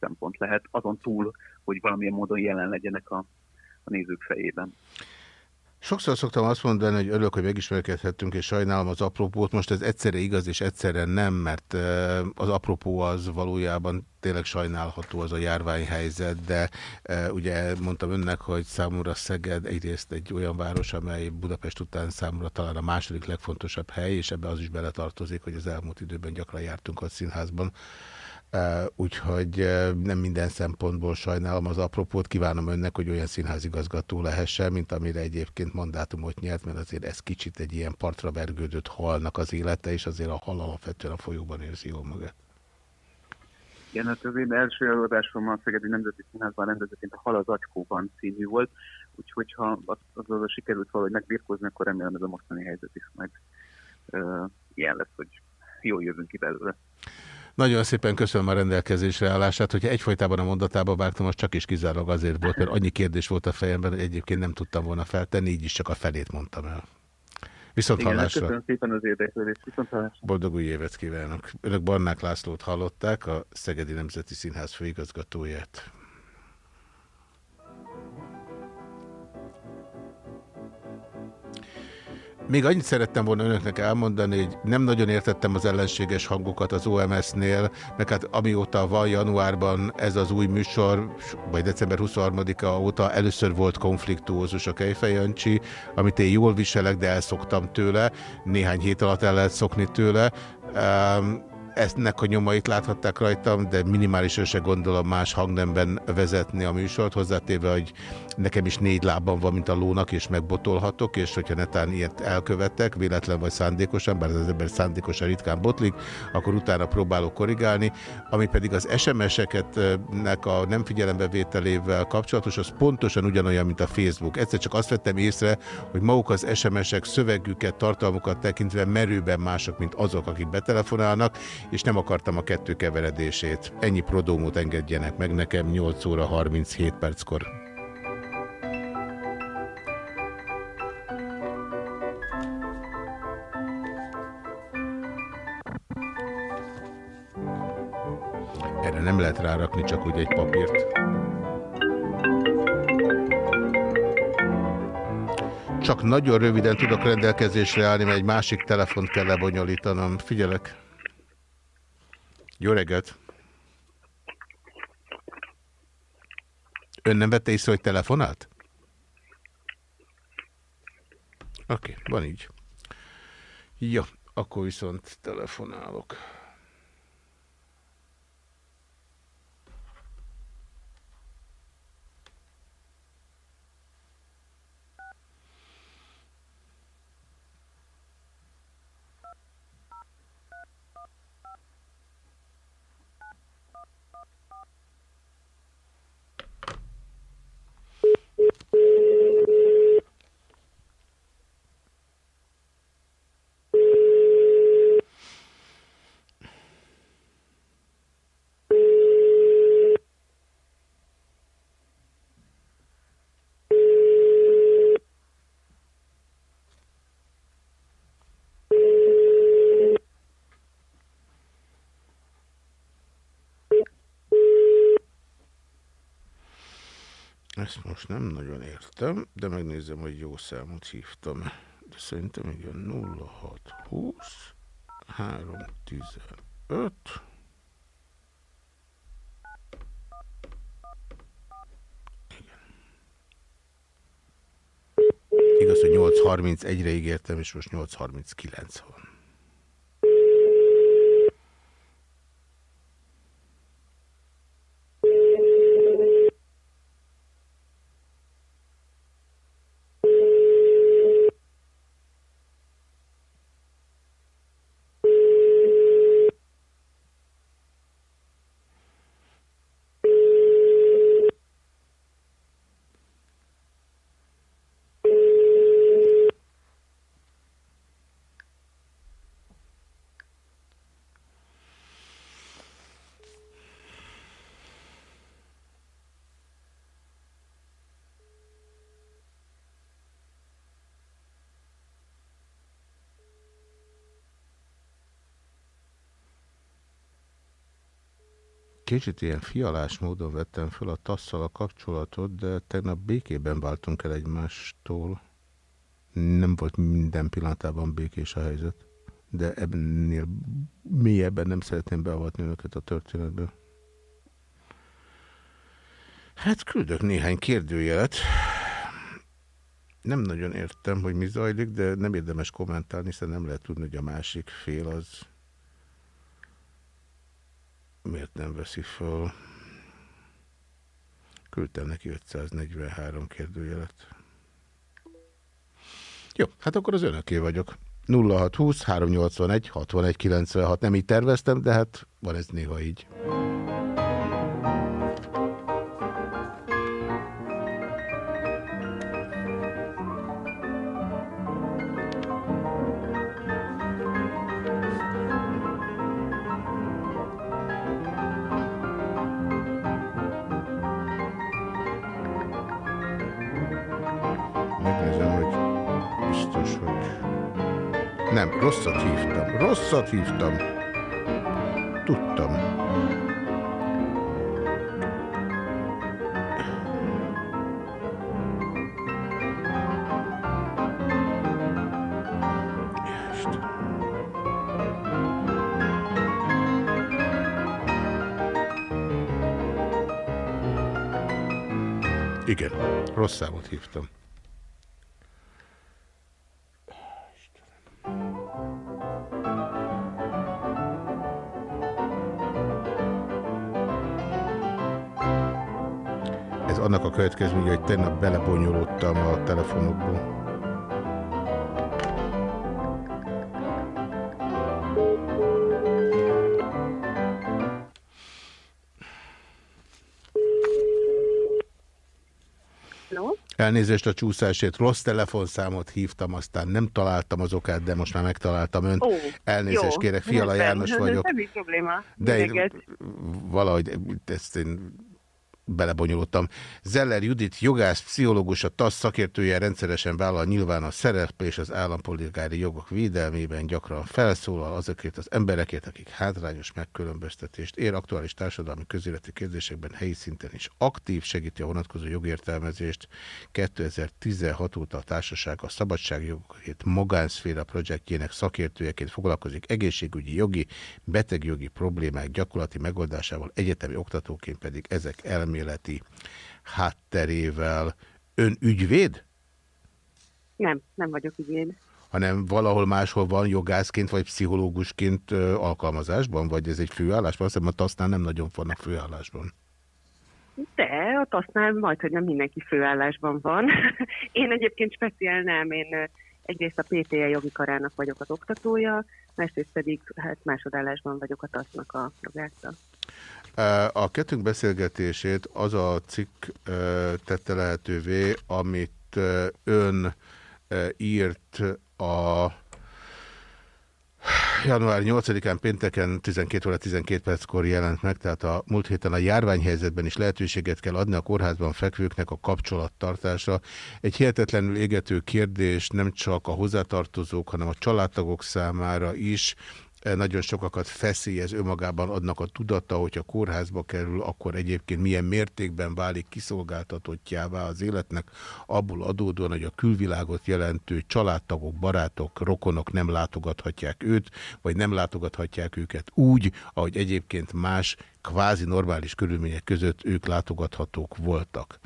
szempont lehet, azon túl, hogy valamilyen módon jelen legyenek a, a nézők fejében. Sokszor szoktam azt mondani, hogy örülök, hogy megismerkedhettünk, és sajnálom az apropót. Most ez egyszerre igaz, és egyszerre nem, mert az apropó az valójában tényleg sajnálható az a járványhelyzet, de ugye mondtam önnek, hogy számomra Szeged egyrészt egy olyan város, amely Budapest után számomra talán a második legfontosabb hely, és ebbe az is beletartozik, hogy az elmúlt időben gyakran jártunk a színházban. Úgyhogy nem minden szempontból sajnálom az apropót. Kívánom önnek, hogy olyan színházigazgató lehessen, mint amire egyébként mandátumot nyert, mert azért ez kicsit egy ilyen partra vergődött halnak az élete, és azért a hal alapvetően a folyóban érzi jól magát. Igen, hát az én első előadásom a Szegedi Nemzeti Színházban rendezőként a Hal az Acskóban című volt, úgyhogy ha az, az, az sikerült valahogy megbirkózni, akkor remélem ez a mostani helyzet is majd uh, ilyen lesz, hogy jól jövünk ki belőle. Nagyon szépen köszönöm a rendelkezésre állását, hogyha egyfolytában a mondatába vágtam, az csak is kizárólag azért volt, mert annyi kérdés volt a fejemben, hogy egyébként nem tudtam volna feltenni, így is csak a felét mondtam el. Viszont Igen, hallásra. Köszönöm szépen az érdeklődést. Viszont hallásra. Boldog új évet kívánok. Önök Barnák Lászlót hallották, a Szegedi Nemzeti Színház főigazgatóját. Még annyit szerettem volna önöknek elmondani, hogy nem nagyon értettem az ellenséges hangokat az OMS-nél, meg hát amióta van januárban ez az új műsor, vagy december 23-a óta először volt konfliktuózus a Kejfej Jancsi, amit én jól viselek, de elszoktam tőle, néhány hét alatt el lehet szokni tőle. Um, Eztnek a nyomait láthatták rajtam, de minimálisan se gondolom más hangnemben vezetni a műsort, hozzátéve, hogy nekem is négy lábam van, mint a lónak, és megbotolhatok, és hogyha netán ilyet elkövettek, véletlen vagy szándékosan, bár az ember szándékosan ritkán botlik, akkor utána próbálok korrigálni, ami pedig az SMS-eket a nem figyelembevételével kapcsolatos, az pontosan ugyanolyan, mint a Facebook. Egyszer csak azt vettem észre, hogy maguk az SMS-ek szövegüket, tartalmukat tekintve merőben mások, mint azok, akik betelefonálnak, és nem akartam a kettő keveredését. Ennyi prodómot engedjenek meg nekem 8 óra 37 perckor. Erre nem lehet rárakni csak úgy egy papírt. Csak nagyon röviden tudok rendelkezésre állni, mert egy másik telefont kell lebonyolítanom. Figyelek! Jó reggelt! Ön nem vette észre, hogy telefonált? Oké, okay, van így. Jó, akkor viszont telefonálok. Ezt most nem nagyon értem, de megnézem, hogy jó számot hívtam. De szerintem igen, 0620 315 Igaz, hogy 8.31-re ígértem, és most 8.39 van. Kicsit ilyen fialás módon vettem fel a tasszal a kapcsolatot, de tegnap békében váltunk el egymástól. Nem volt minden pillanatában békés a helyzet, de ennél mélyebben nem szeretném beavatni önöket a történetbe. Hát küldök néhány kérdőjelet. Nem nagyon értem, hogy mi zajlik, de nem érdemes kommentálni, hiszen nem lehet tudni, hogy a másik fél az Miért nem veszi föl? Küldtem neki 543 kérdőjelet. Jó, hát akkor az önöké vagyok. 0620 381 61 96. Nem így terveztem, de hát van ez néha így. rosszat hívtam. Tudtam. Igen, rossz számot hívtam. Következménye, hogy tegnap belebonyolódtam a telefonokba. Elnézést a csúszásért, rossz telefonszámot hívtam, aztán nem találtam az okát, de most már megtaláltam önt. Ó, Elnézést jó, kérek, Fiala János vagyok. Semmi probléma. De én valahogy ezt én belebonyolódtam. Zeller Judit, jogász, pszichológus, a TASZ szakértője rendszeresen vállal nyilván a szerep és az állampolgári jogok védelmében gyakran felszólal azokért az emberekért, akik hátrányos megkülönböztetést ér aktuális társadalmi közéleti kérdésekben helyi szinten is aktív, segíti a vonatkozó jogértelmezést. 2016 óta a társaság a szabadságjogokért magánszféra projektjének szakértőjeként foglalkozik egészségügyi jogi, betegjogi problémák gyakorlati megoldásával, egyetemi oktatóként pedig ezek elmé elméleti hátterével. Ön ügyvéd? Nem, nem vagyok ügyvéd. Hanem valahol máshol van jogászként vagy pszichológusként alkalmazásban, vagy ez egy főállásban? Azt hiszem a tasznál nem nagyon vannak főállásban. De a tasznál majd, hogy nem mindenki főállásban van. én egyébként speciál nem, én egyrészt a PTA jogi karának vagyok az oktatója, másrészt pedig hát másodállásban vagyok a TASZ-nak a jogászta. A kettőnk beszélgetését az a cikk tette lehetővé, amit ön írt a január 8-án pénteken 12 óra 12 perckor jelent meg, tehát a múlt héten a járványhelyzetben is lehetőséget kell adni a kórházban fekvőknek a kapcsolattartásra. Egy hihetetlenül égető kérdés nem csak a hozzátartozók, hanem a családtagok számára is, nagyon sokakat feszélyez önmagában adnak a tudata, hogyha kórházba kerül, akkor egyébként milyen mértékben válik kiszolgáltatottjává az életnek, abból adódóan, hogy a külvilágot jelentő családtagok, barátok, rokonok nem látogathatják őt, vagy nem látogathatják őket úgy, ahogy egyébként más kvázi normális körülmények között ők látogathatók voltak.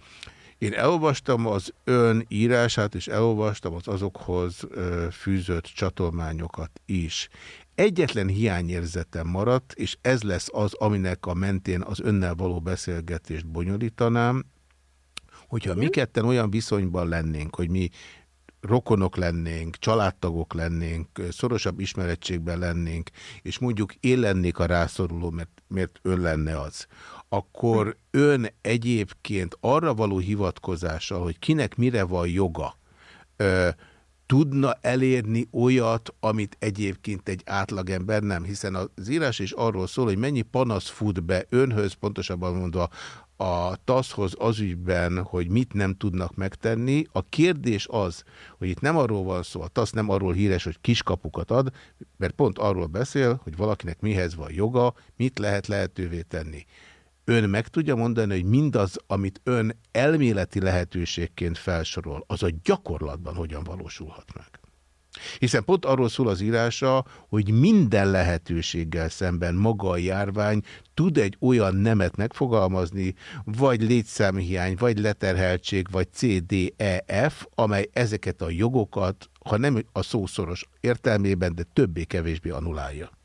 Én elolvastam az ön írását, és elolvastam az azokhoz fűzött csatolmányokat is egyetlen hiányérzetem maradt, és ez lesz az, aminek a mentén az önnel való beszélgetést bonyolítanám, hogyha mi ketten olyan viszonyban lennénk, hogy mi rokonok lennénk, családtagok lennénk, szorosabb ismerettségben lennénk, és mondjuk én lennék a rászoruló, mert, mert ön lenne az, akkor ön egyébként arra való hivatkozással, hogy kinek mire van joga, tudna elérni olyat, amit egyébként egy átlagember nem, hiszen az írás is arról szól, hogy mennyi panasz fut be önhöz, pontosabban mondva a TASZ-hoz az ügyben, hogy mit nem tudnak megtenni. A kérdés az, hogy itt nem arról van szó, a TASZ nem arról híres, hogy kiskapukat ad, mert pont arról beszél, hogy valakinek mihez van joga, mit lehet lehetővé tenni ön meg tudja mondani, hogy mindaz, amit ön elméleti lehetőségként felsorol, az a gyakorlatban hogyan valósulhat meg? Hiszen pont arról szól az írása, hogy minden lehetőséggel szemben maga a járvány tud egy olyan nemet megfogalmazni, vagy létszámhiány, vagy leterheltség, vagy CDEF, amely ezeket a jogokat, ha nem a szószoros értelmében, de többé-kevésbé anulálja.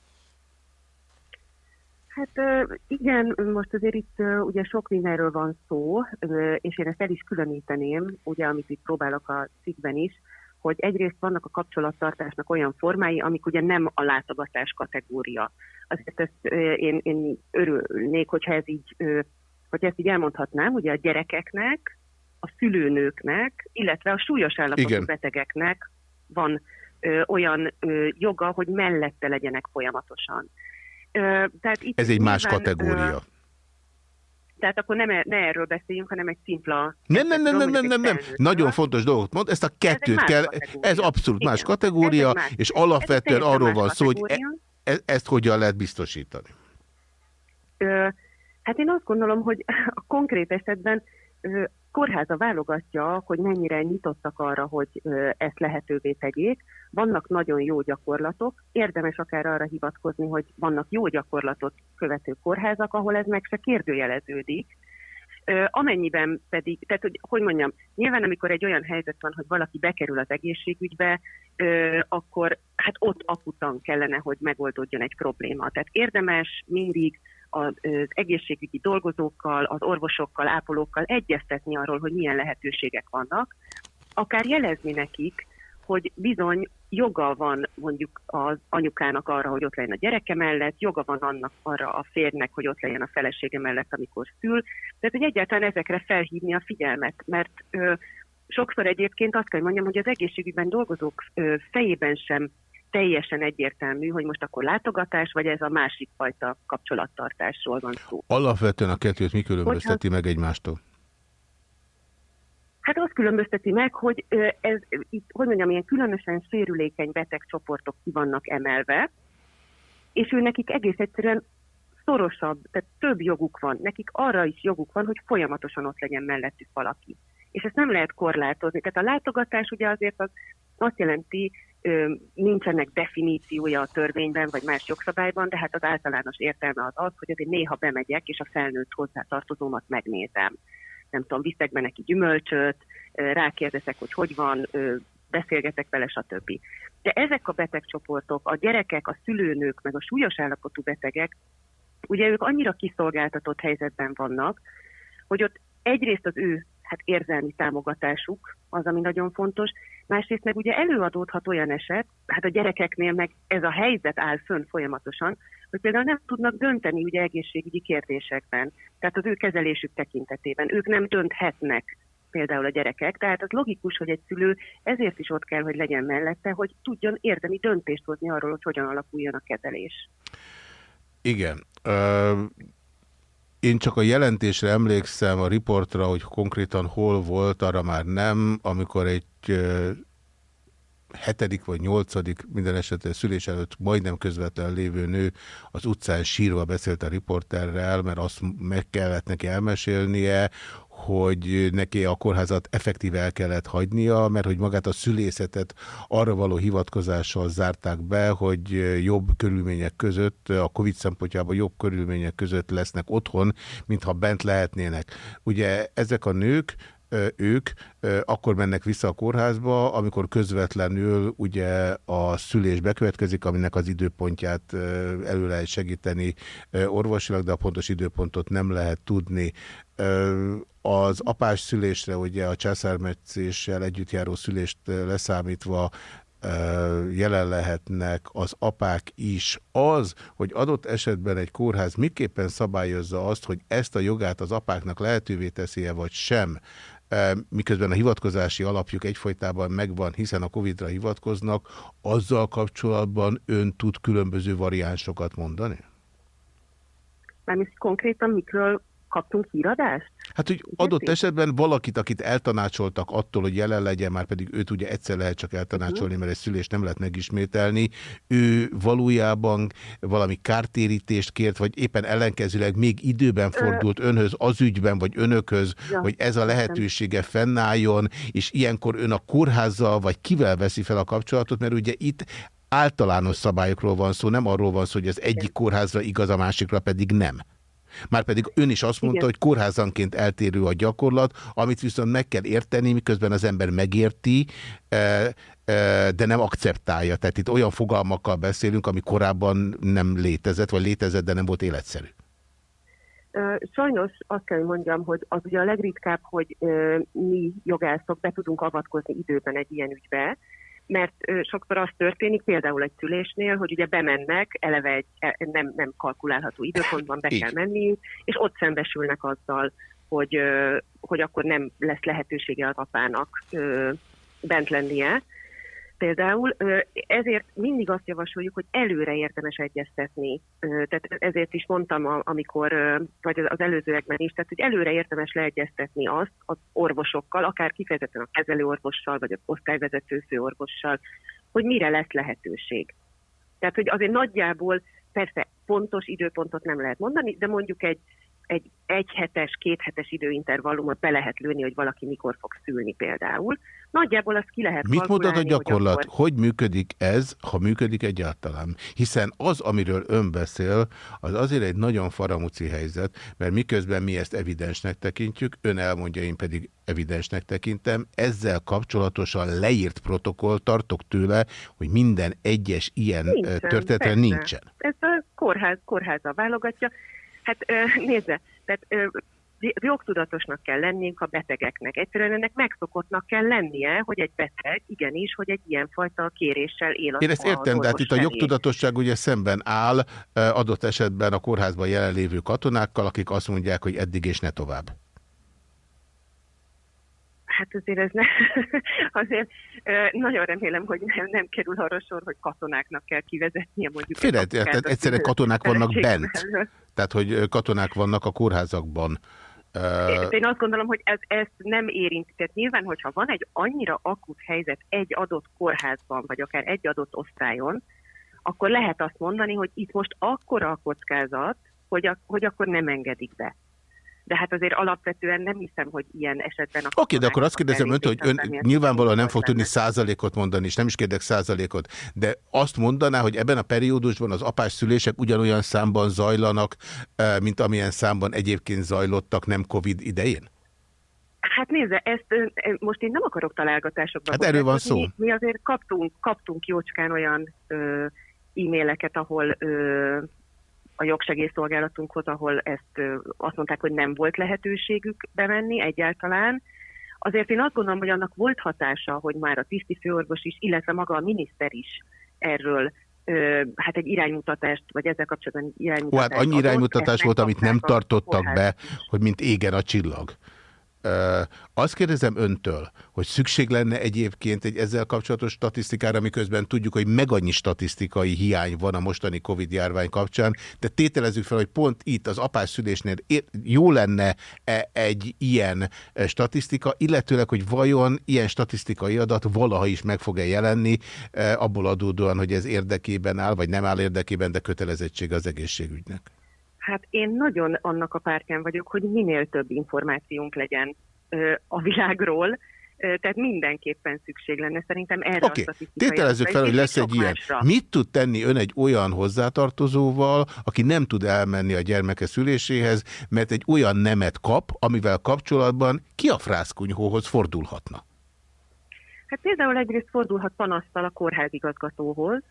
Hát igen, most azért itt ugye sok mindenről van szó, és én ezt el is különíteném, ugye, amit itt próbálok a cikkben is, hogy egyrészt vannak a kapcsolattartásnak olyan formái, amik ugye nem a látogatás kategória. Azért ezt én, én örülnék, hogyha ez így, hogy ezt így elmondhatnám, ugye a gyerekeknek, a szülőnőknek, illetve a súlyos állapotú betegeknek van ö, olyan ö, joga, hogy mellette legyenek folyamatosan. Tehát itt Ez egy nyilván, más kategória. Tehát akkor nem, e- ne erről beszéljünk, hanem egy szimpla... Nem, nem, nem, nem, nem, nem, nem. Nagyon fontos dolgot mond, ezt a kettőt ez kell, kategória. ez abszolút Igen. más kategória, más. és alapvetően arról van szó, hogy e, e, ezt hogyan lehet biztosítani. Ö, hát én azt gondolom, hogy a konkrét esetben ö, kórháza válogatja, hogy mennyire nyitottak arra, hogy ezt lehetővé tegyék, vannak nagyon jó gyakorlatok, érdemes akár arra hivatkozni, hogy vannak jó gyakorlatot követő kórházak, ahol ez meg se kérdőjeleződik. Amennyiben pedig, tehát hogy, hogy mondjam, nyilván amikor egy olyan helyzet van, hogy valaki bekerül az egészségügybe, akkor hát ott akutan kellene, hogy megoldódjon egy probléma. Tehát érdemes mindig az egészségügyi dolgozókkal, az orvosokkal, ápolókkal egyeztetni arról, hogy milyen lehetőségek vannak, akár jelezni nekik, hogy bizony joga van mondjuk az anyukának arra, hogy ott legyen a gyereke mellett, joga van annak arra a férnek, hogy ott legyen a felesége mellett, amikor szül. Tehát, hogy egyáltalán ezekre felhívni a figyelmet, mert ö, sokszor egyébként azt kell mondjam, hogy az egészségügyben dolgozók ö, fejében sem teljesen egyértelmű, hogy most akkor látogatás, vagy ez a másik fajta kapcsolattartásról van szó. Alapvetően a kettőt mi különbözteti Hogyha... meg egymástól? Hát azt különbözteti meg, hogy ez, itt, hogy mondjam, ilyen különösen sérülékeny betegcsoportok ki vannak emelve, és ő nekik egész egyszerűen szorosabb, tehát több joguk van, nekik arra is joguk van, hogy folyamatosan ott legyen mellettük valaki. És ezt nem lehet korlátozni. Tehát a látogatás ugye azért az azt jelenti, nincsenek definíciója a törvényben, vagy más jogszabályban, de hát az általános értelme az az, hogy azért néha bemegyek, és a felnőtt hozzátartozómat megnézem nem tudom, viszek be neki gyümölcsöt, rákérdezek, hogy hogy van, beszélgetek vele, stb. De ezek a betegcsoportok, a gyerekek, a szülőnők, meg a súlyos állapotú betegek, ugye ők annyira kiszolgáltatott helyzetben vannak, hogy ott egyrészt az ő hát érzelmi támogatásuk az, ami nagyon fontos, másrészt meg ugye előadódhat olyan eset, hát a gyerekeknél meg ez a helyzet áll fönn folyamatosan, hogy például nem tudnak dönteni ugye egészségügyi kérdésekben, tehát az ő kezelésük tekintetében. Ők nem dönthetnek például a gyerekek, tehát az logikus, hogy egy szülő ezért is ott kell, hogy legyen mellette, hogy tudjon érdemi döntést hozni arról, hogy hogyan alakuljon a kezelés. Igen. Én csak a jelentésre emlékszem, a riportra, hogy konkrétan hol volt, arra már nem, amikor egy hetedik vagy nyolcadik, minden esetre szülés előtt majdnem közvetlen lévő nő az utcán sírva beszélt a riporterrel, mert azt meg kellett neki elmesélnie, hogy neki a kórházat effektíve el kellett hagynia, mert hogy magát a szülészetet arra való hivatkozással zárták be, hogy jobb körülmények között, a Covid szempontjában jobb körülmények között lesznek otthon, mintha bent lehetnének. Ugye ezek a nők ők akkor mennek vissza a kórházba, amikor közvetlenül ugye a szülés bekövetkezik, aminek az időpontját elő lehet segíteni orvosilag, de a pontos időpontot nem lehet tudni. Az apás szülésre, ugye a császármetszéssel együtt járó szülést leszámítva jelen lehetnek az apák is. Az, hogy adott esetben egy kórház miképpen szabályozza azt, hogy ezt a jogát az apáknak lehetővé teszi-e vagy sem, miközben a hivatkozási alapjuk egyfolytában megvan, hiszen a Covid-ra hivatkoznak, azzal kapcsolatban ön tud különböző variánsokat mondani? Mármint konkrétan mikről kaptunk híradást? Hát, hogy adott esetben valakit, akit eltanácsoltak attól, hogy jelen legyen, már pedig őt ugye egyszer lehet csak eltanácsolni, mert egy szülést nem lehet megismételni, ő valójában valami kártérítést kért, vagy éppen ellenkezőleg még időben fordult önhöz az ügyben, vagy önökhöz, ja, hogy ez a lehetősége fennálljon, és ilyenkor ön a kórházzal, vagy kivel veszi fel a kapcsolatot, mert ugye itt általános szabályokról van szó, nem arról van szó, hogy az egyik kórházra igaz, a másikra pedig nem. Márpedig ön is azt mondta, Igen. hogy kórházanként eltérő a gyakorlat, amit viszont meg kell érteni, miközben az ember megérti, e, e, de nem akceptálja. Tehát itt olyan fogalmakkal beszélünk, ami korábban nem létezett, vagy létezett, de nem volt életszerű. Sajnos azt kell, mondjam, hogy az ugye a legritkább, hogy mi jogászok be tudunk avatkozni időben egy ilyen ügybe, mert sokszor az történik, például egy szülésnél, hogy ugye bemennek, eleve egy e, nem, nem kalkulálható időpontban be kell menni, és ott szembesülnek azzal, hogy, hogy akkor nem lesz lehetősége az apának bent lennie, Például ezért mindig azt javasoljuk, hogy előre érdemes egyeztetni. Tehát ezért is mondtam, amikor, vagy az előzőekben is, tehát hogy előre érdemes leegyeztetni azt az orvosokkal, akár kifejezetten a kezelőorvossal, vagy az osztályvezető főorvossal, hogy mire lesz lehetőség. Tehát, hogy azért nagyjából persze pontos időpontot nem lehet mondani, de mondjuk egy egy egyhetes, kéthetes időintervallumot be lehet lőni, hogy valaki mikor fog szülni például. Nagyjából azt ki lehet Mit mutat a gyakorlat? Hogy, akkor... hogy működik ez, ha működik egyáltalán? Hiszen az, amiről ön beszél, az azért egy nagyon faramúci helyzet, mert miközben mi ezt evidensnek tekintjük, ön elmondja, én pedig evidensnek tekintem. Ezzel kapcsolatosan leírt protokoll tartok tőle, hogy minden egyes ilyen nincsen, történetre nincsen. Ez a kórház, kórháza válogatja. Hát nézze, tehát jogtudatosnak kell lenniünk a betegeknek. Egyszerűen ennek megszokottnak kell lennie, hogy egy beteg igenis, hogy egy ilyenfajta kéréssel él. Én ezt értem, de hát itt a jogtudatosság ugye szemben áll adott esetben a kórházban jelenlévő katonákkal, akik azt mondják, hogy eddig és ne tovább. Hát azért ez ne, azért nagyon remélem, hogy nem, nem kerül arra sor, hogy katonáknak kell kivezetnie mondjuk. Félre, tehát egyszerűen katonák vannak bent. Tehát, hogy katonák vannak a kórházakban. Én azt gondolom, hogy ez ezt nem érinti. Tehát nyilván, hogyha van egy annyira akut helyzet egy adott kórházban, vagy akár egy adott osztályon, akkor lehet azt mondani, hogy itt most akkora a kockázat, hogy, a, hogy akkor nem engedik be de hát azért alapvetően nem hiszem, hogy ilyen esetben... Oké, okay, de akkor azt kérdezem önt, hogy ön nyilvánvalóan nem fog tudni százalékot mondani, és nem is kérdek százalékot, de azt mondaná, hogy ebben a periódusban az apás szülések ugyanolyan számban zajlanak, eh, mint amilyen számban egyébként zajlottak nem Covid idején? Hát nézze, ezt most én nem akarok találgatásokba. Hát erről van szó. Mi, mi azért kaptunk, kaptunk jócskán olyan e-maileket, ahol ö, a jogsegélyszolgálatunkhoz, ahol ezt azt mondták, hogy nem volt lehetőségük bemenni egyáltalán. Azért én azt gondolom, hogy annak volt hatása, hogy már a tiszti főorvos is, illetve maga a miniszter is erről hát egy iránymutatást, vagy ezzel kapcsolatban iránymutatást. Ó, hát annyi iránymutatás volt, amit nem tartottak be, hogy mint égen a csillag. Azt kérdezem öntől, hogy szükség lenne egyébként egy ezzel kapcsolatos statisztikára, miközben tudjuk, hogy meg annyi statisztikai hiány van a mostani Covid-járvány kapcsán, de tételezzük fel, hogy pont itt az apás szülésnél jó lenne -e egy ilyen statisztika, illetőleg, hogy vajon ilyen statisztikai adat valaha is meg fog-e jelenni, abból adódóan, hogy ez érdekében áll, vagy nem áll érdekében, de kötelezettség az egészségügynek. Hát én nagyon annak a pártján vagyok, hogy minél több információnk legyen a világról, tehát mindenképpen szükség lenne szerintem erre okay. a Tételezzük fel, hogy lesz egy ilyen. Mit tud tenni ön egy olyan hozzátartozóval, aki nem tud elmenni a gyermeke szüléséhez, mert egy olyan nemet kap, amivel kapcsolatban ki a frászkunyhóhoz fordulhatna? Hát például egyrészt fordulhat panasztal a kórházigazgatóhoz,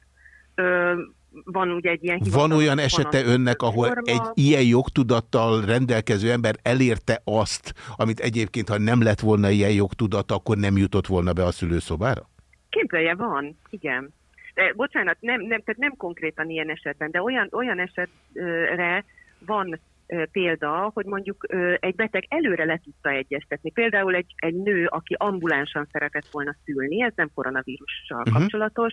van ugye egy ilyen Van olyan esete önnek, ahol forma. egy ilyen jogtudattal rendelkező ember elérte azt, amit egyébként, ha nem lett volna ilyen jogtudat, akkor nem jutott volna be a szülőszobára? Képzelje, van, igen. De, bocsánat, nem, nem, tehát nem konkrétan ilyen esetben, de olyan, olyan esetre van példa, hogy ö, egy beteg előre le tudta egyeztetni. Például egy, egy nő, aki ambulánsan szeretett volna szülni, ez nem koronavírussal uh mhm. -huh. kapcsolatos,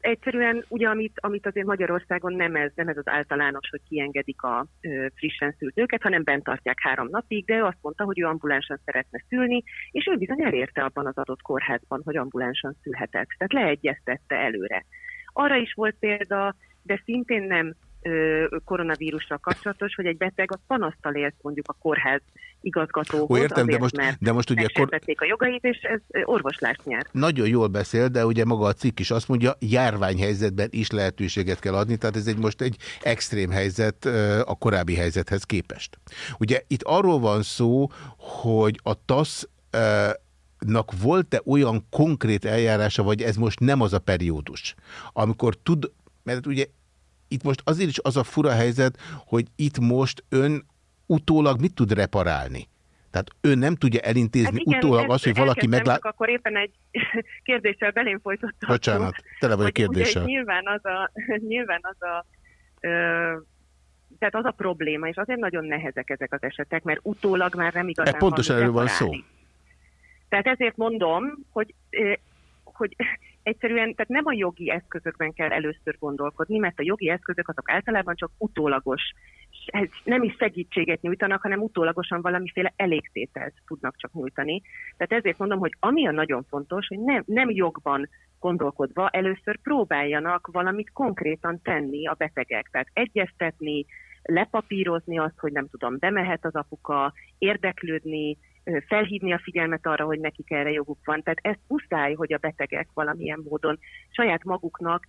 egyszerűen ugye, amit, amit azért Magyarországon nem ez, nem ez az általános, hogy kiengedik a ö, frissen szült nőket, hanem bent tartják három napig, de ő azt mondta, hogy ő ambulánsan szeretne szülni, és ő bizony elérte abban az adott kórházban, hogy ambulánsan szülhetett. Tehát leegyeztette előre. Arra is volt példa, de szintén nem koronavírussal kapcsolatos, hogy egy beteg a panasztal élt mondjuk a kórház igazgatóhoz, Ó, értem, azért, de most, mert de most ugye kor... a jogait, és ez orvoslást nyert. Nagyon jól beszél, de ugye maga a cikk is azt mondja, járványhelyzetben is lehetőséget kell adni, tehát ez egy most egy extrém helyzet a korábbi helyzethez képest. Ugye itt arról van szó, hogy a TASZ nak volt-e olyan konkrét eljárása, vagy ez most nem az a periódus, amikor tud, mert ugye itt most azért is az a fura helyzet, hogy itt most ön utólag mit tud reparálni? Tehát ő nem tudja elintézni hát igen, utólag azt, hogy valaki meglát... akkor éppen egy kérdéssel belém folytottam. Bocsánat, tele vagy kérdéssel. nyilván az a, nyilván az a ö, tehát az a probléma, és azért nagyon nehezek ezek az esetek, mert utólag már nem igazán e Pontosan erről van szó. Tehát ezért mondom, hogy, hogy egyszerűen tehát nem a jogi eszközökben kell először gondolkodni, mert a jogi eszközök azok általában csak utólagos, nem is segítséget nyújtanak, hanem utólagosan valamiféle elégtételt tudnak csak nyújtani. Tehát ezért mondom, hogy ami a nagyon fontos, hogy nem, nem jogban gondolkodva először próbáljanak valamit konkrétan tenni a betegek. Tehát egyeztetni, lepapírozni azt, hogy nem tudom, bemehet az apuka, érdeklődni, felhívni a figyelmet arra, hogy nekik erre joguk van. Tehát ezt muszáj, hogy a betegek valamilyen módon saját maguknak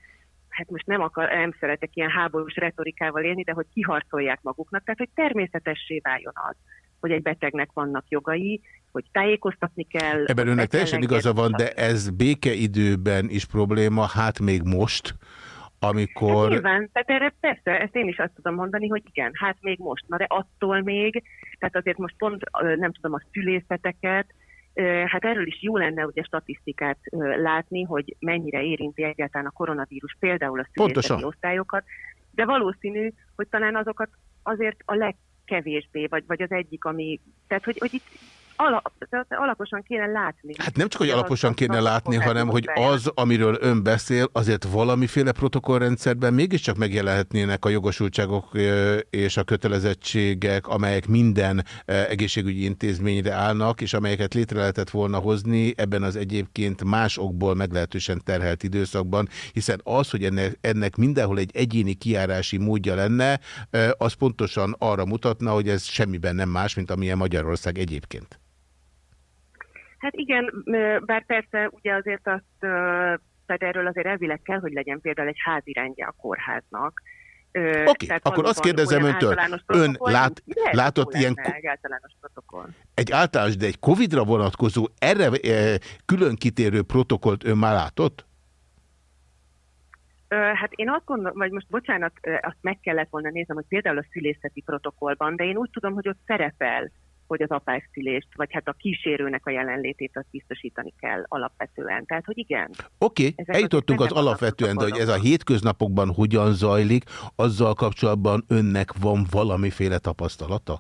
hát most nem, akar, nem szeretek ilyen háborús retorikával élni, de hogy kiharcolják maguknak, tehát hogy természetessé váljon az, hogy egy betegnek vannak jogai, hogy tájékoztatni kell. Ebben önnek teljesen igaza van, de ez békeidőben is probléma, hát még most, amikor... Hát nyilván, tehát erre persze, ezt én is azt tudom mondani, hogy igen, hát még most, na de attól még, tehát azért most pont nem tudom a szülészeteket, Hát erről is jó lenne ugye statisztikát látni, hogy mennyire érinti egyáltalán a koronavírus például a szülészeti osztályokat, de valószínű, hogy talán azokat azért a legkevésbé, vagy, vagy az egyik, ami, tehát hogy, hogy itt alap, alaposan kéne látni. Hát nem csak, hogy alaposan kéne látni, hanem hogy az, amiről ön beszél, azért valamiféle protokollrendszerben mégiscsak megjelenhetnének a jogosultságok és a kötelezettségek, amelyek minden egészségügyi intézményre állnak, és amelyeket létre lehetett volna hozni ebben az egyébként más okból meglehetősen terhelt időszakban, hiszen az, hogy ennek, ennek mindenhol egy egyéni kiárási módja lenne, az pontosan arra mutatna, hogy ez semmiben nem más, mint amilyen Magyarország egyébként. Hát igen, bár persze ugye azért azt, tehát erről azért elvileg kell, hogy legyen például egy házirendje a kórháznak. Oké, okay, akkor azt kérdezem öntől, ön lát, látott ilyen... Egy általános, de egy Covid-ra vonatkozó, erre e, külön kitérő protokollt ön már látott? Hát én azt gondolom, vagy most bocsánat, azt meg kellett volna néznem, hogy például a szülészeti protokollban, de én úgy tudom, hogy ott szerepel hogy az apászülést, vagy hát a kísérőnek a jelenlétét azt biztosítani kell alapvetően. Tehát, hogy igen. Oké, okay, eljutottunk az alapvetően, de hogy ez a hétköznapokban hogyan zajlik, azzal kapcsolatban önnek van valamiféle tapasztalata?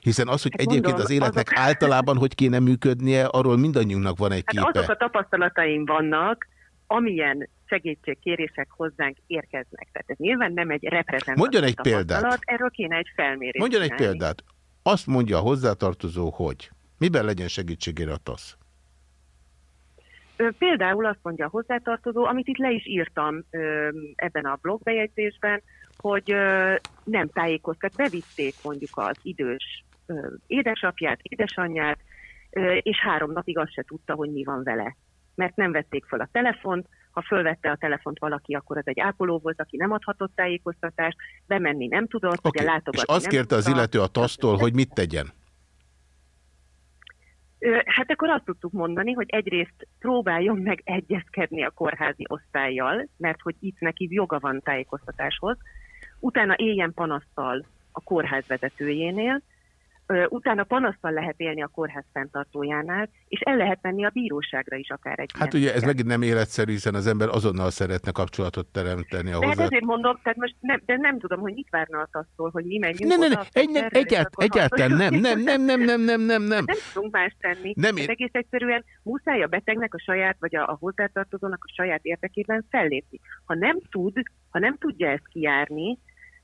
Hiszen az, hogy hát egyébként mondom, az életnek azok... általában hogy kéne működnie, arról mindannyiunknak van egy hát képe. Azok a tapasztalataim vannak, amilyen segítségkérések hozzánk érkeznek. Tehát ez nyilván nem egy reprezentatív Mondjon egy példát. Erről kéne egy felmérés. Mondjon egy példát. Azt mondja a hozzátartozó, hogy miben legyen segítségére a TASZ? Például azt mondja a hozzátartozó, amit itt le is írtam ebben a blogbejegyzésben, hogy nem tájékoztat, bevitték mondjuk az idős édesapját, édesanyját, és három napig azt se tudta, hogy mi van vele. Mert nem vették fel a telefont, ha fölvette a telefont valaki, akkor az egy ápoló volt, aki nem adhatott tájékoztatást, bemenni nem tudott, okay. ugye látogatni És azt kérte tudta, az illető a tasztól, hogy mit tegyen? Hát akkor azt tudtuk mondani, hogy egyrészt próbáljon meg egyezkedni a kórházi osztályjal, mert hogy itt neki joga van tájékoztatáshoz, utána éljen panasztal a kórház vezetőjénél, utána panasztal lehet élni a kórház fenntartójánál, és el lehet menni a bíróságra is akár egy Hát ugye ez megint nem életszerű, hiszen az ember azonnal szeretne kapcsolatot teremteni ahhoz. De hát ezért mondom, tehát most nem, de nem tudom, hogy mit várna a tasztól, hogy mi menjünk ne, ne, ne, egy, nem, egyált, egyáltalán nem, nem, nem, nem, nem, nem, nem, nem. Nem tudunk más tenni. Nem ér... Egész egyszerűen muszáj a betegnek a saját, vagy a, a hozzátartozónak a saját érdekében fellépni. Ha nem tud, ha nem tudja ezt kijárni,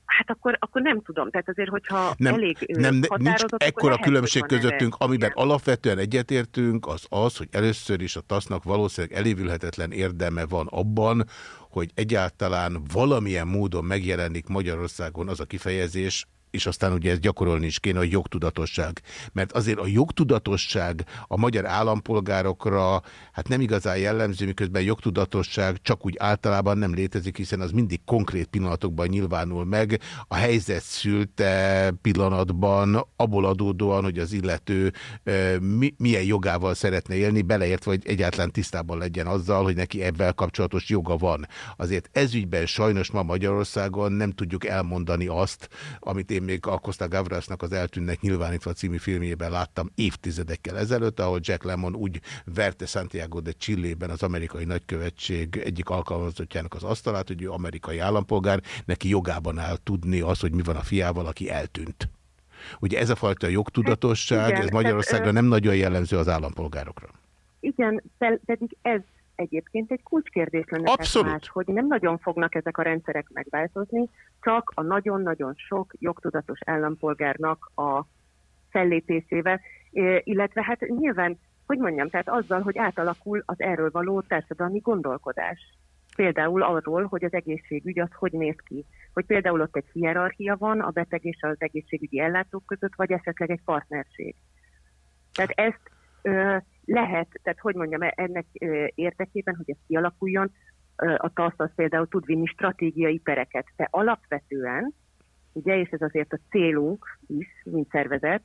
Hát akkor, akkor nem tudom. Tehát azért, hogyha nem, elég nem, nincs ekkora különbség közöttünk, amiben igen. alapvetően egyetértünk, az az, hogy először is a TASZ-nak valószínűleg elévülhetetlen érdeme van abban, hogy egyáltalán valamilyen módon megjelenik Magyarországon az a kifejezés, és aztán ugye ezt gyakorolni is kéne a jogtudatosság. Mert azért a jogtudatosság a magyar állampolgárokra hát nem igazán jellemző, miközben jogtudatosság csak úgy általában nem létezik, hiszen az mindig konkrét pillanatokban nyilvánul meg. A helyzet szülte pillanatban abból adódóan, hogy az illető mi, milyen jogával szeretne élni, beleértve, hogy egyáltalán tisztában legyen azzal, hogy neki ebben kapcsolatos joga van. Azért ezügyben sajnos ma Magyarországon nem tudjuk elmondani azt, amit én még a Costa Gavrasnak az Eltűnnek nyilvánítva című filmjében láttam évtizedekkel ezelőtt, ahol Jack Lemmon úgy verte Santiago de Chile-ben az amerikai nagykövetség egyik alkalmazottjának az asztalát, hogy ő amerikai állampolgár, neki jogában áll tudni az, hogy mi van a fiával, aki eltűnt. Ugye ez a fajta jogtudatosság, igen, ez Magyarországra nem nagyon jellemző az állampolgárokra. Igen, pedig ez egyébként egy kulcskérdés lenne Abszolút. Más, hogy nem nagyon fognak ezek a rendszerek megváltozni, csak a nagyon-nagyon sok jogtudatos állampolgárnak a fellépésével, illetve hát nyilván, hogy mondjam, tehát azzal, hogy átalakul az erről való társadalmi gondolkodás. Például arról, hogy az egészségügy az hogy néz ki, hogy például ott egy hierarchia van a beteg és az egészségügyi ellátók között, vagy esetleg egy partnerség. Tehát ezt ö, lehet, tehát hogy mondjam, ennek ö, érdekében, hogy ez kialakuljon, a TASZ az például tud vinni stratégiai pereket, de alapvetően, ugye, és ez azért a célunk is, mint szervezet,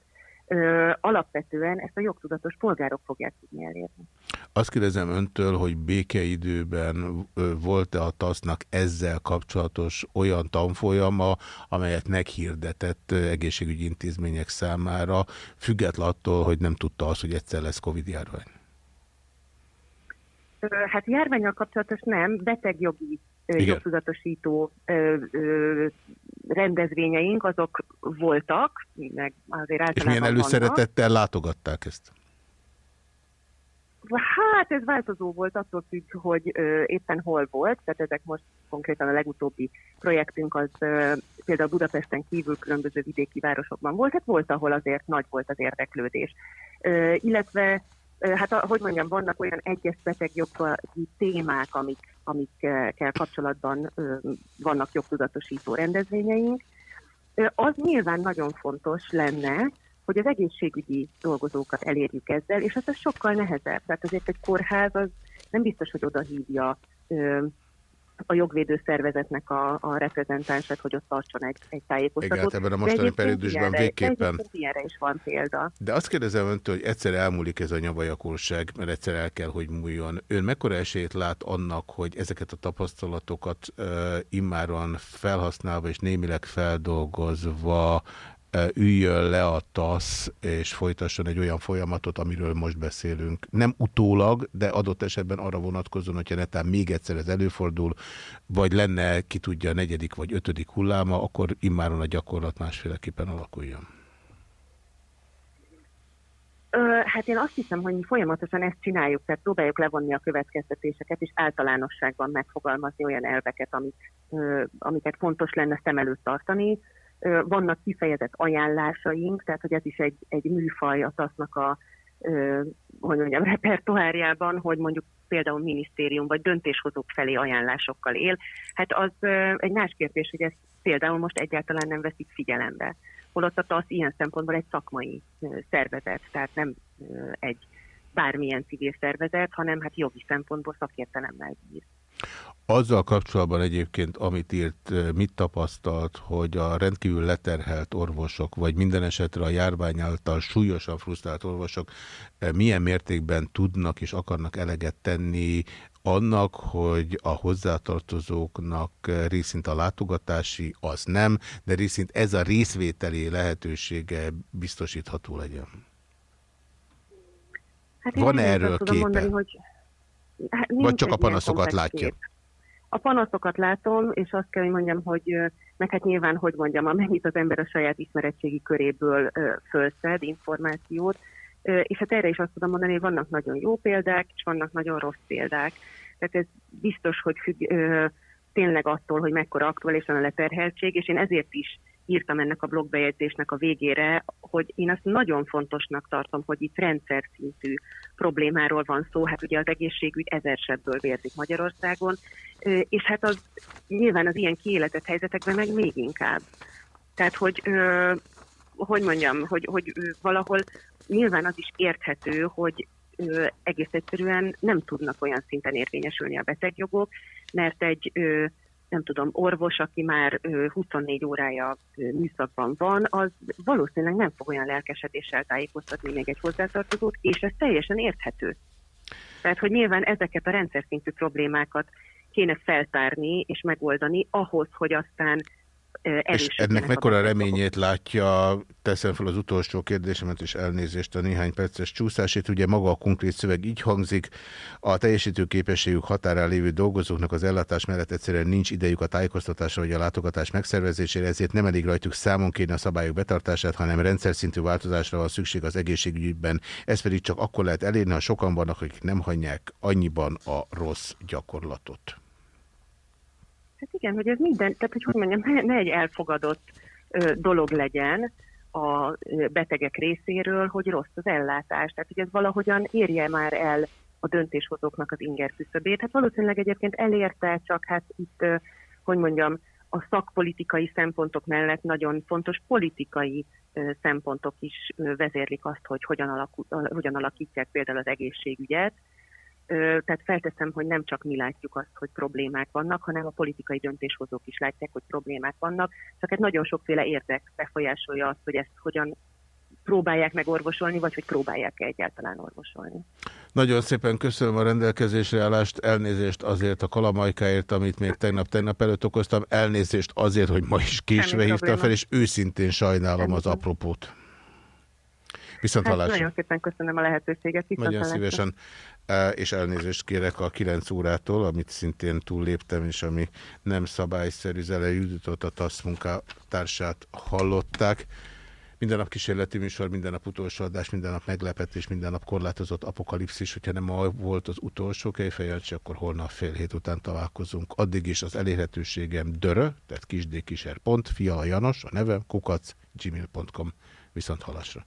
alapvetően ezt a jogtudatos polgárok fogják tudni elérni. Azt kérdezem öntől, hogy békeidőben volt-e a TASZ-nak ezzel kapcsolatos olyan tanfolyama, amelyet meghirdetett egészségügyi intézmények számára, független attól, hogy nem tudta azt, hogy egyszer lesz Covid-járvány? Hát járványal kapcsolatos nem, betegjogi Igen. jogtudatosító rendezvényeink, azok voltak, meg azért általában És milyen előszeretettel vannak. látogatták ezt? Hát ez változó volt, attól függ, hogy ö, éppen hol volt, tehát ezek most konkrétan a legutóbbi projektünk az ö, például Budapesten kívül különböző vidéki városokban volt, hát volt, ahol azért nagy volt az érdeklődés. Ö, illetve, ö, hát hogy mondjam, vannak olyan egyes betegjogi témák, amik, amikkel kapcsolatban ö, vannak jogtudatosító rendezvényeink. Ö, az nyilván nagyon fontos lenne, hogy az egészségügyi dolgozókat elérjük ezzel, és ez sokkal nehezebb. Tehát azért egy kórház az nem biztos, hogy oda hívja ö, a jogvédő szervezetnek a, a reprezentánsát, hogy ott tartson egy, egy tájékoztatót. Igen, hát ebben a mostani periódusban végképpen. Ilyenre is van példa. De azt kérdezem öntől, hogy egyszer elmúlik ez a nyavajakulság, mert egyszer el kell, hogy múljon. Ön mekkora esélyt lát annak, hogy ezeket a tapasztalatokat uh, immáron felhasználva és némileg feldolgozva üljön le a TASZ, és folytasson egy olyan folyamatot, amiről most beszélünk. Nem utólag, de adott esetben arra vonatkozóan, hogyha netán még egyszer ez előfordul, vagy lenne, ki tudja, a negyedik vagy ötödik hulláma, akkor immáron a gyakorlat másféleképpen alakuljon. Ö, hát én azt hiszem, hogy mi folyamatosan ezt csináljuk, tehát próbáljuk levonni a következtetéseket, és általánosságban megfogalmazni olyan elveket, amik, ö, amiket fontos lenne szem előtt tartani, vannak kifejezett ajánlásaink, tehát hogy ez is egy, egy műfaj a TASZ-nak a hogy mondjam, repertoárjában, hogy mondjuk például minisztérium vagy döntéshozók felé ajánlásokkal él. Hát az egy más kérdés, hogy ezt például most egyáltalán nem veszik figyelembe. Holott a TASZ ilyen szempontból egy szakmai szervezet, tehát nem egy bármilyen civil szervezet, hanem hát jogi szempontból szakértelemmel bír. Azzal kapcsolatban egyébként, amit írt, mit tapasztalt, hogy a rendkívül leterhelt orvosok, vagy minden esetre a járvány által súlyosan frusztrált orvosok milyen mértékben tudnak és akarnak eleget tenni annak, hogy a hozzátartozóknak részint a látogatási az nem, de részint ez a részvételi lehetősége biztosítható legyen. Hát Van -e erről képe? Mondani, hogy hát Vagy csak a panaszokat látja? Kép. A panaszokat látom, és azt kell, hogy mondjam, hogy meg hát nyilván, hogy mondjam, amennyit az ember a saját ismeretségi köréből fölszed információt, és hát erre is azt tudom mondani, hogy vannak nagyon jó példák, és vannak nagyon rossz példák. Tehát ez biztos, hogy függ tényleg attól, hogy mekkora aktuálisan a leterheltség, és én ezért is írtam ennek a blogbejegyzésnek a végére, hogy én azt nagyon fontosnak tartom, hogy itt rendszer szintű problémáról van szó. Hát ugye az egészségügy ezer sebből vérzik Magyarországon, és hát az nyilván az ilyen kiéletett helyzetekben meg még inkább. Tehát, hogy hogy mondjam, hogy, hogy valahol nyilván az is érthető, hogy egész egyszerűen nem tudnak olyan szinten érvényesülni a betegjogok, mert egy nem tudom, orvos, aki már 24 órája műszakban van, az valószínűleg nem fog olyan lelkesedéssel tájékoztatni még egy hozzátartozót, és ez teljesen érthető. Tehát, hogy nyilván ezeket a rendszer szintű problémákat kéne feltárni és megoldani ahhoz, hogy aztán és ennek mekkora reményét látja, teszem fel az utolsó kérdésemet, és elnézést a néhány perces csúszásét. Ugye maga a konkrét szöveg így hangzik, a teljesítő képességük határán lévő dolgozóknak az ellátás mellett egyszerűen nincs idejük a tájékoztatásra vagy a látogatás megszervezésére, ezért nem elég rajtuk számon kéne a szabályok betartását, hanem rendszer szintű változásra van szükség az egészségügyben. Ez pedig csak akkor lehet elérni, ha sokan vannak, akik nem hagyják annyiban a rossz gyakorlatot. Hát igen, hogy ez minden, tehát hogy, hogy mondjam, ne, ne egy elfogadott ö, dolog legyen a betegek részéről, hogy rossz az ellátás. Tehát, hogy ez valahogyan érje már el a döntéshozóknak az inger küszöbét. Hát valószínűleg egyébként elérte, csak hát itt, ö, hogy mondjam, a szakpolitikai szempontok mellett nagyon fontos politikai szempontok is vezérlik azt, hogy hogyan, alakul, hogyan alakítják például az egészségügyet. Tehát felteszem, hogy nem csak mi látjuk azt, hogy problémák vannak, hanem a politikai döntéshozók is látják, hogy problémák vannak. Csak egy nagyon sokféle érdek befolyásolja azt, hogy ezt hogyan próbálják meg orvosolni, vagy hogy próbálják-e egyáltalán orvosolni. Nagyon szépen köszönöm a rendelkezésre állást, elnézést azért a kalamajkáért, amit még tegnap-tegnap előtt okoztam, elnézést azért, hogy ma is késve hívtam fel, és őszintén sajnálom Semmi az apropót. Viszont hát hallásra. Nagyon szépen köszönöm a lehetőséget. Viszont nagyon hallásra. szívesen, és elnézést kérek a 9 órától, amit szintén túlléptem, és ami nem szabályszerű jutott a TASZ munkátársát hallották. Minden nap kísérleti műsor, minden nap utolsó adás, minden nap meglepetés, minden nap korlátozott apokalipszis. Hogyha nem ma volt az utolsó kejfejancsi, akkor holnap fél hét után találkozunk. Addig is az elérhetőségem dörö, tehát kisdkiser.fia a Janos, a nevem, kukac, gmail.com. Viszont halasra.